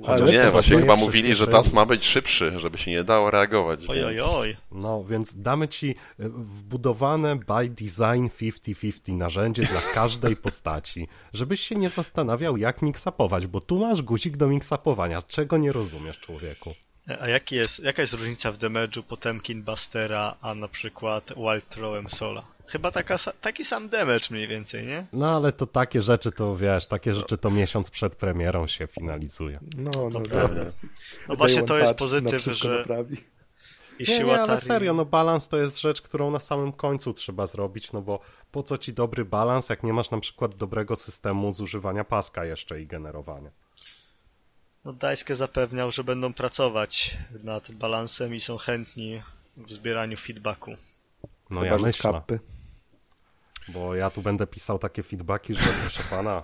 Speaker 1: Ale
Speaker 2: nie, właśnie chyba mówili, że. Das ma być szybszy, żeby się nie dało reagować.
Speaker 3: Oj, oj,
Speaker 2: więc-
Speaker 3: oj.
Speaker 4: No, więc damy ci y, wbudowane by design 50-50 narzędzie dla każdej postaci, żebyś się nie zastanawiał, jak mixupować, bo tu masz guzik do mixupowania. Czego nie rozumiesz, człowieku?
Speaker 3: A jaki jest, jaka jest różnica w damage'u Potemkin Bustera, a na przykład Wild Throwem Sola? Chyba taka, taki sam damage mniej więcej, nie?
Speaker 4: No, ale to takie rzeczy to, wiesz, takie rzeczy to miesiąc przed premierą się finalizuje.
Speaker 1: No, no,
Speaker 3: prawda.
Speaker 1: no.
Speaker 3: No właśnie to jest pozytyw, że
Speaker 1: naprawi.
Speaker 3: i
Speaker 4: Nie,
Speaker 3: siła
Speaker 4: nie, ale serio, no balans to jest rzecz, którą na samym końcu trzeba zrobić, no bo po co ci dobry balans, jak nie masz na przykład dobrego systemu zużywania paska jeszcze i generowania.
Speaker 3: No Daisuke zapewniał, że będą pracować nad balansem i są chętni w zbieraniu feedbacku.
Speaker 4: No
Speaker 1: Chyba,
Speaker 4: ja myślę. Bo ja tu będę pisał takie feedbacki, że proszę pana,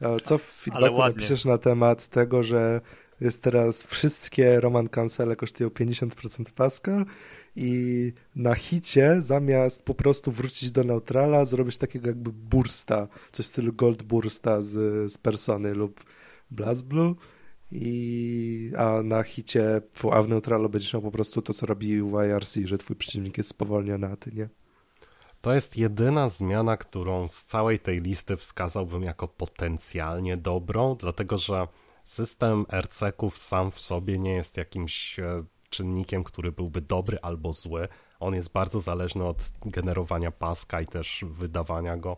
Speaker 1: Ale co w feedbacku napiszesz na temat tego, że jest teraz wszystkie Roman Cancele kosztują 50% paska i na hicie zamiast po prostu wrócić do neutrala zrobisz takiego jakby bursta, coś w stylu gold bursta z, z Persony lub BlazBlue i a na hicie, a w neutralu będziesz miał po prostu to, co robi w IRC, że twój przeciwnik jest spowolniony, a ty nie.
Speaker 4: To jest jedyna zmiana, którą z całej tej listy wskazałbym jako potencjalnie dobrą, dlatego że system RC-ków sam w sobie nie jest jakimś e, czynnikiem, który byłby dobry albo zły. On jest bardzo zależny od generowania paska i też wydawania go.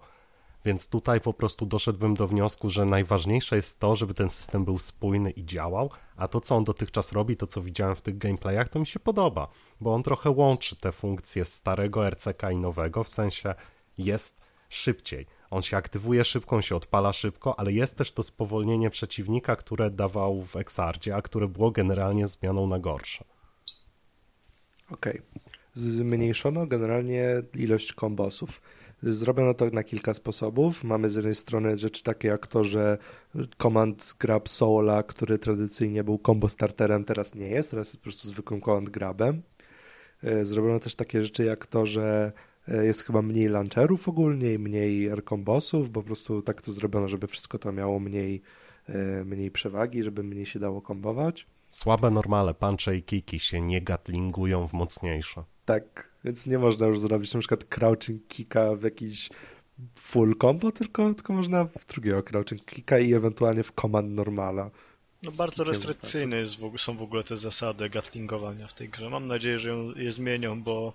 Speaker 4: Więc tutaj po prostu doszedłbym do wniosku, że najważniejsze jest to, żeby ten system był spójny i działał, a to, co on dotychczas robi, to co widziałem w tych gameplayach, to mi się podoba, bo on trochę łączy te funkcje starego RCK i nowego, w sensie jest szybciej. On się aktywuje szybko, on się odpala szybko, ale jest też to spowolnienie przeciwnika, które dawał w Exardzie, a które było generalnie zmianą na gorsze.
Speaker 1: Okej. Zmniejszono generalnie ilość kombosów. Zrobiono to na kilka sposobów. Mamy z jednej strony rzeczy takie jak to, że command grab Soula, który tradycyjnie był combo starterem, teraz nie jest, teraz jest po prostu zwykłym command grabem. E, Zrobiono też takie rzeczy jak to, że e, jest chyba mniej launcherów ogólnie mniej air-kombosów, bo po prostu tak to zrobiono, żeby wszystko to miało mniej, e, mniej przewagi, żeby mniej się dało kombować.
Speaker 4: Słabe normale, punche i kiki się nie gatlingują w mocniejsze.
Speaker 1: Tak, więc nie można już zrobić na przykład crouching kicka w jakiś full combo, tylko, tylko można w drugiego crouching kicka i ewentualnie w command normala.
Speaker 3: No bardzo restrykcyjne ogóle, są w ogóle te zasady gatlingowania w tej grze. Mam nadzieję, że ją, je zmienią, bo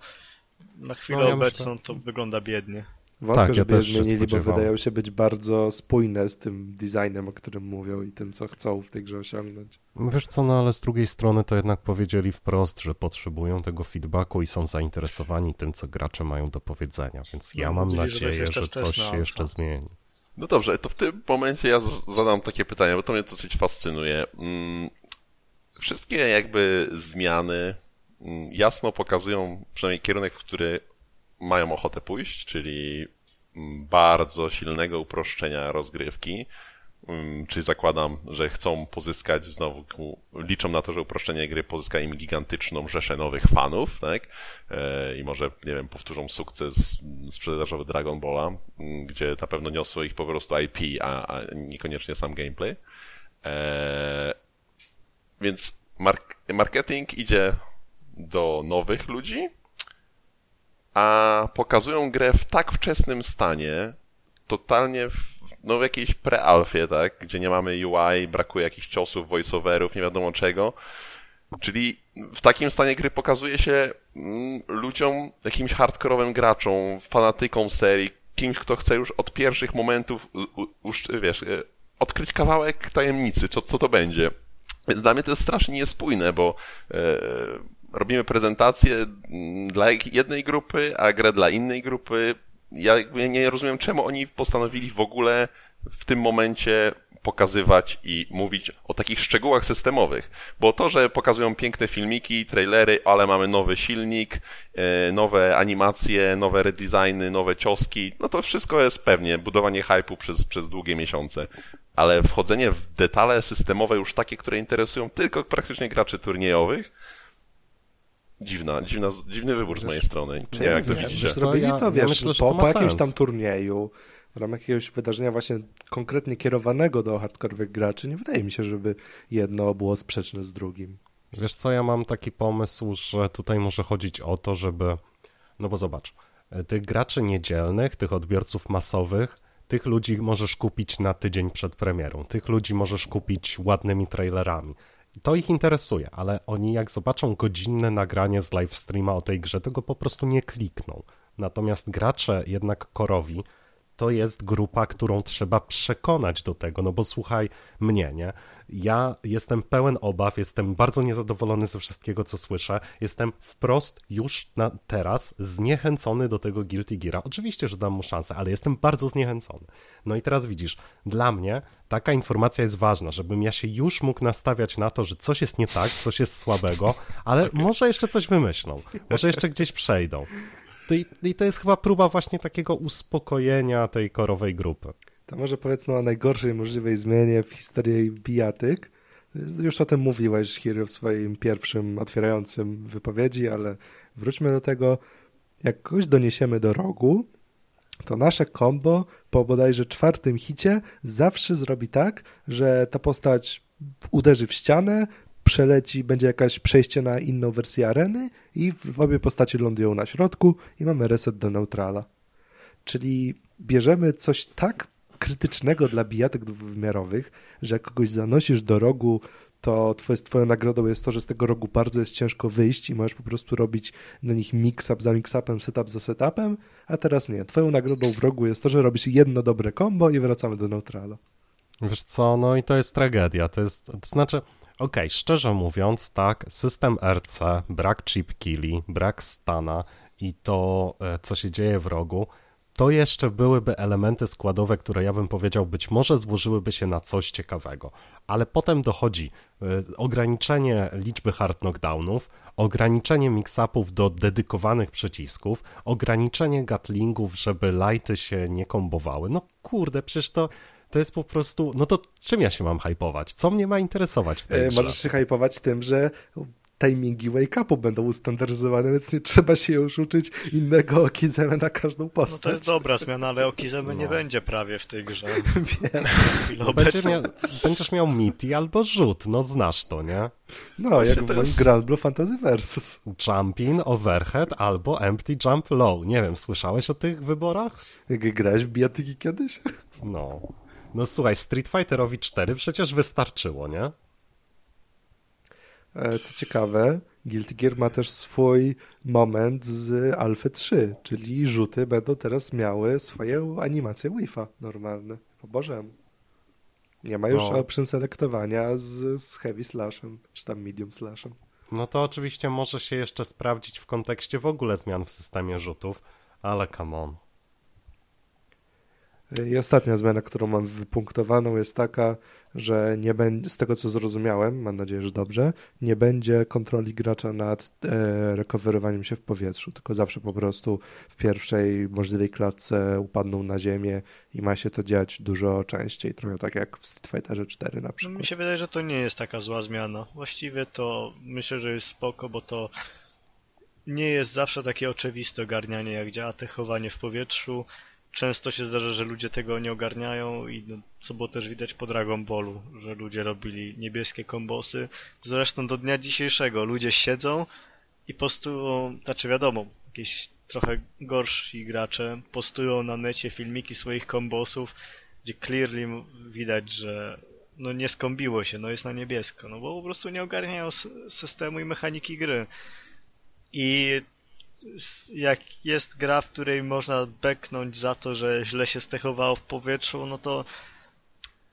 Speaker 3: na chwilę
Speaker 4: No, ja
Speaker 3: obecną
Speaker 4: myślę-
Speaker 3: to wygląda biednie.
Speaker 1: Wątpię,
Speaker 4: Tak, ja
Speaker 1: żeby je
Speaker 4: też się
Speaker 1: zmienili, bo wydają się być bardzo spójne z tym designem, o którym mówią i tym, co chcą w tej grze osiągnąć.
Speaker 4: Wiesz co, no ale z drugiej strony to jednak powiedzieli wprost, że potrzebują tego feedbacku i są zainteresowani tym, co gracze mają do powiedzenia, więc ja
Speaker 3: No,
Speaker 4: mam
Speaker 3: że
Speaker 4: nadzieję, że
Speaker 3: wczesna
Speaker 4: coś się jeszcze zmieni.
Speaker 2: No dobrze, to w tym momencie ja zadam takie pytanie, bo to mnie dosyć fascynuje. Mm, Wszystkie jakby zmiany mm, jasno pokazują przynajmniej kierunek, w który mają ochotę pójść, czyli mm, bardzo silnego uproszczenia rozgrywki. Mm, Czyli zakładam, że chcą pozyskać znowu, liczą na to, że uproszczenie gry pozyska im gigantyczną rzeszę nowych fanów, tak? E, I może, nie wiem, powtórzą sukces mm, sprzedażowy Dragon Balla, gdzie na pewno niosło ich po prostu IP, a, a niekoniecznie sam gameplay. E, Więc mark marketing idzie do nowych ludzi, a pokazują grę w tak wczesnym stanie, totalnie w, no w jakiejś pre-alfie, tak? Gdzie nie mamy UI, brakuje jakichś ciosów, voiceoverów, nie wiadomo czego. Czyli w takim stanie gry pokazuje się mm, ludziom, jakimś hardkorowym graczom, fanatykom serii, kimś, kto chce już od pierwszych momentów, już, wiesz, e, odkryć kawałek tajemnicy, co, co to będzie. Więc dla mnie to jest strasznie niespójne, bo e, robimy prezentację mm, dla jednej grupy, a grę dla innej grupy. Ja nie rozumiem, czemu oni postanowili w ogóle w tym momencie pokazywać i mówić o takich szczegółach systemowych. Bo to, że pokazują piękne filmiki, trailery, ale mamy nowy silnik, e, nowe animacje, nowe redesigny, nowe cioski, no to wszystko jest pewnie budowanie hype'u przez, przez długie miesiące. Ale wchodzenie w detale systemowe już takie, które interesują tylko praktycznie graczy turniejowych, Dziwna, dziwna, dziwny wybór z mojej strony. Nie wiem, jak to widzicie.
Speaker 1: Zrobili to, wiesz, ja myślę, po, to po jakimś tam turnieju, w ramach jakiegoś wydarzenia właśnie konkretnie kierowanego do hardkorowych graczy, nie wydaje mi się, żeby jedno było sprzeczne z drugim.
Speaker 4: Wiesz co, ja mam taki pomysł, że tutaj może chodzić o to, żeby... No bo zobacz, tych graczy niedzielnych, tych odbiorców masowych, tych ludzi możesz kupić na tydzień przed premierą, tych ludzi możesz kupić ładnymi trailerami. To ich interesuje, ale oni jak zobaczą godzinne nagranie z live streama o tej grze, to go po prostu nie klikną. Natomiast gracze jednak korowi, to jest grupa, którą trzeba przekonać do tego, no bo słuchaj mnie, nie? Ja jestem pełen obaw, jestem bardzo niezadowolony ze wszystkiego, co słyszę. Jestem wprost już na teraz zniechęcony do tego Guilty Geara. Oczywiście, że dam mu szansę, ale jestem bardzo zniechęcony. No i teraz widzisz, dla mnie taka informacja jest ważna, żebym ja się już mógł nastawiać na to, że coś jest nie tak, coś jest słabego, ale okay. może jeszcze coś wymyślą, może jeszcze gdzieś przejdą. I to jest chyba próba właśnie takiego uspokojenia tej korowej grupy.
Speaker 1: To może powiedzmy o najgorszej możliwej zmianie w historii bijatyk. Już o tym mówiłeś, Hiro, w swoim pierwszym otwierającym wypowiedzi, ale wróćmy do tego. Jak kogoś doniesiemy do rogu, to nasze combo po bodajże czwartym hicie zawsze zrobi tak, że ta postać uderzy w ścianę, przeleci, będzie jakaś przejście na inną wersję areny i w obie postacie lądują na środku i mamy reset do neutrala. Czyli bierzemy coś tak krytycznego dla bijatek dwuwymiarowych, że jak kogoś zanosisz do rogu, to twoje, twoją nagrodą jest to, że z tego rogu bardzo jest ciężko wyjść i możesz po prostu robić na nich mix-up za mix-upem, setup za setupem, a teraz nie. Twoją nagrodą w rogu jest to, że robisz jedno dobre combo i wracamy do neutrala.
Speaker 4: Wiesz co, no i to jest tragedia. To jest, to znaczy, okej, okay, szczerze mówiąc, tak, system RC, brak chip killi, brak stana i to, e, co się dzieje w rogu, to jeszcze byłyby elementy składowe, które ja bym powiedział, być może złożyłyby się na coś ciekawego. Ale potem dochodzi y, ograniczenie liczby hard knockdownów, ograniczenie mix-upów do dedykowanych przycisków, ograniczenie gatlingów, żeby lighty się nie kombowały. No kurde, przecież to to jest po prostu, no to czym ja się mam hypować? Co mnie ma interesować w tej e, grze?
Speaker 1: Możesz się hypować tym, że timingi wake-upu będą ustandaryzowane, więc nie trzeba się już uczyć innego Okizemy na każdą postać.
Speaker 3: No to jest dobra zmiana, ale Okizemy no. nie będzie prawie w tej grze.
Speaker 1: Wiem.
Speaker 4: No będzie mia będziesz miał miti albo rzut, no znasz to, nie?
Speaker 1: No, jak w moim Grand Blue Fantasy Versus.
Speaker 4: Jumping, overhead albo empty jump low. Nie wiem, słyszałeś o tych wyborach?
Speaker 1: Jak grałeś w bijatyki kiedyś?
Speaker 4: No. No słuchaj, Street Fighterowi 4 przecież wystarczyło, nie?
Speaker 1: E, co ciekawe, Guilty Gear ma też swój moment z Alpha 3, czyli rzuty będą teraz miały swoje animacje Wi-Fi normalne, po bożemu. Nie ma już no. option selektowania z, z heavy slashem, czy tam medium slashem.
Speaker 4: No to oczywiście może się jeszcze sprawdzić w kontekście w ogóle zmian w systemie rzutów, ale come on.
Speaker 1: I ostatnia zmiana, którą mam wypunktowaną jest taka, że nie będzie, z tego co zrozumiałem, mam nadzieję, że dobrze, nie będzie kontroli gracza nad e, recoverowaniem się w powietrzu, tylko zawsze po prostu w pierwszej możliwej klatce upadną na ziemię i ma się to dziać dużo częściej, trochę tak jak w Street Fighterze 4 na przykład.
Speaker 3: No, mi się wydaje, że to nie jest taka zła zmiana. Właściwie to myślę, że jest spoko, bo to nie jest zawsze takie oczywiste ogarnianie, jak działa te chowanie w powietrzu, często się zdarza, że ludzie tego nie ogarniają i no, co było też widać po Dragon Ballu, że ludzie robili niebieskie kombosy. Zresztą do dnia dzisiejszego ludzie siedzą i postują, znaczy wiadomo, jakieś trochę gorsi gracze postują na necie filmiki swoich kombosów gdzie clearly widać, że no nie skąbiło się, no jest na niebiesko, no bo po prostu nie ogarniają systemu i mechaniki gry. I jak jest gra, w której można beknąć za to, że źle się stechowało w powietrzu, no to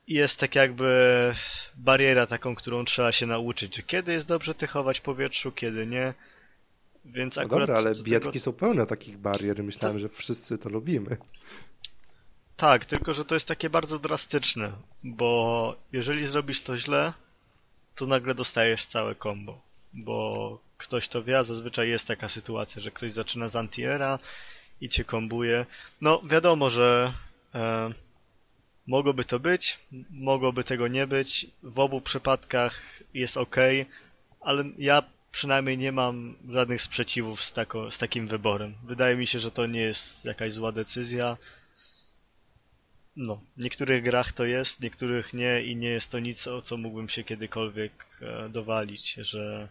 Speaker 3: jest tak jakby bariera taką, którą trzeba się nauczyć, że kiedy jest dobrze techować w powietrzu, kiedy nie. Więc
Speaker 1: no
Speaker 3: akurat
Speaker 1: dobra, ale biedki tego... są pełne takich barier myślałem, to... że wszyscy to lubimy.
Speaker 3: Tak, tylko że to jest takie bardzo drastyczne, bo jeżeli zrobisz to źle, to nagle dostajesz całe combo, bo ktoś to wie, a zazwyczaj jest taka sytuacja, że ktoś zaczyna z antiera i cię kombuje. No wiadomo, że e, mogłoby to być, mogłoby tego nie być, w obu przypadkach jest ok, ale ja przynajmniej nie mam żadnych sprzeciwów z, tako, z takim wyborem. Wydaje mi się, że to nie jest jakaś zła decyzja. No, w niektórych grach to jest, niektórych nie i nie jest to nic, o co mógłbym się kiedykolwiek e, dowalić, że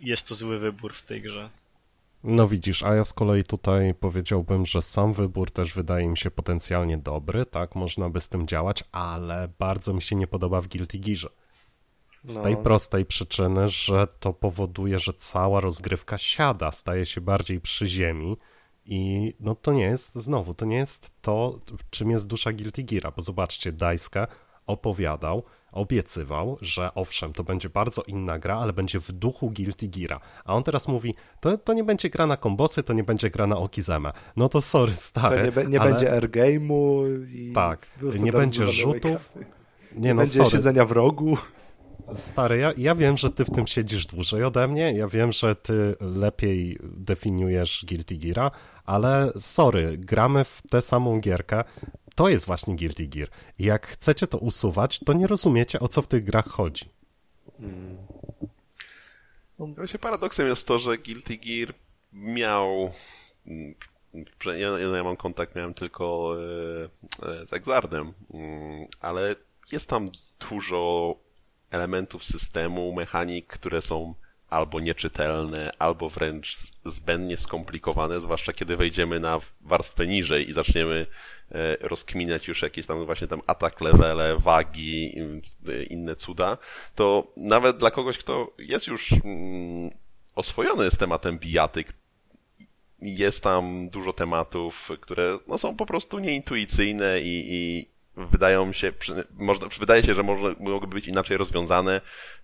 Speaker 3: jest to zły wybór w tej grze.
Speaker 4: No widzisz, a ja z kolei tutaj powiedziałbym, że sam wybór też wydaje mi się potencjalnie dobry, tak, można by z tym działać, ale bardzo mi się nie podoba w Guilty Gearze. Z no. tej prostej przyczyny, że to powoduje, że cała rozgrywka siada, staje się bardziej przy ziemi i no to nie jest, znowu, to nie jest to, czym jest dusza Guilty Geara, bo zobaczcie, Dajska opowiadał, obiecywał, że owszem, to będzie bardzo inna gra, ale będzie w duchu Guilty Geara. A on teraz mówi, to, to nie będzie gra na kombosy, to nie będzie gra na Okizemę. No to sorry, stary.
Speaker 1: To nie, nie ale... będzie airgame'u
Speaker 4: i... Tak, nie będzie rzutów.
Speaker 1: Nie, nie no, będzie sorry. siedzenia w rogu.
Speaker 4: Stary, ja, ja wiem, że ty w tym siedzisz dłużej ode mnie, ja wiem, że ty lepiej definiujesz Guilty Geara, ale sorry, gramy w tę samą gierkę, to jest właśnie Guilty Gear. I jak chcecie to usuwać, to nie rozumiecie, o co w tych grach chodzi. Hmm.
Speaker 2: Właśnie paradoksem jest to, że Guilty Gear miał ja, ja mam kontakt, miałem tylko e, e, z Exardem, mm, ale jest tam dużo elementów systemu, mechanik, które są albo nieczytelne, albo wręcz zbędnie skomplikowane, zwłaszcza kiedy wejdziemy na warstwę niżej i zaczniemy e, rozkminiać już jakieś tam właśnie tam atak levele, wagi, inne cuda, to nawet dla kogoś, kto jest już mm, oswojony z tematem bijatyk, jest tam dużo tematów, które no, są po prostu nieintuicyjne i, i wydają się, można, wydaje się, że może, mogłyby być inaczej rozwiązane,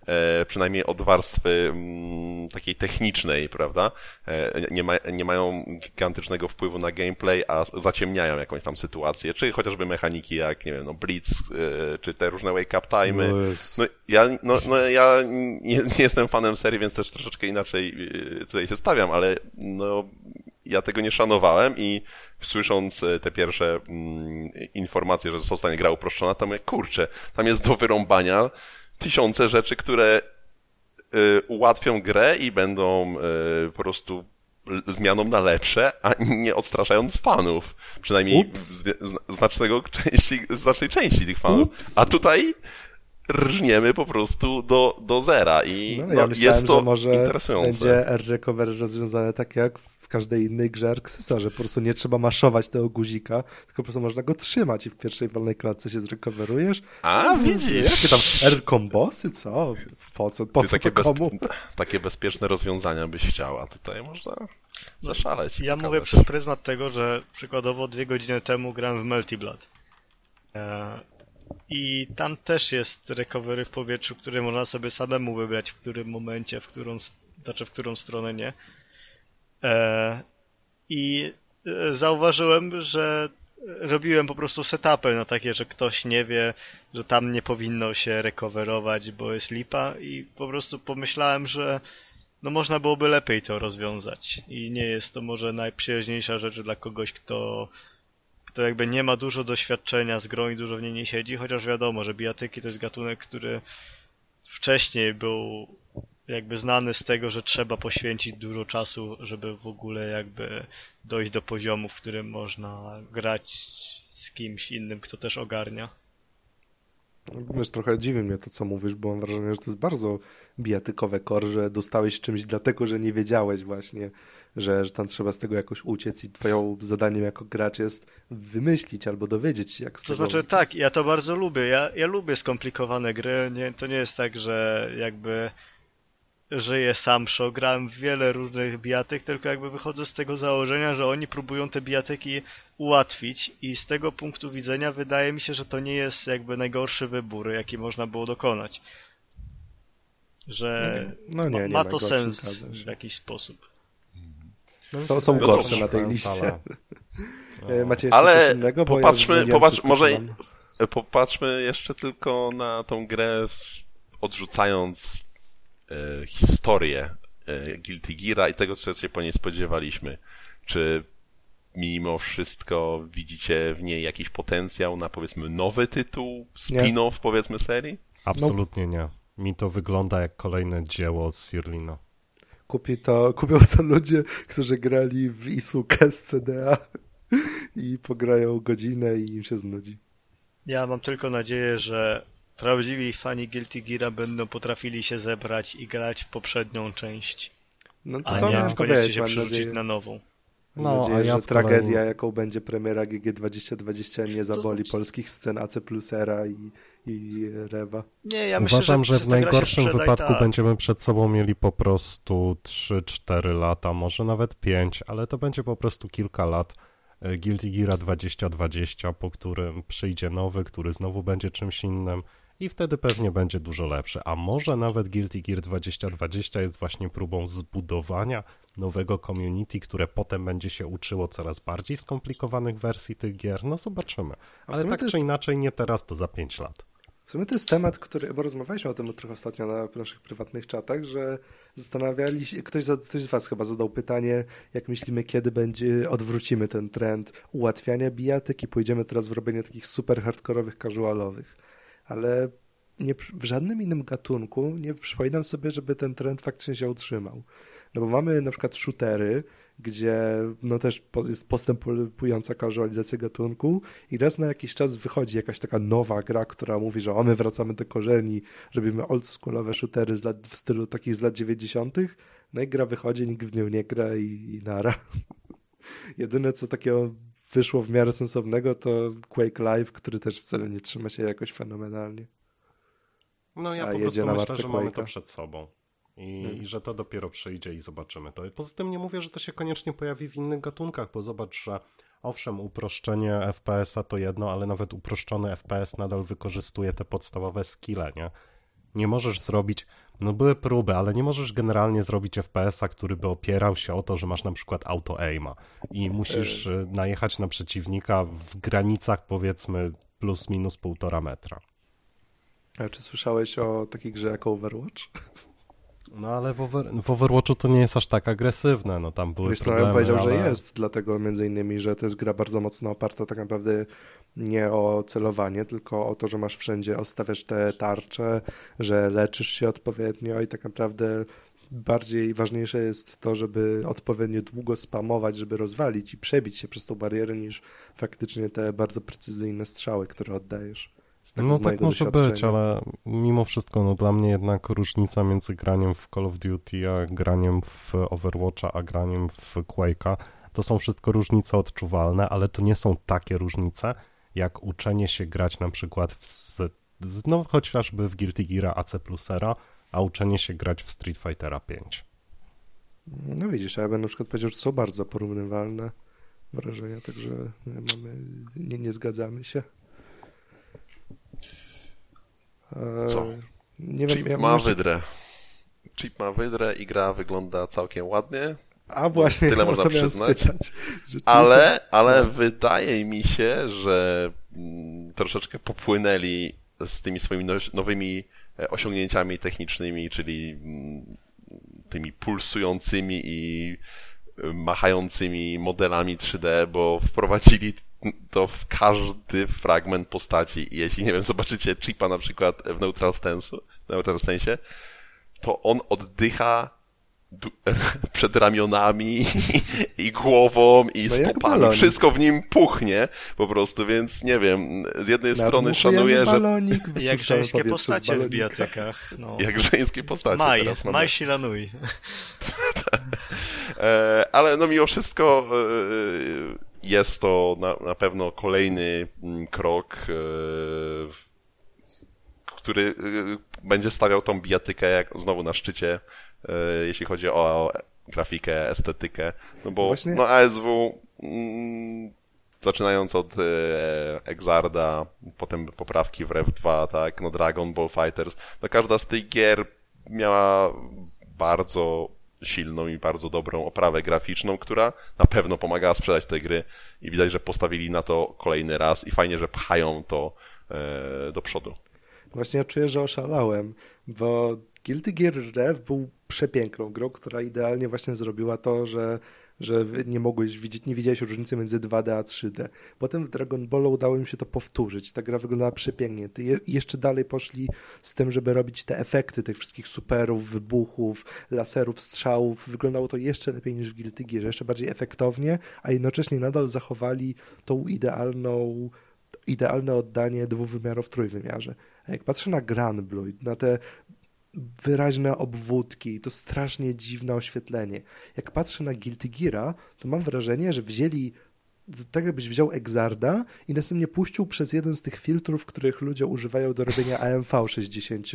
Speaker 2: e, przynajmniej od warstwy m, mm, takiej technicznej, prawda? E, nie, ma, nie mają gigantycznego wpływu na gameplay, a zaciemniają jakąś tam sytuację, czy chociażby mechaniki jak, nie wiem, no Blitz, e, czy te różne wake-up time'y. No, no, ja, no, no, ja nie, nie jestem fanem serii, więc też troszeczkę inaczej e, tutaj się stawiam, ale no, ja tego nie szanowałem i słysząc e, te pierwsze mm, informacje, że zostanie gra uproszczona, to mówię, kurczę, tam jest do wyrąbania tysiące rzeczy, które y, ułatwią grę i będą y, po prostu zmianą na lepsze, a nie odstraszając fanów. Przynajmniej z, znacznego części, znacznej części tych fanów. Ups. A tutaj rżniemy po prostu do, do zera i no, ja no, myślałem, jest to że może interesujące.
Speaker 1: będzie R-Recovery rozwiązane tak jak w każdej innej grze Arxesa, że po prostu nie trzeba maszować tego guzika, tylko po prostu można go trzymać i w pierwszej wolnej klatce się zrecoverujesz.
Speaker 2: A, no, widzisz.
Speaker 1: Jakie tam R-kombosy, co? Po co, po co
Speaker 2: takie,
Speaker 1: to komu?
Speaker 2: Bez, takie bezpieczne rozwiązania byś chciała. Tutaj można zaszaleć.
Speaker 3: Ja mówię przez pryzmat tego, że przykładowo dwie godziny temu grałem w Melty Blood. E, I tam też jest recovery w powietrzu, które można sobie samemu wybrać, w którym momencie, w którą, znaczy w którą stronę nie. E, I e, zauważyłem, że robiłem po prostu setupy na takie, że ktoś nie wie, że tam nie powinno się recoverować, bo jest lipa i po prostu pomyślałem, że no można byłoby lepiej to rozwiązać. I nie jest to może najprzyjaźniejsza rzecz dla kogoś, kto kto jakby nie ma dużo doświadczenia z grą i dużo w niej nie siedzi, chociaż wiadomo, że bijatyki to jest gatunek, który wcześniej był jakby znany z tego, że trzeba poświęcić dużo czasu, żeby w ogóle jakby dojść do poziomu, w którym można grać z kimś innym, kto też ogarnia.
Speaker 1: Wiesz, trochę dziwi mnie to, co mówisz, bo mam wrażenie, że to jest bardzo bijatykowe core, że dostałeś czymś dlatego, że nie wiedziałeś właśnie, że, że tam trzeba z tego jakoś uciec i twoim zadaniem jako gracz jest wymyślić albo dowiedzieć się, jak z
Speaker 3: To znaczy
Speaker 1: uciec.
Speaker 3: tak, ja to bardzo lubię. Ja, ja lubię skomplikowane gry. Nie, to nie jest tak, że jakby żyję sam w wiele różnych bijatyk, tylko jakby wychodzę z tego założenia, że oni próbują te bijatyki ułatwić i z tego punktu widzenia wydaje mi się, że to nie jest jakby najgorszy wybór, jaki można było dokonać. Że
Speaker 1: No nie,
Speaker 3: ma,
Speaker 1: nie
Speaker 3: ma to
Speaker 1: najgorszy,
Speaker 3: sens w jakiś sposób.
Speaker 1: Są, są
Speaker 2: No
Speaker 1: gorsze na tej liście.
Speaker 4: No.
Speaker 1: E, Macie jeszcze
Speaker 2: Ale
Speaker 1: coś innego? Bo
Speaker 2: popatrzmy-
Speaker 1: ja
Speaker 2: popatrz- może-
Speaker 1: mam.
Speaker 2: Popatrzmy jeszcze tylko na tą grę, odrzucając historię e, Guilty Geara i tego, co się po niej spodziewaliśmy. Czy mimo wszystko widzicie w niej jakiś potencjał na powiedzmy nowy tytuł, spin-off powiedzmy serii?
Speaker 4: Absolutnie nie. Mi to wygląda jak kolejne dzieło z Sirlina.
Speaker 1: Kupi to, kupią to ludzie, którzy grali w Isukę z CDA i pograją godzinę i im się znudzi.
Speaker 3: Ja mam tylko nadzieję, że prawdziwi fani Guilty Geara będą potrafili się zebrać i grać w poprzednią część,
Speaker 1: No to
Speaker 3: a
Speaker 1: co
Speaker 3: nie koniecznie się
Speaker 1: mam
Speaker 3: przerzucić
Speaker 1: nadzieję,
Speaker 3: na nową.
Speaker 1: mam
Speaker 4: No,
Speaker 1: nadzieję
Speaker 4: a ja
Speaker 1: że
Speaker 4: kolei-
Speaker 1: tragedia, jaką będzie premiera GG 2020 nie zaboli
Speaker 3: znaczy-
Speaker 1: polskich scen AC Plusera i, i Rewa.
Speaker 3: Nie, ja myślę,
Speaker 4: Uważam, że,
Speaker 3: że,
Speaker 4: w
Speaker 3: ta
Speaker 4: najgorszym wypadku
Speaker 3: tak.
Speaker 4: będziemy przed sobą mieli po prostu 3-4 lata, może nawet 5, ale to będzie po prostu kilka lat e, Guilty Gear 2020, po którym przyjdzie nowy, który znowu będzie czymś innym i wtedy pewnie będzie dużo lepszy. A może nawet Guilty Gear 2020 jest właśnie próbą zbudowania nowego community, które potem będzie się uczyło coraz bardziej skomplikowanych wersji tych gier. No zobaczymy. Ale tak
Speaker 1: jest-
Speaker 4: czy inaczej nie teraz, to za 5 lat.
Speaker 1: W sumie to jest temat, który, bo rozmawialiśmy o tym trochę ostatnio na naszych prywatnych czatach, że zastanawiali się, ktoś, ktoś z was chyba zadał pytanie, jak myślimy, kiedy będzie, odwrócimy ten trend ułatwiania bijatyk i pójdziemy teraz w robienie takich super hardkorowych, casualowych. Ale nie, w żadnym innym gatunku nie przypominam sobie, żeby ten trend faktycznie się utrzymał. No bo mamy na przykład shootery, gdzie no też jest postępująca casualizacja gatunku i raz na jakiś czas wychodzi jakaś taka nowa gra, która mówi, że o, my wracamy do korzeni, robimy oldschoolowe shootery lat, w stylu takich z lat 90. No i gra wychodzi, nikt w nią nie gra i, i nara. Jedyne co takiego wyszło w miarę sensownego to Quake Live, który też wcale nie trzyma się jakoś fenomenalnie.
Speaker 4: No ja
Speaker 1: A
Speaker 4: po prostu myślę, że mamy to
Speaker 1: Quake'a.
Speaker 4: przed sobą. I,
Speaker 1: Hmm.
Speaker 4: Że to dopiero przyjdzie i zobaczymy to. Poza tym nie mówię, że to się koniecznie pojawi w innych gatunkach, bo zobacz, że owszem, uproszczenie FPS-a to jedno, ale nawet uproszczony FPS nadal wykorzystuje te podstawowe skille, nie? Nie możesz zrobić, no były próby, ale nie możesz generalnie zrobić FPS-a, który by opierał się o to, że masz na przykład auto-aima i musisz y, najechać na przeciwnika w granicach powiedzmy plus minus półtora metra.
Speaker 1: A czy słyszałeś o takiej grze jak Overwatch?
Speaker 4: No ale w, over, w Overwatchu to nie jest aż tak agresywne, no tam były
Speaker 1: Wiesz co, ja
Speaker 4: problemy,
Speaker 1: bym powiedział,
Speaker 4: ale...
Speaker 1: że jest, dlatego między innymi, że to jest gra bardzo mocno oparta tak naprawdę nie o celowanie, tylko o to, że masz wszędzie, ostawiasz te tarcze, że leczysz się odpowiednio i tak naprawdę bardziej ważniejsze jest to, żeby odpowiednio długo spamować, żeby rozwalić i przebić się przez tą barierę, niż faktycznie te bardzo precyzyjne strzały, które oddajesz. Tak
Speaker 4: no tak może być, ale mimo wszystko, no dla mnie jednak różnica między graniem w Call of Duty, a graniem w Overwatcha, a graniem w Quake'a, to są wszystko różnice odczuwalne, ale to nie są takie różnice, jak uczenie się grać na przykład w, no chociażby w Guilty Gear AC Plusera, a uczenie się grać w Street Fightera 5.
Speaker 1: No widzisz, a ja bym na przykład powiedział, że to są bardzo porównywalne wrażenia, także mamy, nie, nie zgadzamy się. E,
Speaker 2: Co?
Speaker 1: Nie wiem,
Speaker 2: Chip
Speaker 1: ja
Speaker 2: ma
Speaker 1: jeszcze-
Speaker 2: wydrę. Chip ma wydrę i gra wygląda całkiem ładnie,
Speaker 1: A właśnie,
Speaker 2: Tyle można przyznać.
Speaker 1: spytać.
Speaker 2: Ale, ale wydaje mi się, że mm, troszeczkę popłynęli z tymi swoimi nowymi e, osiągnięciami technicznymi, czyli mm, tymi pulsującymi i e, machającymi modelami 3D, bo wprowadzili to w każdy fragment postaci. I jeśli, nie wiem, zobaczycie chipa na przykład w Neutral Sensu, Neutral Sensie, to on oddycha przed ramionami i, głową i no stopami. Wszystko w nim puchnie po prostu, więc nie wiem, z jednej strony szanuję,
Speaker 3: balonik, że... Jak żeńskie postacie w biatykach.
Speaker 2: No. Jak żeńskie postacie.
Speaker 3: Maj, teraz mamy. Maj Shiranui.
Speaker 2: E, ale no mimo wszystko e, jest to na, na pewno kolejny mm, krok, e, który będzie stawiał tą bijatykę jak znowu na szczycie jeśli chodzi o grafikę, estetykę, no bo Właśnie... no ASW mm, zaczynając od e, Exarda, potem poprawki w Rev 2, tak, no Dragon Ball Fighters, no każda z tych gier miała bardzo silną i bardzo dobrą oprawę graficzną, która na pewno pomagała sprzedać te gry i widać, że postawili na to kolejny raz i fajnie, że pchają to e, do przodu.
Speaker 1: Właśnie ja czuję, że oszalałem, bo Guilty Gear Rev był przepiękną grą, która idealnie właśnie zrobiła to, że, że nie mogłeś widzieć, nie widziałeś różnicy między 2D a 3D. Potem w Dragon Ballu udało mi się to powtórzyć. Ta gra wyglądała przepięknie. Je, jeszcze dalej poszli z tym, żeby robić te efekty tych wszystkich superów, wybuchów, laserów, strzałów. Wyglądało to jeszcze lepiej niż w Guilty Gear, jeszcze bardziej efektownie, a jednocześnie nadal zachowali tą idealną idealne oddanie dwuwymiarów w trójwymiarze. A jak patrzę na Granblue, na te wyraźne obwódki, to strasznie dziwne oświetlenie. Jak patrzę na Guilty Geara, to mam wrażenie, że wzięli tak jakbyś wziął Exarda i następnie puścił przez jeden z tych filtrów, których ludzie używają do robienia AMV 60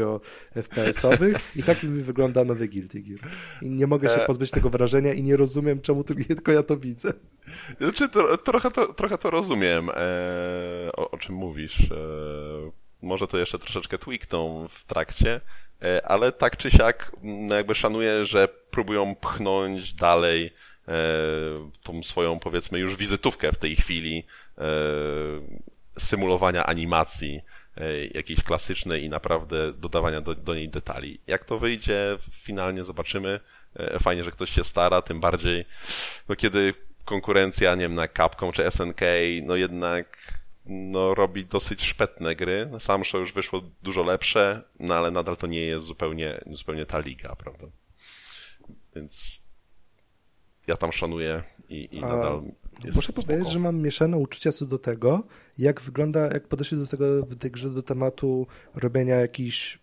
Speaker 1: FPS-owych i tak mi wygląda nowy Guilty Gear. I nie mogę się e. pozbyć tego wrażenia i nie rozumiem, czemu tylko ja to widzę.
Speaker 2: Znaczy, to, trochę, to, trochę to rozumiem, e, o, o, czym mówisz. E, może to jeszcze troszeczkę tweakną w trakcie, ale tak czy siak no jakby szanuję, że próbują pchnąć dalej e, tą swoją powiedzmy już wizytówkę w tej chwili e, symulowania animacji jakiejś klasycznej i naprawdę dodawania do, do niej detali. Jak to wyjdzie, finalnie zobaczymy. Fajnie, że ktoś się stara, tym bardziej no kiedy konkurencja, nie wiem, na Capcom czy SNK, no jednak no, robi dosyć szpetne gry. Sam show już wyszło dużo lepsze, no ale nadal to nie jest zupełnie, zupełnie ta liga, prawda? Więc ja tam szanuję i, i nadal jest
Speaker 1: Muszę spoko. powiedzieć, że mam mieszane uczucia co do tego, jak wygląda, jak podeszli do tego w tej grze do tematu robienia jakichś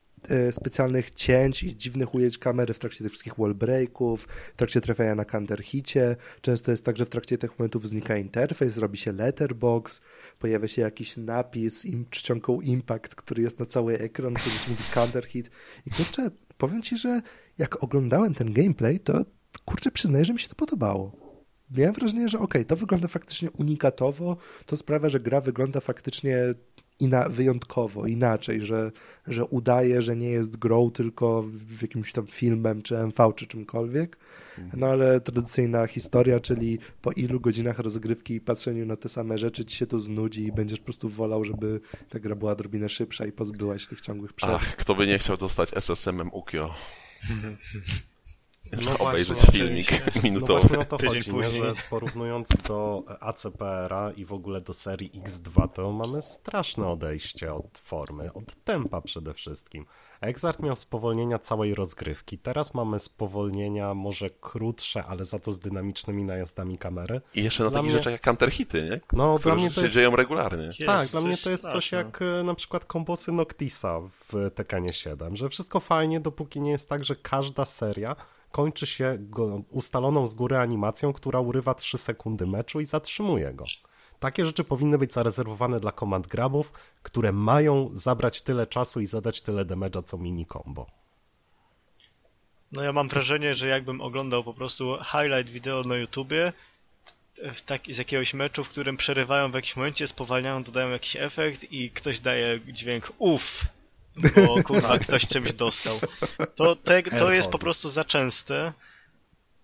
Speaker 1: specjalnych cięć i dziwnych ujęć kamery w trakcie tych wszystkich wallbreaków, w trakcie trafiania na counterhicie. Często jest tak, że w trakcie tych momentów znika interfejs, robi się letterbox, pojawia się jakiś napis im, czcionką impact, który jest na cały ekran, który ci mówi counterhit. I kurczę, powiem ci, że jak oglądałem ten gameplay, to kurczę, przyznaję, że mi się to podobało miałem wrażenie, że okej, okay, to wygląda faktycznie unikatowo, to sprawia, że gra wygląda faktycznie ina wyjątkowo, inaczej, że, że udaje, że nie jest grą, tylko w jakimś tam filmem, czy MV, czy czymkolwiek. No ale tradycyjna historia, czyli po ilu godzinach rozgrywki i patrzeniu na te same rzeczy ci się to znudzi i będziesz po prostu wolał, żeby ta gra była odrobinę szybsza i pozbyła się tych ciągłych przerw.
Speaker 2: Ach, kto by nie chciał dostać SSM-em Ukio.
Speaker 4: no obejrzeć właśnie, filmik minutowy. No właśnie o to chodzi, nie? że porównując do ACPR-a i w ogóle do serii X2, to mamy straszne odejście od formy, od tempa przede wszystkim. Exart miał spowolnienia całej rozgrywki. Teraz mamy spowolnienia może krótsze, ale za to z dynamicznymi najazdami kamery.
Speaker 2: I jeszcze na dla takich mnie... rzeczach jak counterhity, nie?
Speaker 4: No,
Speaker 2: Które
Speaker 4: dla mnie to
Speaker 2: się dzieją regularnie.
Speaker 4: Jest, tak, dla mnie to jest straszne. coś jak e, na przykład kombosy Noctisa w Tekenie 7, że wszystko fajnie, dopóki nie jest tak, że każda seria kończy się go, ustaloną z góry animacją, która urywa 3 sekundy meczu i zatrzymuje go. Takie rzeczy powinny być zarezerwowane dla komand grabów, które mają zabrać tyle czasu i zadać tyle damage'a co mini combo.
Speaker 3: No ja mam wrażenie, że jakbym oglądał po prostu highlight wideo na YouTubie w tak, z jakiegoś meczu, w którym przerywają w jakimś momencie, spowalniają, dodają jakiś efekt i ktoś daje dźwięk uff bo kurwa ktoś czymś dostał. To, te, to jest po prostu za częste.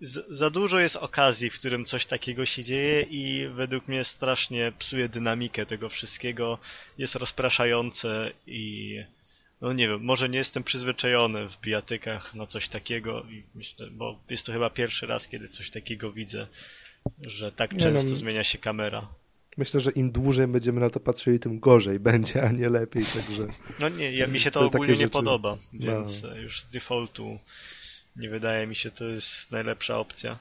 Speaker 3: Z, za dużo jest okazji, w którym coś takiego się dzieje i według mnie strasznie psuje dynamikę tego wszystkiego, jest rozpraszające i no nie wiem, może nie jestem przyzwyczajony w bijatykach na coś takiego i myślę, bo jest to chyba pierwszy raz, kiedy coś takiego widzę, że tak nie często no, zmienia się kamera.
Speaker 1: Myślę, że im dłużej będziemy na to patrzyli, tym gorzej będzie, a nie lepiej, także...
Speaker 3: No nie, ja, mi się to, ogólnie nie rzeczy... podoba, no. więc no. już z defaultu Nie wydaje mi się, to jest najlepsza opcja.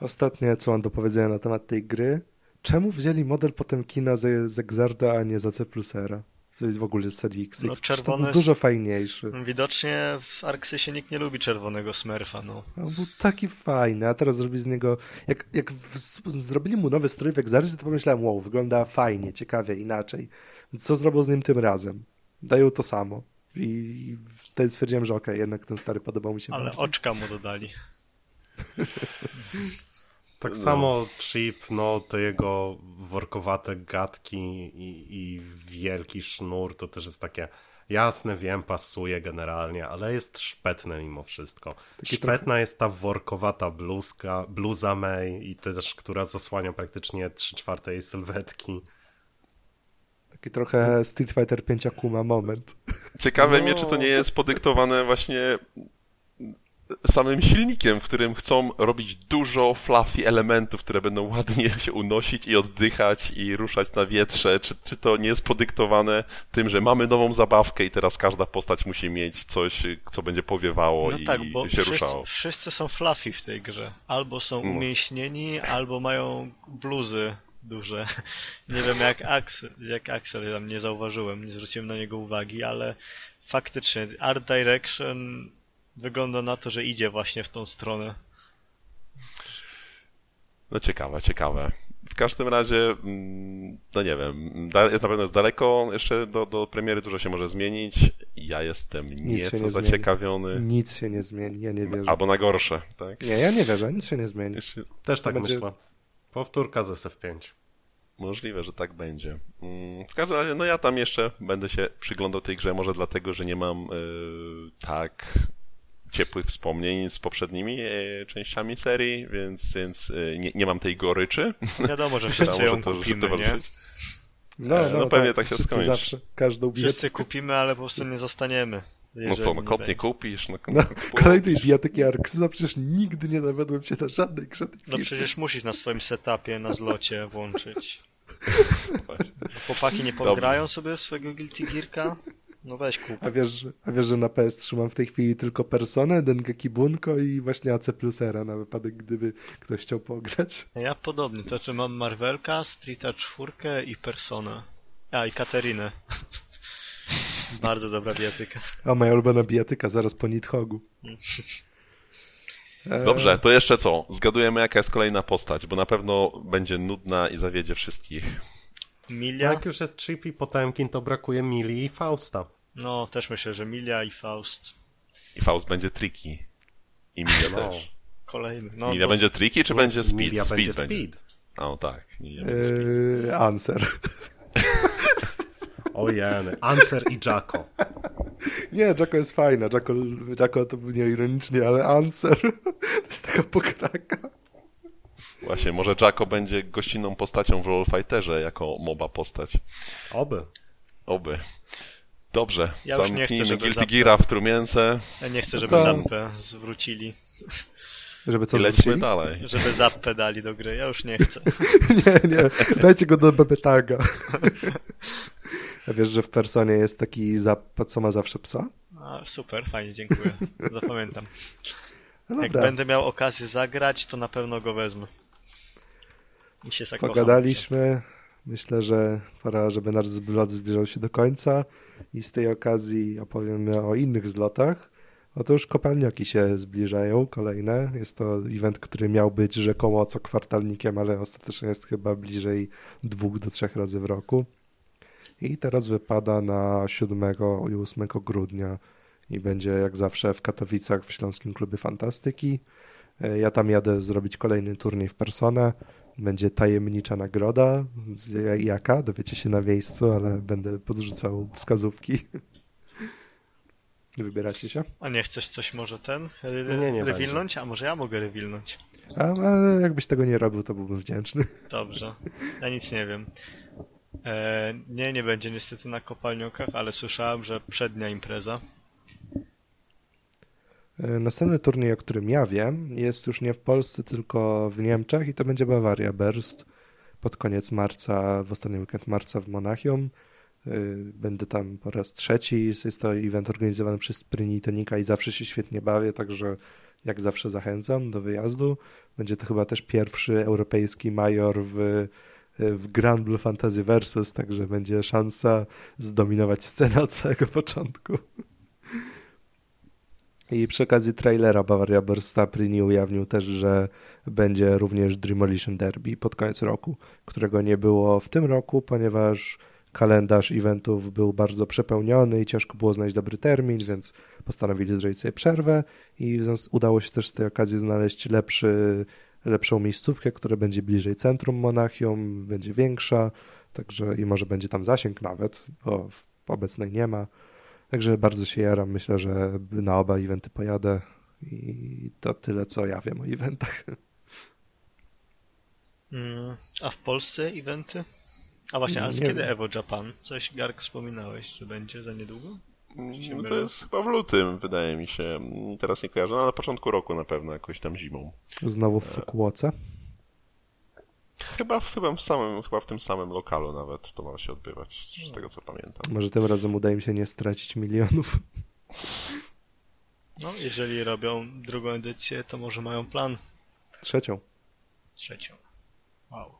Speaker 1: Ostatnie, co mam do powiedzenia na temat tej gry. Czemu wzięli model Potemkina z, z Exarda, a nie za C plusera? Co jest w ogóle z ZX?
Speaker 3: No,
Speaker 1: to
Speaker 3: czerwony
Speaker 1: był dużo fajniejszy.
Speaker 3: Widocznie w Arksysie nikt nie lubi czerwonego Smurfa, no.
Speaker 1: On był taki fajny, a teraz zrobili z niego... Jak, jak w, zrobili mu nowy strój w Exardzie, to pomyślałem, wow, wygląda fajnie, ciekawie, inaczej. Co zrobił z nim tym razem? Dają to samo. I wtedy stwierdziłem, że okej, jednak ten stary podobał mi się
Speaker 3: Ale
Speaker 1: bardziej.
Speaker 3: oczka mu dodali.
Speaker 4: Tak
Speaker 2: No.
Speaker 4: samo chip, no te jego workowate gadki i, i wielki sznur, to też jest takie jasne, wiem, pasuje generalnie, ale jest szpetne mimo wszystko.
Speaker 1: Taki
Speaker 4: Szpetna jest ta workowata bluzka, bluza May i też, która zasłania praktycznie 3 czwarte jej sylwetki.
Speaker 1: Taki trochę Street Fighter 5 Akuma moment.
Speaker 2: Ciekawe
Speaker 4: No.
Speaker 2: mnie, czy to nie jest podyktowane właśnie samym silnikiem, w którym chcą robić dużo fluffy elementów, które będą ładnie się unosić i oddychać i ruszać na wietrze. Czy, czy to nie jest podyktowane tym, że mamy nową zabawkę i teraz każda postać musi mieć coś, co będzie powiewało
Speaker 3: No
Speaker 2: i
Speaker 3: tak, bo
Speaker 2: się
Speaker 3: wszyscy,
Speaker 2: ruszało?
Speaker 3: wszyscy są fluffy w tej grze. Albo są
Speaker 2: No.
Speaker 3: umięśnieni, albo mają bluzy duże. Nie wiem jak Axel, jak Axel ja tam nie zauważyłem, nie zwróciłem na niego uwagi, ale faktycznie Art Direction wygląda na to, że idzie właśnie w tą stronę.
Speaker 2: No ciekawe, ciekawe. W każdym razie, mm, no nie wiem, da- na pewno jest daleko jeszcze do, do premiery, dużo się może zmienić. Ja jestem
Speaker 1: się
Speaker 2: nieco
Speaker 1: nie zmieni.
Speaker 2: zaciekawiony.
Speaker 1: Nic się nie zmieni, ja nie wierzę.
Speaker 2: Albo na gorsze, tak?
Speaker 1: Nie, ja nie wierzę, nic się nie zmieni.
Speaker 2: Jeszcze
Speaker 4: Też tak
Speaker 1: będzie-
Speaker 4: myślę. Powtórka z SF5.
Speaker 2: możliwe, że tak będzie. Mm, W każdym razie, no ja tam jeszcze będę się przyglądał tej grze, może dlatego, że nie mam y, tak ciepłych wspomnień z poprzednimi y, częściami serii, więc, więc y, nie, nie mam tej goryczy.
Speaker 3: Wiadomo, że wszyscy ją
Speaker 2: to-
Speaker 3: kupimy,
Speaker 2: to
Speaker 3: nie?
Speaker 1: No,
Speaker 2: E,
Speaker 1: no,
Speaker 2: no pewnie tak się
Speaker 1: wszyscy
Speaker 2: skończy.
Speaker 1: zawsze, każdą.
Speaker 3: Wszyscy kupimy, ale po prostu nie zostaniemy.
Speaker 2: No co, no kot nie kupisz, no,
Speaker 1: No, kolejnej bijatyki Arksyza przecież nigdy nie zawiodłem się na żadnej grze tej
Speaker 3: No przecież musisz na swoim setupie, na zlocie włączyć.
Speaker 2: Właśnie.
Speaker 3: Chłopaki nie pograją sobie w swojego Guilty Gearka? No weź kup.
Speaker 1: A wiesz, że- a wiesz, że na PS3 mam w tej chwili tylko Personę, Dengeki Bunko i właśnie AC Plusera na wypadek, gdyby ktoś chciał pograć.
Speaker 3: Ja podobnie, to czy mam Marvelka, Streeta 4 i Personę. A, i Katerinę. Bardzo dobra bijatyka.
Speaker 1: A moja ulubiona bijatyka zaraz po Nidhogu. E,
Speaker 2: Dobrze, to jeszcze co? Zgadujemy, jaka jest kolejna postać, bo na pewno będzie nudna i zawiedzie wszystkich.
Speaker 3: Milia?
Speaker 4: Jak już jest chip i Potemkin, to brakuje Mili i Fausta.
Speaker 3: No, też myślę, że Milia i Faust.
Speaker 2: I Faust będzie tricky. I Milia
Speaker 4: No.
Speaker 2: też.
Speaker 3: Kolejny. No,
Speaker 2: Milia będzie tricky, czy będzie speed?
Speaker 4: Milia
Speaker 2: speed
Speaker 4: będzie speed.
Speaker 2: A, no tak. Milia będzie speed.
Speaker 1: Answer.
Speaker 4: Ojeny. Answer i Jacko.
Speaker 1: Nie, Jacko jest fajna. Jacko, Jacko to nie ironicznie, ale Answer to jest taka pokraka.
Speaker 2: Właśnie, może Jacko będzie gościnną postacią w Rollfighterze jako moba postać.
Speaker 4: Oby.
Speaker 2: Oby. Dobrze,
Speaker 3: Ja już nie chcę,
Speaker 2: zamknijmy
Speaker 3: żeby
Speaker 2: Guilty Geara w trumience
Speaker 3: Ja nie chcę, żeby
Speaker 1: To-
Speaker 3: Zappę zwrócili.
Speaker 1: Żeby co
Speaker 2: i lećmy
Speaker 1: zwrócili?
Speaker 2: dalej.
Speaker 3: Żeby Zappę dali do gry. Ja już nie chcę.
Speaker 1: Nie, nie, dajcie go do Bebetaga. A wiesz, że w Personie jest taki zap, co ma zawsze psa?
Speaker 3: A, super, fajnie, dziękuję. Zapamiętam.
Speaker 1: No
Speaker 3: Jak będę miał okazję zagrać, to na pewno go wezmę. I się
Speaker 1: pogadaliśmy. Myślę, że pora, żeby nasz zlot zbliżał się do końca i z tej okazji opowiemy o innych zlotach. Otóż kopalnioki się zbliżają, kolejne. Jest to event, który miał być rzekomo co kwartalnikiem, ale ostatecznie jest chyba bliżej dwóch do trzech razy w roku. I teraz wypada na 7 i 8 grudnia i będzie jak zawsze w Katowicach w Śląskim Klubie Fantastyki. E, Ja tam jadę zrobić kolejny turniej w personę. Będzie tajemnicza nagroda. Jaka? Dowiecie się na miejscu, ale będę podrzucał wskazówki. Wybieracie się?
Speaker 3: A nie chcesz coś może ten?
Speaker 4: Nie, nie, nie
Speaker 3: rewilnąć? A może ja mogę rewilnąć?
Speaker 1: A, a jakbyś tego nie robił, to byłbym wdzięczny.
Speaker 3: Dobrze. Ja nic nie wiem. E, nie, nie będzie niestety na kopalniokach, ale słyszałem, że przednia impreza.
Speaker 1: E, Następny turniej, o którym ja wiem, jest już nie w Polsce, tylko w Niemczech i to będzie Bavaria Burst pod koniec marca, w ostatni weekend marca w Monachium. Y, będę tam po raz trzeci. Jest to event organizowany przez Prinitonika i zawsze się świetnie bawię, także jak zawsze zachęcam do wyjazdu. Będzie to chyba też pierwszy europejski major w, w Grand Blue Fantasy Versus, także będzie szansa zdominować scenę od samego początku. I przy okazji trailera Bavaria Bursta Prini ujawnił też, że będzie również Demolition Derby pod koniec roku, którego nie było w tym roku, ponieważ kalendarz eventów był bardzo przepełniony i ciężko było znaleźć dobry termin, więc postanowili zrobić sobie przerwę i udało się też z tej okazji znaleźć lepszy, lepszą miejscówkę, która będzie bliżej centrum Monachium, będzie większa, także i może będzie tam zasięg nawet, bo obecnej nie ma. Także bardzo się jaram, myślę, że na oba eventy pojadę i to tyle, co ja wiem o eventach.
Speaker 3: Mm, a w Polsce eventy? A właśnie, a kiedy Evo Japan? Coś Gark wspominałeś, że będzie za niedługo?
Speaker 2: No to jest chyba w lutym, wydaje mi się. Teraz nie kojarzę, no, ale na początku roku na pewno, jakoś tam zimą.
Speaker 1: Znowu w Fukuoce?
Speaker 2: Chyba w, chyba, w samym, chyba w tym samym lokalu nawet to ma się odbywać, z tego co pamiętam.
Speaker 1: Może tym razem uda im się nie stracić milionów.
Speaker 3: No, jeżeli robią drugą edycję, to może mają plan.
Speaker 1: Trzecią.
Speaker 3: Trzecią. Wow.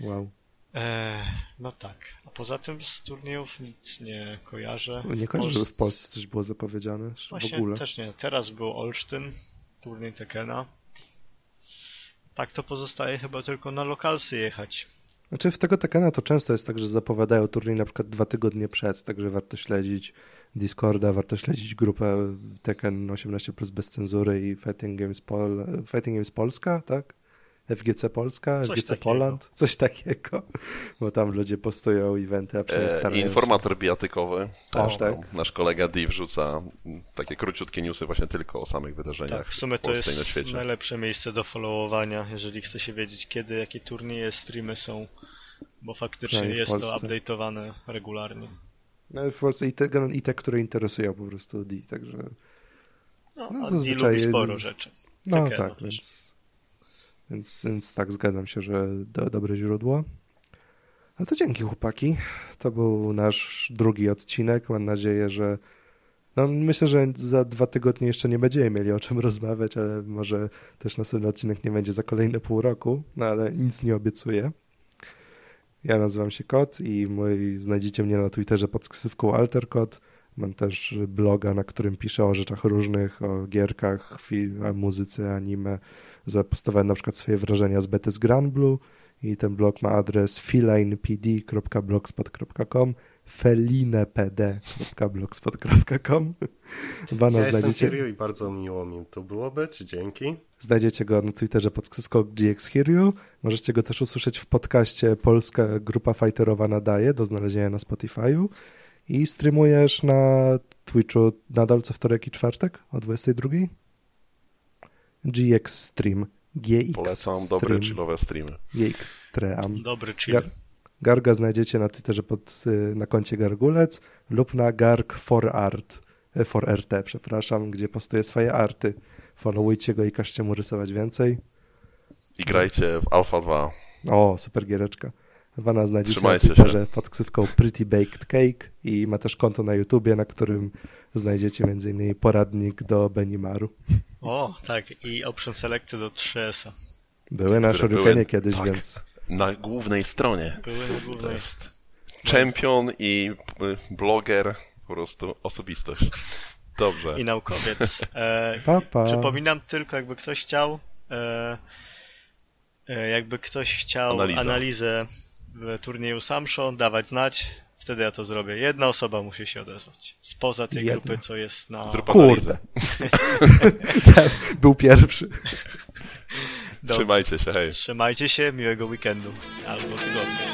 Speaker 1: Wow.
Speaker 3: Eee, no tak. A poza tym z turniejów nic nie kojarzę.
Speaker 1: Nie kojarzę, żeby w Polsce coś było zapowiedziane
Speaker 3: Właśnie
Speaker 1: w ogóle.
Speaker 3: też nie. Teraz był Olsztyn, turniej Tekena. Tak to pozostaje chyba tylko na lokalsy jechać.
Speaker 1: Znaczy w tego Tekena to często jest tak, że zapowiadają turniej na przykład dwa tygodnie przed, także warto śledzić Discorda, warto śledzić grupę Tekken 18 plus bez cenzury i Fighting Games, Pol Fighting Games Polska, tak? FGC Polska, coś FGC takiego. Poland, coś takiego, bo tam ludzie postują eventy, a przynajmniej
Speaker 2: e, Informator bijatykowy,
Speaker 1: też, tak.
Speaker 2: nasz kolega Dave wrzuca takie króciutkie newsy właśnie tylko o samych wydarzeniach
Speaker 3: tak, w sumie
Speaker 2: to
Speaker 3: jest najlepsze miejsce do followowania, jeżeli chce się wiedzieć kiedy, jakie turnieje, streamy są, bo faktycznie jest to update'owane regularnie.
Speaker 1: No w Polsce i te, i te, które interesują po prostu D, także...
Speaker 3: No, no zazwyczaj lubi sporo rzeczy.
Speaker 1: No tak, więc więc, więc tak, zgadzam się, że do, dobre źródło. No to dzięki chłopaki. To był nasz drugi odcinek. Mam nadzieję, że no myślę, że za dwa tygodnie jeszcze nie będziemy mieli o czym rozmawiać, ale może też następny odcinek nie będzie za kolejne pół roku, no ale nic nie obiecuję. Ja nazywam się Kot i mój, znajdziecie mnie na Twitterze pod ksywką AlterKot. Mam też bloga, na którym piszę o rzeczach różnych, o gierkach, film, muzyce, anime. Zapostowałem na przykład swoje wrażenia z bety z Granblue i ten blog ma adres felinepd.blogspot.com felinepd.blogspot.com
Speaker 4: Wana ja znajdziecie... i bardzo miło mi tu było być, dzięki.
Speaker 1: Znajdziecie go na Twitterze pod skok GX Możecie go też usłyszeć w podcaście Polska Grupa Fighterowa nadaje do znalezienia na Spotify'u. I streamujesz na Twitchu nadal co wtorek i czwartek o 22? GX Stream. GX
Speaker 2: Polecam stream. dobre chillowe streamy.
Speaker 1: GX Stream.
Speaker 3: Dobry chill. Gar
Speaker 1: Garga znajdziecie na Twitterze pod, y, na koncie Gargulec lub na Garg for Art, y, for RT, przepraszam, gdzie postuje swoje arty. Followujcie go i każcie mu rysować więcej.
Speaker 2: I grajcie w Alpha 2.
Speaker 1: O, super giereczka. Wana znajdziecie na Twitterze się. pod ksywką Pretty Baked Cake i ma też konto na YouTubie, na którym znajdziecie m.in. poradnik do Benimaru.
Speaker 3: O, tak, i option selecty do 3S-a.
Speaker 1: Były na Shurikenie kiedyś, tak, więc...
Speaker 2: Na głównej stronie.
Speaker 3: Były na głównej.
Speaker 2: Champion i bloger, po prostu osobistość. Dobrze.
Speaker 3: I naukowiec. E, pa, pa. Przypominam tylko, jakby ktoś chciał, e, e jakby ktoś chciał Analiza. analizę w turnieju Samsho, dawać znać, wtedy ja to zrobię. Jedna osoba musi się odezwać. Spoza tej Jedna. grupy, co jest na...
Speaker 1: Zrób Kurde. Był pierwszy.
Speaker 2: Trzymajcie się, hej.
Speaker 3: Trzymajcie się, miłego weekendu albo tygodnia.